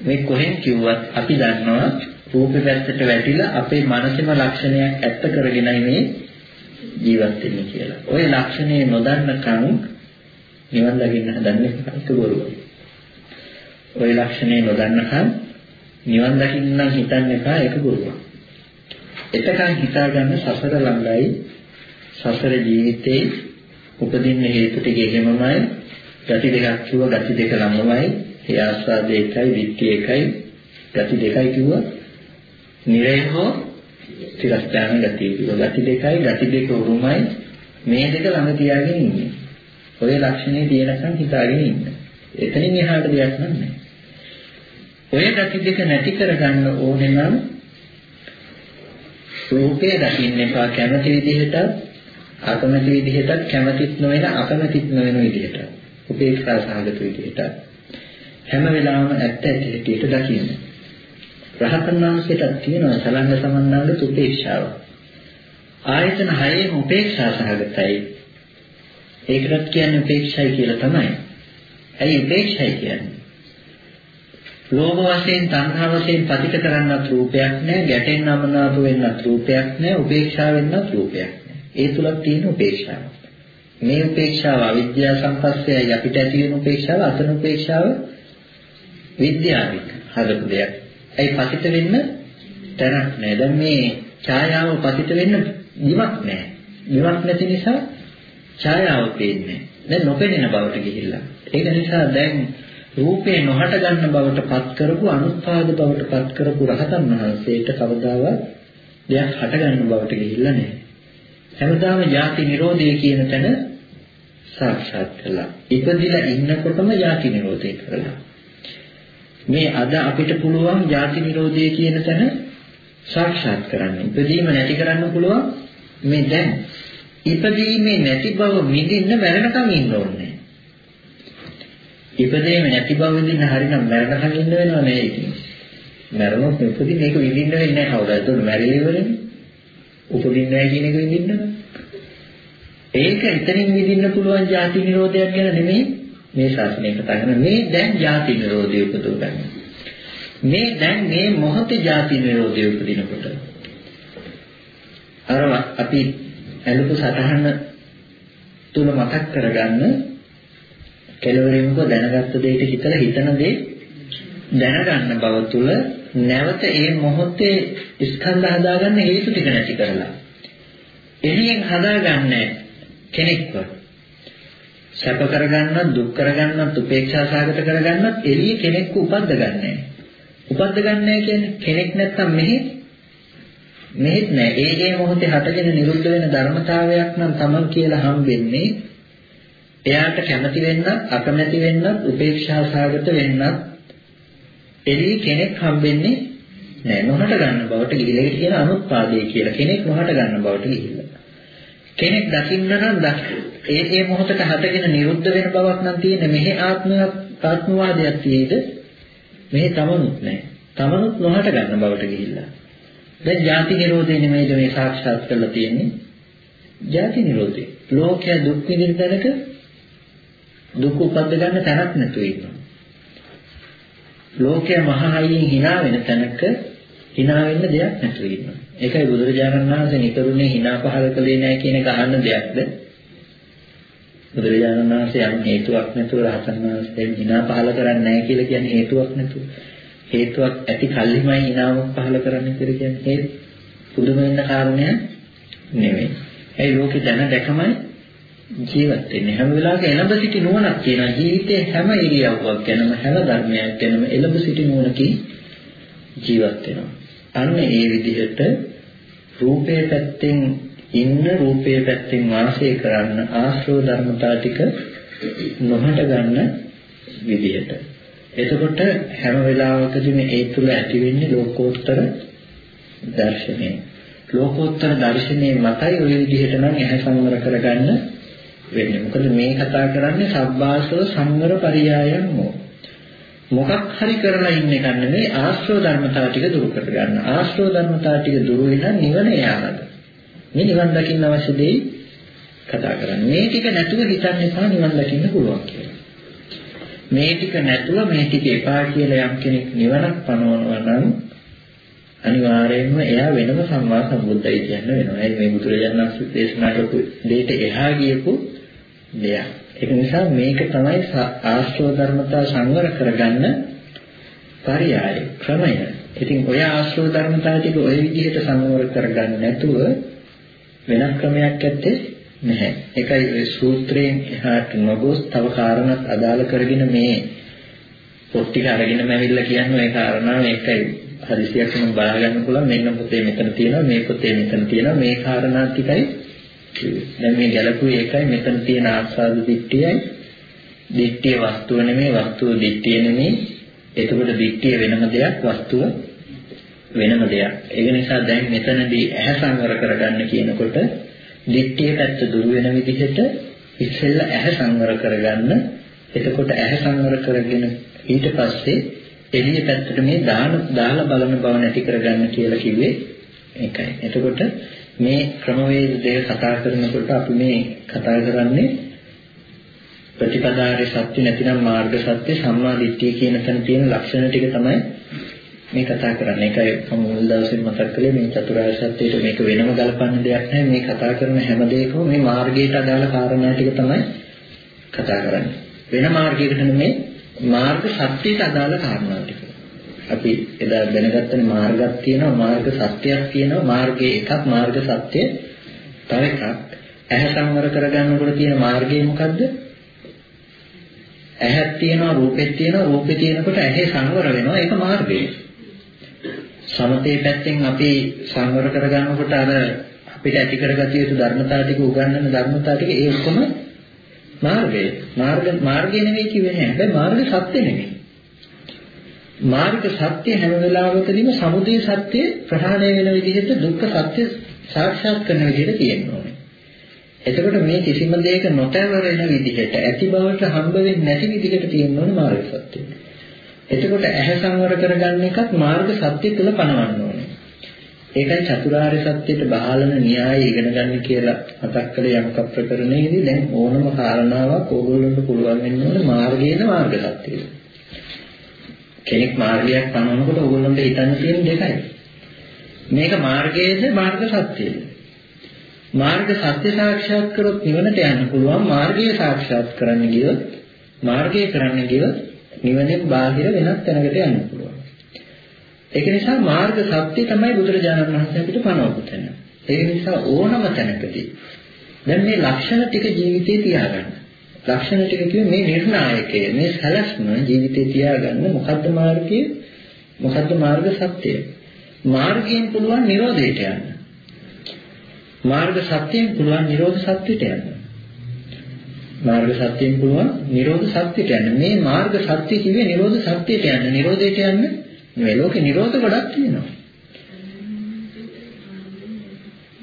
මේ කොහෙන් කිව්වත් අපි දන්නවා රූපේ පැත්තට වැටිලා අපේ මනසේම ලක්ෂණයක් ඇත්ත කරගෙනයි මේ ජීවත් වෙන්නේ කියලා. ওই ලක්ෂණේ නොදන්නකම් නිවන් දකින්න හදන්නේ ඒක බොරුව. ওই ලක්ෂණේ නොදන්නකම් නිවන් දකින්න හිතන්න එපා ඒක බොරුවක්. එතකන් හිතාගන්න සසර ළඟයි සසර ජීවිතේ උපදින්න හේතු ටික එහෙමමයි ගති දෙකක් කිව්ව ගති දෙක ළමමයි ඒ ආස්වාදේ එකයි විත්‍ය එකයි ගති දෙකයි කිව්වා නිරේහෝ තිරස්ථාන ගතිය කිව්වා ගති දෙකයි ගති දෙක උරුමයි. මේ දෙක ළඟ තියාගෙන ඉන්නේ. ඔය ලක්ෂණේ තියෙනකන් හිතාගෙන ඉන්න. එතනින් එහාට දෙයක් නැහැ. ඔය ගති දෙක නැති කරගන්න ඕනේ නම් රූපේ දකින්න එපා කැමති විදිහට අකමැති විදිහට කැමතිත් නොවන අකමැතිත් නොවන විදිහට. උපේක්ෂා සහගත විදිහට. හැම වෙලාවෙම ඇත්ත ඇති හැටියට දකින්න. රහතන් වහන්සේට තියෙනවා සලංග සමන්නාගේ උපේක්ෂාව. ආයතන හයේ උපේක්ෂා සහගතයි. ඒකටත් කියන්නේ උපේක්ෂයි කියලා තමයි. ඇයි උපේක්ෂයි කියන්නේ? ලෝභ වශයෙන් තණ්හා වශයෙන් පතිත කරන්නත් රූපයක් නැහැ ගැටෙන්න අමනාප වෙන්නත් රූපයක් නැහැ උපේක්ෂා වෙන්නත් රූපයක් නැහැ ඒ තුලක් තියෙන උපේක්ෂාව මේ උපේක්ෂාව අවිද්‍යා සංපස්සයයි අපිට ඇති වෙන උපේක්ෂාව අතන උපේක්ෂාව විද්‍යාවික හදපු දෙයක් ඒ පතිත වෙන්න තැනක් නැහැ දැන් මේ ඡායාව පතිත වෙන්න දිවක් නැහැ දිවක් නැති නිසා ඡායාව පේන්නේ දැන් නොපෙනෙන බවට ගිහිල්ලා ඒක නිසා දැන් රූපේ නොහට ගන්න බවට පත් කරපු අනුත්පාද බවට පත් කරපු රහතන් වහන්සේට කවදාවත් දෙයක් හට ගන්න බවට ගිහිල්ලා නැහැ. හැමදාම යாதி නිරෝධය කියන තැන සාක්ෂාත් කළා. ඉපදිලා ඉන්නකොටම යாதி නිරෝධය කරලා. මේ අද අපිට පුළුවන් යாதி නිරෝධය කියන තැන සාක්ෂාත් කරන්න. ඉපදීම නැති කරන්න පුළුවන් මේ දැන්. ඉපදීමේ නැති බව මිදින්න මැරෙනකම් ඉන්න ඕනේ. ඉපදෙම නැති බව විඳින්න හරිනම් මරණකම් ඉන්න වෙනව නේ ඉතින්. මරණොත් උපදින්න ඒක විඳින්න වෙන්නේ නැහැ කවුද? ඒක මැරිලි ඉවරනේ. උපදින්නේ නැහැ කියන එක විඳින්න. ඒක එතනින් විඳින්න පුළුවන් ಜಾති නිරෝධයක් ගැන නෙමෙයි මේ ශාසනය කතා කරන්නේ. මේ දැන් ಜಾති නිරෝධය උපදව ගන්න. මේ දැන් මේ මොහොතේ ಜಾති නිරෝධය උපදිනකොට අර අපි ඇලුපු සටහන තුල මතක් කරගන්න කෙලවරින්ම දැනගත්ත දෙයට හිතලා හිතන දේ දැනගන්න බව තුල නැවත ඒ මොහොතේ ස්කන්ධ හදාගන්න හේතු ටික නැති කරලා එළියෙන් හදාගන්න කෙනෙක්ව සැප කරගන්නත් දුක් කරගන්නත් උපේක්ෂා සාගත කරගන්නත් එළිය කෙනෙක්ව උපද්ද ගන්නෑ උපද්ද ගන්නෑ කියන්නේ කෙනෙක් නැත්තම් මෙහි මෙහෙත් නෑ ඒ ඒ මොහොතේ හටගෙන නිරුද්ධ වෙන ධර්මතාවයක් නම් Taman කියලා හම්බෙන්නේ. එයාට කැමති වෙන්නත් අකමැති වෙන්නත් උපේක්ෂා සාගත වෙන්නත් එළි කෙනෙක් හම්බෙන්නේ නෑ නොහට ගන්න බවට ගිහිලා ඒක කියන අනුත්පාදේ කියලා. කෙනෙක් නොහට ගන්න බවට ගිහිල්ලා. කෙනෙක් දකින්න නම් ඒ ඒ මොහොතට හටගෙන නිරුද්ධ වෙන බවක් නම් තියෙන මෙහි ආත්මයක් ආත්මවාදයක් තියෙයිද? මෙහි තමනුත් නෑ තමනුත් නොහට ගන්න බවට ගිහිල්ලා. දැන් ජාති නිරෝධය නෙමෙයිද මේ සාක්ෂාත් කරලා තියෙන්නේ? ජාති නිරෝධය. ලෝකයේ දුක් විඳින තැනක දුක උපද්ද ගන්න තැනක් නැතුව ඉන්නවා. ලෝකයේ මහ හයියෙන් hina වෙන තැනක hina වෙන්න දෙයක් නැතුව ඉන්නවා. ඒකයි බුදුරජාණන් වහන්සේ නිකරුණේ hina පහල කළේ නැහැ කියන එක අහන්න දෙයක්ද? බුදුරජාණන් වහන්සේ යම් හේතුවක් නැතුව රහතන් වහන්සේ hina පහල කරන්නේ නැහැ කියලා කියන්නේ හේතුවක් නැතුව. හේතුවක් ඇති කල්හිමයි hinaවක් පහල කරන්නේ කියලා කියන්නේ පුදුම වෙන්න කාරණයක් නෙමෙයි. ඒ ලෝකේ දැන දැකමයි ජීවත් වෙන්නේ හැම වෙලාවක එළඹ සිටි නුවණක් තියෙනවා ජීවිතේ හැම ඉරියව්වක් ගැනම හැම ධර්මයක් ගැනම එළඹ සිටි නුවණකින් ජීවත් වෙනවා අන්න ඒ විදිහට රූපේ පැත්තෙන් ඉන්න රූපේ පැත්තෙන් වාසය කරන්න ආශ්‍රව ධර්මතා ටික නොහට ගන්න විදිහට එතකොට හැම වෙලාවකදීම ඒ තුල ඇති වෙන්නේ ලෝකෝත්තර දර්ශනය ලෝකෝත්තර දර්ශනයේ මතයි ওই විදිහට නම් ඇහැ සංවර කරගන්න වෙන්නේ. මොකද මේ කතා කරන්නේ සබ්බාසව සංවර පරියායන් මො. මොකක් හරි කරලා ඉන්න එක නෙමෙයි ආශ්‍රව ධර්මතා ටික දුරු කර ගන්න. ආශ්‍රව ධර්මතා ටික දුරු වෙන නිවන යාමද. මේ නිවන් දකින්න අවශ්‍ය දෙයි කතා කරන්නේ. මේ ටික නැතුව හිතන්න එපා නිවන් දකින්න පුළුවන් කියලා. මේ ටික නැතුව මේ ටික එපා කියලා යම් කෙනෙක් නිවනක් පනවනවා නම් අනිවාර්යයෙන්ම එයා වෙනම සම්මා සම්බුද්ධයි කියන්න වෙනවා. ඒ මේ බුදුරජාණන් වහන්සේ දේශනා කරපු දෙයට එහා ගියපු දෙයක්. ඒක නිසා මේක තමයි ආශ්‍රව ධර්මතා සංවර කරගන්න පරියාය ක්‍රමය. ඉතින් ඔය ආශ්‍රව ධර්මතා ටික ඔය විදිහට සංවර කරගන්න නැතුව වෙනත් ක්‍රමයක් ඇත්තේ නැහැ. ඒකයි ඔය සූත්‍රයෙන් එහාට නොගොස් තව කාරණාත් අදාළ කරගෙන මේ පොත් ටික අරගෙන මැවිල්ලා කියන්නේ ඒ කාරණාව ඒකයි හදිසියක් නම් බලා ගන්න පුළුවන් මෙන්න පොතේ මෙතන තියෙනවා මේ පොතේ මෙතන තියෙනවා මේ කාරණා ටිකයි දැන් මේ ගැලපුවේ ඒකයි. මෙතන තියෙන ආස්වාද දිට්ඨියයි. දිට්ඨිය වස්තුව නෙමෙයි වස්තුව දිට්ඨිය නෙමෙයි. එතකොට දිට්ඨිය වෙනම දෙයක් වස්තුව වෙනම දෙයක්. ඒක නිසා දැන් මෙතනදී ඇහැ සංවර කරගන්න කියනකොට දිට්ඨිය පැත්ත දුර වෙන විදිහට ඉස්සෙල්ලා ඇහැ සංවර කරගන්න. එතකොට ඇහැ සංවර කරගෙන ඊට පස්සේ එළිය පැත්තට මේ දාන දාලා බලන බව නැති කරගන්න කියලා කිව්වේ ඒකයි. එතකොට මේ ක්‍රමවේද දෙක කතා කරනකොට අපි මේ කතා කරන්නේ ප්‍රතිපදාවේ සත්‍ය නැතිනම් මාර්ග සත්‍ය සම්මා දිට්ඨිය කියන තැන තියෙන ලක්ෂණ ටික තමයි මේ කතා කරන්නේ. ඒකයි මම මුල් දවසේ මතක් කළේ මේ චතුරාර්ය සත්‍යයට මේක වෙනම ගලපන්න දෙයක් නැහැ. මේ කතා කරන හැම දෙයකම මේ මාර්ගයට අදාළ කාරණා ටික තමයි කතා කරන්නේ. වෙන මාර්ගයකට නෙමෙයි මාර්ග සත්‍යයට අදාළ කාරණා ටික. අපි එදා දැනගත්තනේ මාර්ගයක් තියෙනවා මාර්ග සත්‍යයක් තියෙනවා මාර්ගයේ එකක් මාර්ග සත්‍ය තව එකක් ඇහැ සංවර කරගන්නකොට තියෙන මාර්ගය මොකද්ද ඇහක් තියෙනවා රූපෙත් තියෙනවා රූපේ තියෙනකොට ඇහි සංවර වෙනවා ඒක මාර්ගය සමතේ පැත්තෙන් අපි සංවර කරගන්නකොට අර අපිට ඇති කරගatiya යුතු ධර්මතාව ටික උගන්වන ධර්මතාව ටික ඒ ඔක්කොම මාර්ගය. මාර්ග මාර්ගය නෙවෙයි කිව්වේ නෑ. හැබැයි මාර්ග සත්‍ය නෙවෙයි. මාර්ග සත්‍ය හැම වෙලාවකදීම සමුදය සත්‍ය ප්‍රහාණය වෙන විදිහට දුක්ඛ සත්‍ය සාක්ෂාත් කරන විදිහට තියෙන්න ඕනේ. එතකොට මේ කිසිම දෙයක නොතැවරෙන විදිහට ඇති බවට හම්බ වෙන්නේ නැති විදිහට තියෙන්න ඕනේ මාර්ග සත්‍ය. එතකොට ඇහැ සංවර කරගන්න එකත් මාර්ග සත්‍ය තුළ පනවන්න ඕනේ. ඒකයි චතුරාර්ය සත්‍යයට බහලන න්‍යාය ඉගෙන ගන්න කියලා මතක් කළේ යමක ප්‍රකරණයේදී දැන් ඕනම කාරණාවක් ඕගොල්ලන්ට පුළුවන් වෙන්න ඕනේ මාර්ගයේද මාර්ග සත්‍යයද. කෙනෙක් මාර්ගයක් පනවනකොට ඕගොල්ලන්ට හිතන්න තියෙන දෙකයි. මේක මාර්ගයේද මාර්ග සත්‍යයේද? මාර්ග සත්‍ය සාක්ෂාත් කරොත් නිවනට යන්න පුළුවන් මාර්ගය සාක්ෂාත් කරන්න ගියොත් මාර්ගය කරන්න ගියොත් නිවනෙන් බාහිර වෙනත් තැනකට යන්න පුළුවන්. ඒක නිසා මාර්ග සත්‍ය තමයි බුදුරජාණන් වහන්සේ අපිට පනවපු තැන. ඒ නිසා ඕනම තැනකදී දැන් මේ ලක්ෂණ ටික ජීවිතේ තියාගන්න. ලක්ෂණ ටික කියන්නේ මේ නිර්ණායකය, මේ සැලැස්ම ජීවිතේ තියාගන්න මොකද්ද මාර්ගය? මොකද්ද මාර්ග සත්‍යය? මාර්ගයෙන් පුළුවන් නිරෝධයට යන්න. මාර්ග සත්‍යයෙන් පුළුවන් නිරෝධ සත්‍යයට යන්න. මාර්ග සත්‍යයෙන් පුළුවන් නිරෝධ සත්‍යයට යන්න. මේ මාර්ග සත්‍ය කිව්වේ නිරෝධ සත්‍යයට යන්න. නිරෝධයට යන්න මේ ලෝකේ නිරෝධ ගොඩක් තියෙනවා.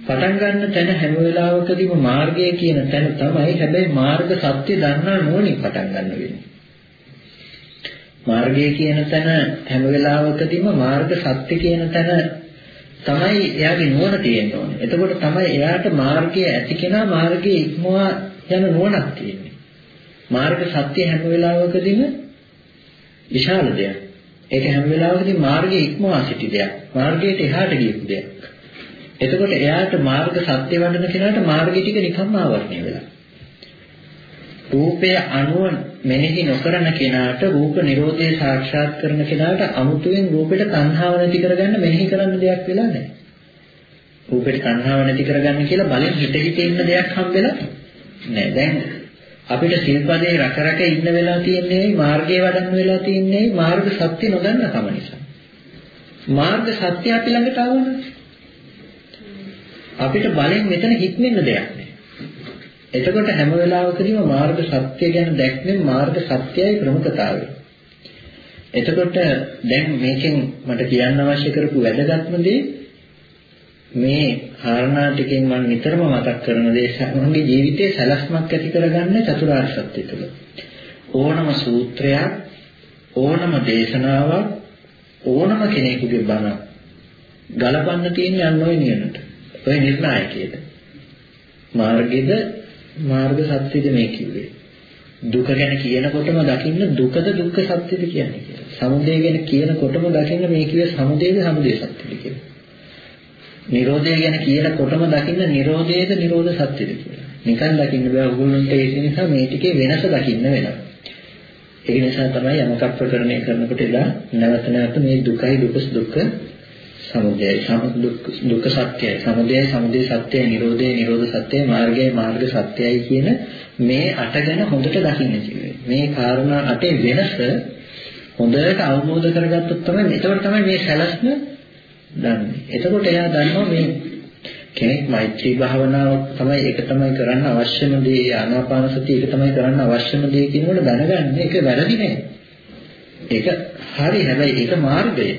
පටන් ගන්න තැන හැම වෙලාවකදීම මාර්ගය කියන තැන තමයි හැබැයි මාර්ග සත්‍ය දන්නා නුවණින් පටන් ගන්න වෙන්නේ. මාර්ගය කියන තැන හැම වෙලාවකදීම මාර්ග සත්‍ය කියන තැන තමයි එයාගේ නුවණ තියෙන්න ඕනේ. එතකොට තමයි එයාට මාර්ගය ඇති කෙනා මාර්ගයේ ඉක්මවා යන නුවණක් තියෙන්නේ. මාර්ග සත්‍ය හැම වෙලාවකදීම විශාල දෙයක්. ඒක හැම වෙලාවෙදී මාර්ගයේ ඉක්මවා සිටි දෙයක්. මාර්ගයට එහාට ගියපු දෙයක්. එතකොට එයාට මාර්ග සත්‍ය වඩන කෙනාට මාර්ගය ටික නිකම්ම ආවරණය වෙලා. රූපය අනුව මෙනෙහි නොකරන කෙනාට රූප නිරෝධය සාක්ෂාත් කරන කෙනාට අමුතුවෙන් රූපෙට තණ්හාව නැති කරගන්න මෙනෙහි කරන්න දෙයක් වෙලා නැහැ. රූපෙට තණ්හාව නැති කරගන්න කියලා බලෙන් හිත හිත ඉන්න දෙයක් හම්බෙලා නැහැ. දැන් අපිට සිල්පදේ රක රක ඉන්න වෙලා තියෙන්නේ මාර්ගයේ වඩන්න වෙලා තියෙන්නේ මාර්ග සත්‍ය නොදන්න කම නිසා. මාර්ග සත්‍ය අපි ළඟට ආවම අපිට බලෙන් මෙතන හික්මෙන්න දෙයක් නැහැ. එතකොට හැම වෙලාවකදීම මාර්ග සත්‍ය ගැන දැක්මෙන් මාර්ග සත්‍යයයි ප්‍රමුඛතාවය. එතකොට දැන් මේකෙන් මට කියන්න අවශ්‍ය කරපු වැදගත්ම දේ මේ කාරණා ටිකෙන් මම නිතරම මතක් කරන දේ සමහරගේ ජීවිතයේ සැලැස්මක් ඇති කරගන්න චතුරාර්ය සත්‍ය තුළ. ඕනම සූත්‍රයක් ඕනම දේශනාවක් ඕනම කෙනෙකුගේ බණ ගලපන්න තියෙන යන්න ඔය නියනට. ඔය නිර්ණායකයේද. මාර්ගෙද මාර්ග සත්‍යෙද මේ කිව්වේ. දුක ගැන කියනකොටම දකින්න දුකද දුක්ඛ සත්‍යෙද කියන්නේ කියලා. සමුදය ගැන කියනකොටම දකින්න මේ කියේ සමුදයද සමුදය සත්‍යද කියලා. නිරෝධය ගැන කියනකොටම දකින්න නිරෝධයද නිරෝධ සත්‍යද කියලා. නිකන් දකින්න බෑ ඕගොල්ලන්ට ඒක නිසා මේ ටිකේ වෙනස දකින්න වෙනවා. ඒ නිසා තමයි යමක ප්‍රකරණය කරනකොට එදා නැවත නැවත මේ දුකයි දුක දුක්ඛ සමුදයයි දුක්ඛ සත්‍යයි සමුදයයි සමුදය සත්‍යයි නිරෝධයයි නිරෝධ සත්‍යයි මාර්ගයයි මාර්ග සත්‍යයි කියන මේ අට ගැන හොඳට දකින්න කිව්වේ. මේ කාරණා අටේ වෙනස හොඳට අවබෝධ කරගත්තොත් තමයි එතකොට තමයි මේ සැලැස්ම දන්නේ. එතකොට එයා දන්නවා මේ කෙනෙක් මෛත්‍රී භාවනාව තමයි ඒක තමයි කරන්න අවශ්‍යම දේ ආනාපාන සතිය ඒක තමයි කරන්න අවශ්‍යම දේ කියනකොට දැනගන්න ඒක වැරදි නෑ. ඒක හරි හැබැයි ඒක මාර්ගය.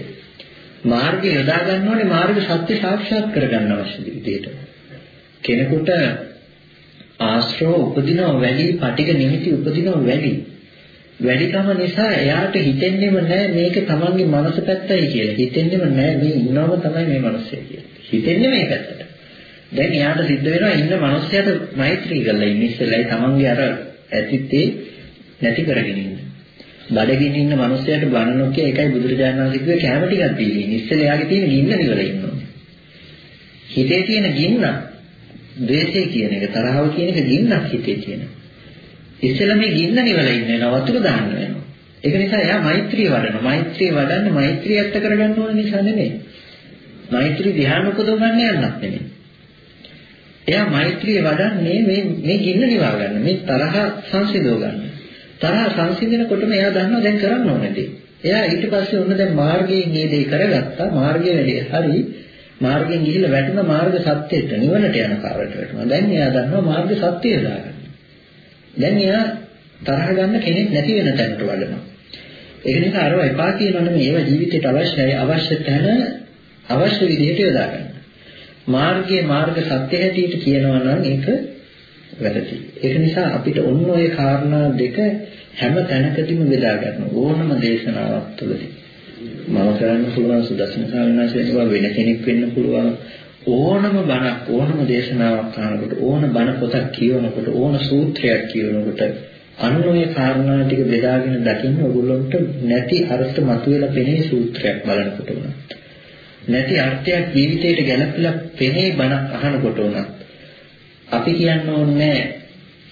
මාර්ගය යොදා ගන්න ඕනේ මාර්ග සත්‍ය සාක්ෂාත් කරගන්න අවශ්‍ය විදිහට. කෙනෙකුට ආශ්‍රව උපදිනව වැඩි, පටික නිමිති උපදිනව වැඩි. වැඩිකම නිසා එයාට හිතෙන්නේම නැහැ මේක තමන්ගේ මනස පැත්තයි කියලා. හිතෙන්නේම නැහැ මේ ඉන්නවම තමයි මේ මනසයි කියලා. හිතෙන්නේ මේ පැත්තට. දැන් එයාට සිද්ධ වෙනවා ඉන්න මනුස්සයාට මෛත්‍රී කරලා ඉන්න ඉස්සෙල්ලයි තමන්ගේ අර ඇතිත්තේ නැති කරගෙන ඉන්න. බඩගින්න ඉන්න මනුස්සයාට බණ නොකිය ඒකයි බුදුරජාණන් වහන්සේ කිව්වේ කැම ටිකක් දීලා ඉන්න. ඉස්සෙල්ලා එයාගේ තියෙන ගින්න නිවල ඉන්නවා. හිතේ තියෙන ගින්න ද්වේෂය කියන එක තරහව කියන එක ගින්නක් හිතේ තියෙනවා. ඉස්සෙල්ලා මේ ගින්න නිවල ඉන්න වෙනවා වතුර දාන්න වෙනවා. ඒක නිසා එයා මෛත්‍රිය වඩනවා. මෛත්‍රිය වඩන්නේ මෛත්‍රිය ඇත්ත කරගන්න ඕන නිසා නෙමෙයි. මෛත්‍රී ධ්‍යාන උපදව ගන්න යන්නත් නෙමෙයි. එයා මෛත්‍රිය වඩන්නේ මේ මේ ගින්න නිවා ගන්න. මේ තරහ සංසිඳව ගන්න. තරහ සංසිඳනකොටම එයා දන්නවා දැන් කරන්න ඕනේ දේ. එයා ඊට පස්සේ ඔන්න දැන් මාර්ගයේ මේ දේ කරගත්තා. මාර්ගයේ වැඩේ හරි. මාර්ගයෙන් ගිහිල්ලා වැටුණ මාර්ග සත්‍යයට නිවනට යන කාර්යයට වැටුණා. දැන් එයා දන්නවා මාර්ග සත්‍යය දාගන්න. දැන් එයා තරහ ගන්න කෙනෙක් නැති වෙන තැනට වඩනවා. ඒක නිසා අරව එපා කියනවනේ මේවා ජීවිතයට අවශ්‍යයි අවශ්‍ය තැන අවශ්‍ය විදිහට යොදා ගන්න. මාර්ගයේ මාර්ග සත්‍ය හැටියට කියනවා නම් ඒක වැරදි. ඒක නිසා අපිට ඔන්න ඔය කාරණා දෙක හැම තැනකදීම බෙදා ගන්න ඕනම දේශනාවක් තුළදී. මම කරන්න පුළුවන් සුදස්සන සාමනාසයෙන් වෙන කෙනෙක් වෙන්න පුළුවන් ඕනම බණක් ඕනම දේශනාවක් අහනකොට ඕන බණ පොතක් කියවනකොට ඕන සූත්‍රයක් කියවනකොට අන්න ඔය කාරණා ටික බෙදාගෙන දකින්න ඕගොල්ලන්ට නැති අර්ථ මතුවලා පෙනේ සූත්‍රයක් බලනකොට උනත් නැති අර්ථයක් ජීවිතයට ගැලපෙලා පෙනේ බණක් අහනකොට උනත් අපි කියන්න ඕනේ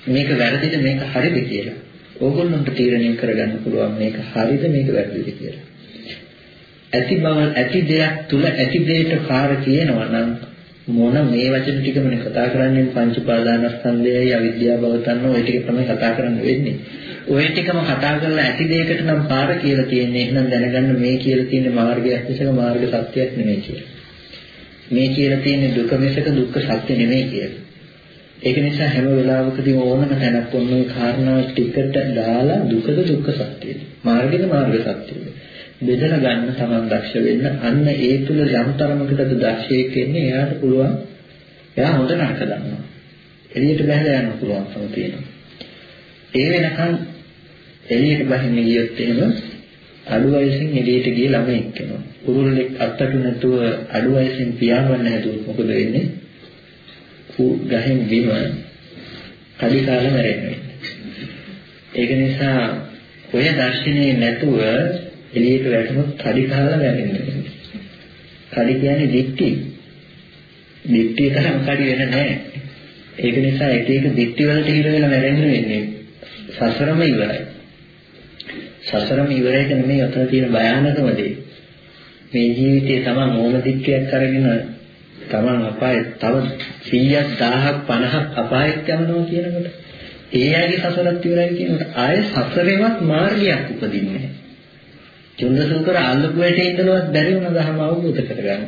මේක වැරදිද මේක හරිද කියලා. ඕගොල්ලන්ට තීරණය කරගන්න පුළුවන් මේක හරිද මේක වැරදිද කියලා. ඇති බව ඇති දෙයක් තුල ඇති දෙයට කාර කියනවා නම් මොන මේ වචන ටිකමනේ කතා කරන්නේ පංච උපාදානස්කන්ධයයි අවිද්‍යාව බව තන්න ඔය ටික තමයි කතා කරන්න වෙන්නේ. ඔය ටිකම කතා කරලා ඇති දෙයකට නම් පාර කියලා තියෙන්නේ. එහෙනම් දැනගන්න මේ කියලා තියෙන මාර්ගයක් මිසක මාර්ග සත්‍යයක් නෙමෙයි කියලා. මේ කියලා තියෙන්නේ දුක මිසක දුක්ඛ සත්‍ය නෙමෙයි කියලා. ඒක නිසා හැම වෙලාවකදී ඕනම තැනක් ඔන්න ඔය කාරණා ටිකට දාලා දුකද දුක්ඛ සත්‍යද? මාර්ගෙද මාර්ග සත්‍යද? බෙදලා ගන්න තමන් දක්ෂ වෙන්න අන්න ඒ තුල යම් තරමකටද දක්ෂයෙක් වෙන්නේ එයාට පුළුවන්. එයා හොඳ නරක දන්නවා. එළියට බහලා යන්න පුළුවන්කම තියෙනවා. ඒ වෙනකන් එළියට බහින්න ගියොත් එහෙම අඩු වයසින් එළියට ගිය ළමෙක් වෙනවා. කුරුල්ලෙක් අත්තටු නැතුව අඩු වයසින් පියාඹන්න හැදුවොත් මොකද වෙන්නේ? ඌ ගහෙන් බිම කඩි කාලා මැරෙන්නේ. ඒක නිසා ඔය දර්ශනේ නැතුව එළියට වැටුනොත් කඩි කාලා මැරෙන්නේ. කඩි කියන්නේ දික්ටි. දික්ටි තරම් කඩි වෙන්නේ නැහැ. ඒක නිසා එක එක දික්ටි වලට හිර වෙලා මැරෙන්න වෙන්නේ. සසරම ඉවරයි. සසරම ඉවරයිද නෙමෙයි අතන තියෙන භයානකම දේ. මේ ජීවිතයේ Taman ඕම දික්කයක් අරගෙන Taman අපායේ තව 100ක් 1000ක් 50ක් අපායට යනවා කියනකොට ඒ අයගේ සසරත් ඉවරයි කියනකොට ආයේ සසරේවත් මාර්ගයක් උපදින්නේ නැහැ. චුන්දසුකර අල්ලපු වැටේ ඉඳලවත් බැරි වුණා දහම අවබෝධ කරගන්න.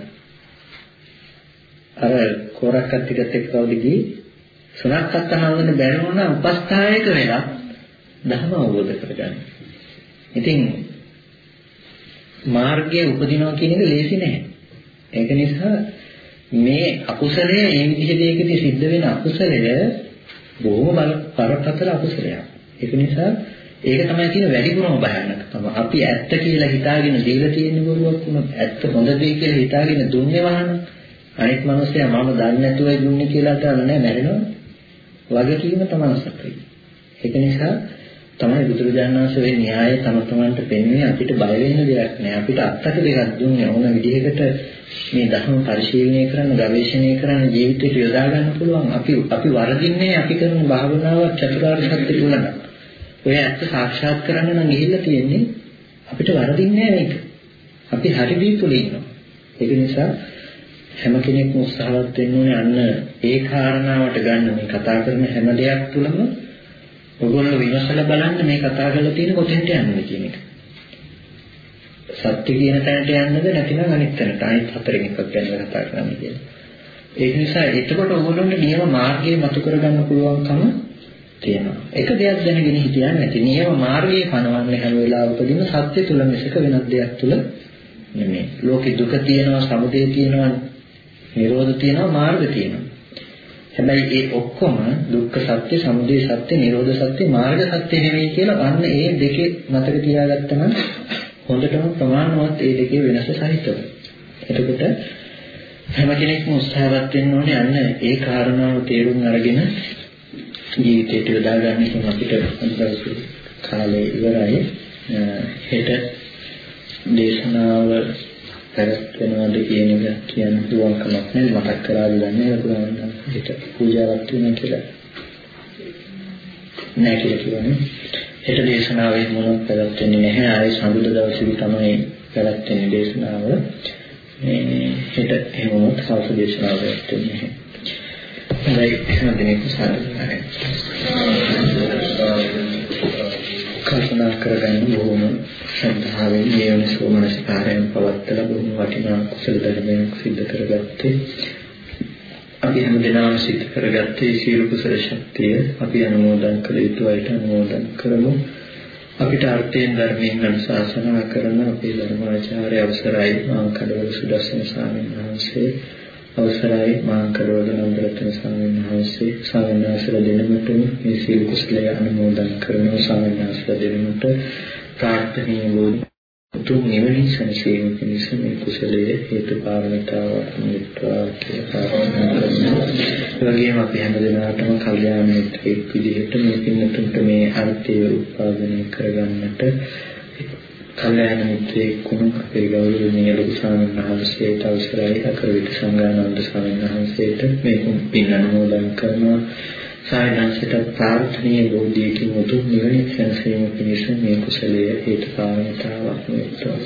අර කොරක්කත් ටිකත් එක්ක කවුද ගියේ? සුණක්කත් අහන්න බැරි වුණා උපස්ථායක වෙලා ධර්ම අවබෝධ කරගන්න. ඉතින් මාර්ගයේ උපදිනවා කියන එක ලේසි නෑ. ඒක නිසා මේ අකුසලය මේ විදිහ දෙයකදී සිද්ධ වෙන අකුසලය බොහොම බරපතල අකුසලයක්. ඒක නිසා ඒක තමයි කියන වැඩිපුරම භයානකකම. අපි ඇත්ත කියලා හිතාගෙන දීලා තියෙන බොරුවක් වුණත් ඇත්ත හොඳ දෙය කියලා හිතාගෙන දුන්නේ වහන අනිත් මිනිස්සයා මම දන්නේ නැතුවයි දුන්නේ කියලා හිතන නෑ මැරෙනවා. වගකීම තමයි සත්‍යය. ඒක නිසා තමයි බුදුරජාණන් වහන්සේ මේ න්‍යාය තම තමන්ට පෙන්වන්නේ අපිට බය වෙන්න දෙයක් නෑ. අපිට අත්තක දෙකක් දුන්නේ ඕන විදිහකට මේ ධර්ම පරිශීලනය කරන්න, ගවේෂණය කරන්න ජීවිතේට යොදා ගන්න පුළුවන්. අපි අපි වරදින්නේ අපි කරන භාවනාවක් චතුරාර්ය සත්‍ය තුල නම්. ඔය ඇත්ත සාක්ෂාත් කරන්න නම් ගිහිල්ලා තියෙන්නේ අපිට වරදින්නේ නෑ මේක. අපි හරි දීපුල ඉන්නවා. ඒක නිසා හැම කෙනෙක්ම උත්සාහවත් වෙන්න ඕනේ අන්න ඒ කාරණාවට ගන්න මේ කතා කරන හැම දෙයක් තුළම ඔයගොල්ලෝ විමසලා බලන්න මේ කතා කරලා තියෙන කොතෙන්ට යන්නේ කියන එක. සත්‍ය කියන තැනට යන්නද නැතිනම් අනිත් තැනට අනිත් හතරෙන් එකක් ගැන කතා කරන්න කියලා. ඒක නිසා එතකොට ඔයගොල්ලන්ට නියම මාර්ගය මතු කරගන්න පුළුවන්කම තියෙනවා. එක දෙයක් දැනගෙන හිටියන් නැති නියම මාර්ගයේ පනවන්නේ හැම වෙලාවකදීම සත්‍ය තුල මිසක වෙනත් දෙයක් තුල නෙමෙයි. ලෝකේ දුක තියෙනවා, සමුදය තියෙනවා, නිරෝධ තියෙනවා, මාර්ග තියෙනවා. හැබැයි ඒ ඔක්කොම දුක්ඛ සත්‍ය, සමුදය සත්‍ය, නිරෝධ සත්‍ය, මාර්ග සත්‍ය නෙවෙයි කියලා අන්න ඒ දෙකේ මතක තියාගත්තම හොඳටම ප්‍රමාණවත් ඒ දෙකේ වෙනස සහිතව. එතකොට හැම කෙනෙක්ම උත්සාහවත් වෙන්න ඕනේ අන්න ඒ කාරණාව තේරුම් අරගෙන ජීවිතයට යොදා ගන්න එක අපිට අදවසේ කාලේ ඉවරයි. හෙට දේශනාව පැවැත්වෙනවද කියන එක කියන්න පුළුවන් කමක් නැහැ මතක් කරලා දන්නේ පුළුවන් හෙට පූජාවක් තියෙනවා කියලා. නෑ කියලා කියන්නේ. හෙට දේශනාවේ මොනවත් පැවැත්වෙන්නේ නැහැ. ආයේ සම්බුද්ධ දවසේ තමයි පැවැත්වෙන්නේ දේශනාව. මේ හෙට එහෙම වුණොත් සවස් දේශනාව පැවැත්වෙන්නේ නැහැ. හොඳයි හැම දිනෙක සාධුකාරය. කල්පනා කරගන්න බොහොම ශ්‍රද්ධාවෙන් ජීවන සෝමනසිකාරයෙන් පවත්තලා බොහොම වටිනා කුසල ධර්මයක් සිද්ධ කරගත්තේ. අපි හැමදෙනාම සිද්ධ කරගත්තේ සීල කුසල ශක්තිය අපි අනුමෝදන් කළ යුතු අයට අනුමෝදන් කරමු. අපිට අර්ථයෙන් ධර්මයෙන් අනුශාසනා කරන අපේ ධර්මාචාර්ය අවසරයි මාංකඩවල සුදස්සන ස්වාමීන් වහන්සේ. අවසරයි මාංකඩවල නන්දරත්න ස්වාමීන් වහන්සේ. ස්වාමීන් වහන්සේලා දෙනමට මේ සීල කුසලය අනුමෝදන් කරනවා. ස්වාමීන් වහන්සේලා දෙනමට ප්‍රාර්ථනීය වූ උතුම් නිවනින් සැනසීම පිණිස මේ කුසලයේ හේතු කාරණතාවක් මිත්‍යා කියලා කරනවා. ඒ වගේම අපි හැමදෙනාටම කල්යාණ මිත්‍රෙක් විදිහට මේ පින්නතුන්ට මේ අර්ථය උත්පාදනය කරගන්නට කල්යාණ මිත්‍රයෙක් වුණ අපේ ගෞරවනීය ලොකු ස්වාමීන් වහන්සේට අවසරයි අකවිත සංඝානන්ද ස්වාමීන් වහන්සේට මේ පින් අනුමෝදන් කරනවා. සායනන්සට ප්‍රාර්ථනීය බෝධියකින් උතුම් නිවන සැනසීම පිණිස මේ කුසලයේ හේතු කාරණතාවක් වෙත්වා.